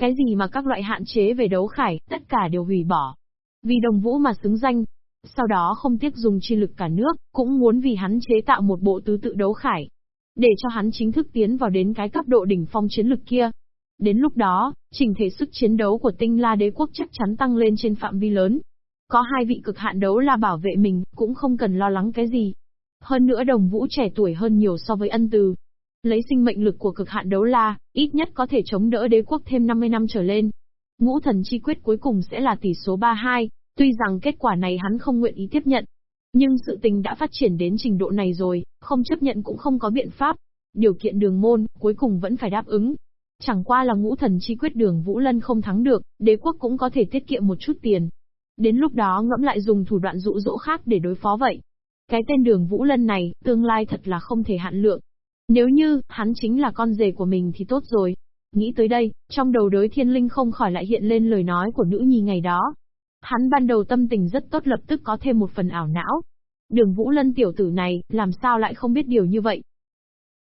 Cái gì mà các loại hạn chế về đấu khải, tất cả đều hủy bỏ. Vì đồng vũ mà xứng danh. Sau đó không tiếc dùng chi lực cả nước, cũng muốn vì hắn chế tạo một bộ tứ tự đấu khải. Để cho hắn chính thức tiến vào đến cái cấp độ đỉnh phong chiến lực kia. Đến lúc đó, trình thể sức chiến đấu của tinh la đế quốc chắc chắn tăng lên trên phạm vi lớn. Có hai vị cực hạn đấu la bảo vệ mình, cũng không cần lo lắng cái gì. Hơn nữa đồng vũ trẻ tuổi hơn nhiều so với ân từ. Lấy sinh mệnh lực của cực hạn đấu la, ít nhất có thể chống đỡ đế quốc thêm 50 năm trở lên. Ngũ thần chi quyết cuối cùng sẽ là tỷ số 32, tuy rằng kết quả này hắn không nguyện ý tiếp nhận. Nhưng sự tình đã phát triển đến trình độ này rồi, không chấp nhận cũng không có biện pháp. Điều kiện đường môn, cuối cùng vẫn phải đáp ứng. Chẳng qua là ngũ thần chi quyết đường Vũ Lân không thắng được, đế quốc cũng có thể tiết kiệm một chút tiền. Đến lúc đó ngẫm lại dùng thủ đoạn dụ dỗ khác để đối phó vậy. Cái tên đường Vũ Lân này, tương lai thật là không thể hạn lượng. Nếu như, hắn chính là con rể của mình thì tốt rồi. Nghĩ tới đây, trong đầu đối thiên linh không khỏi lại hiện lên lời nói của nữ nhi ngày đó. Hắn ban đầu tâm tình rất tốt lập tức có thêm một phần ảo não. Đường Vũ Lân tiểu tử này, làm sao lại không biết điều như vậy?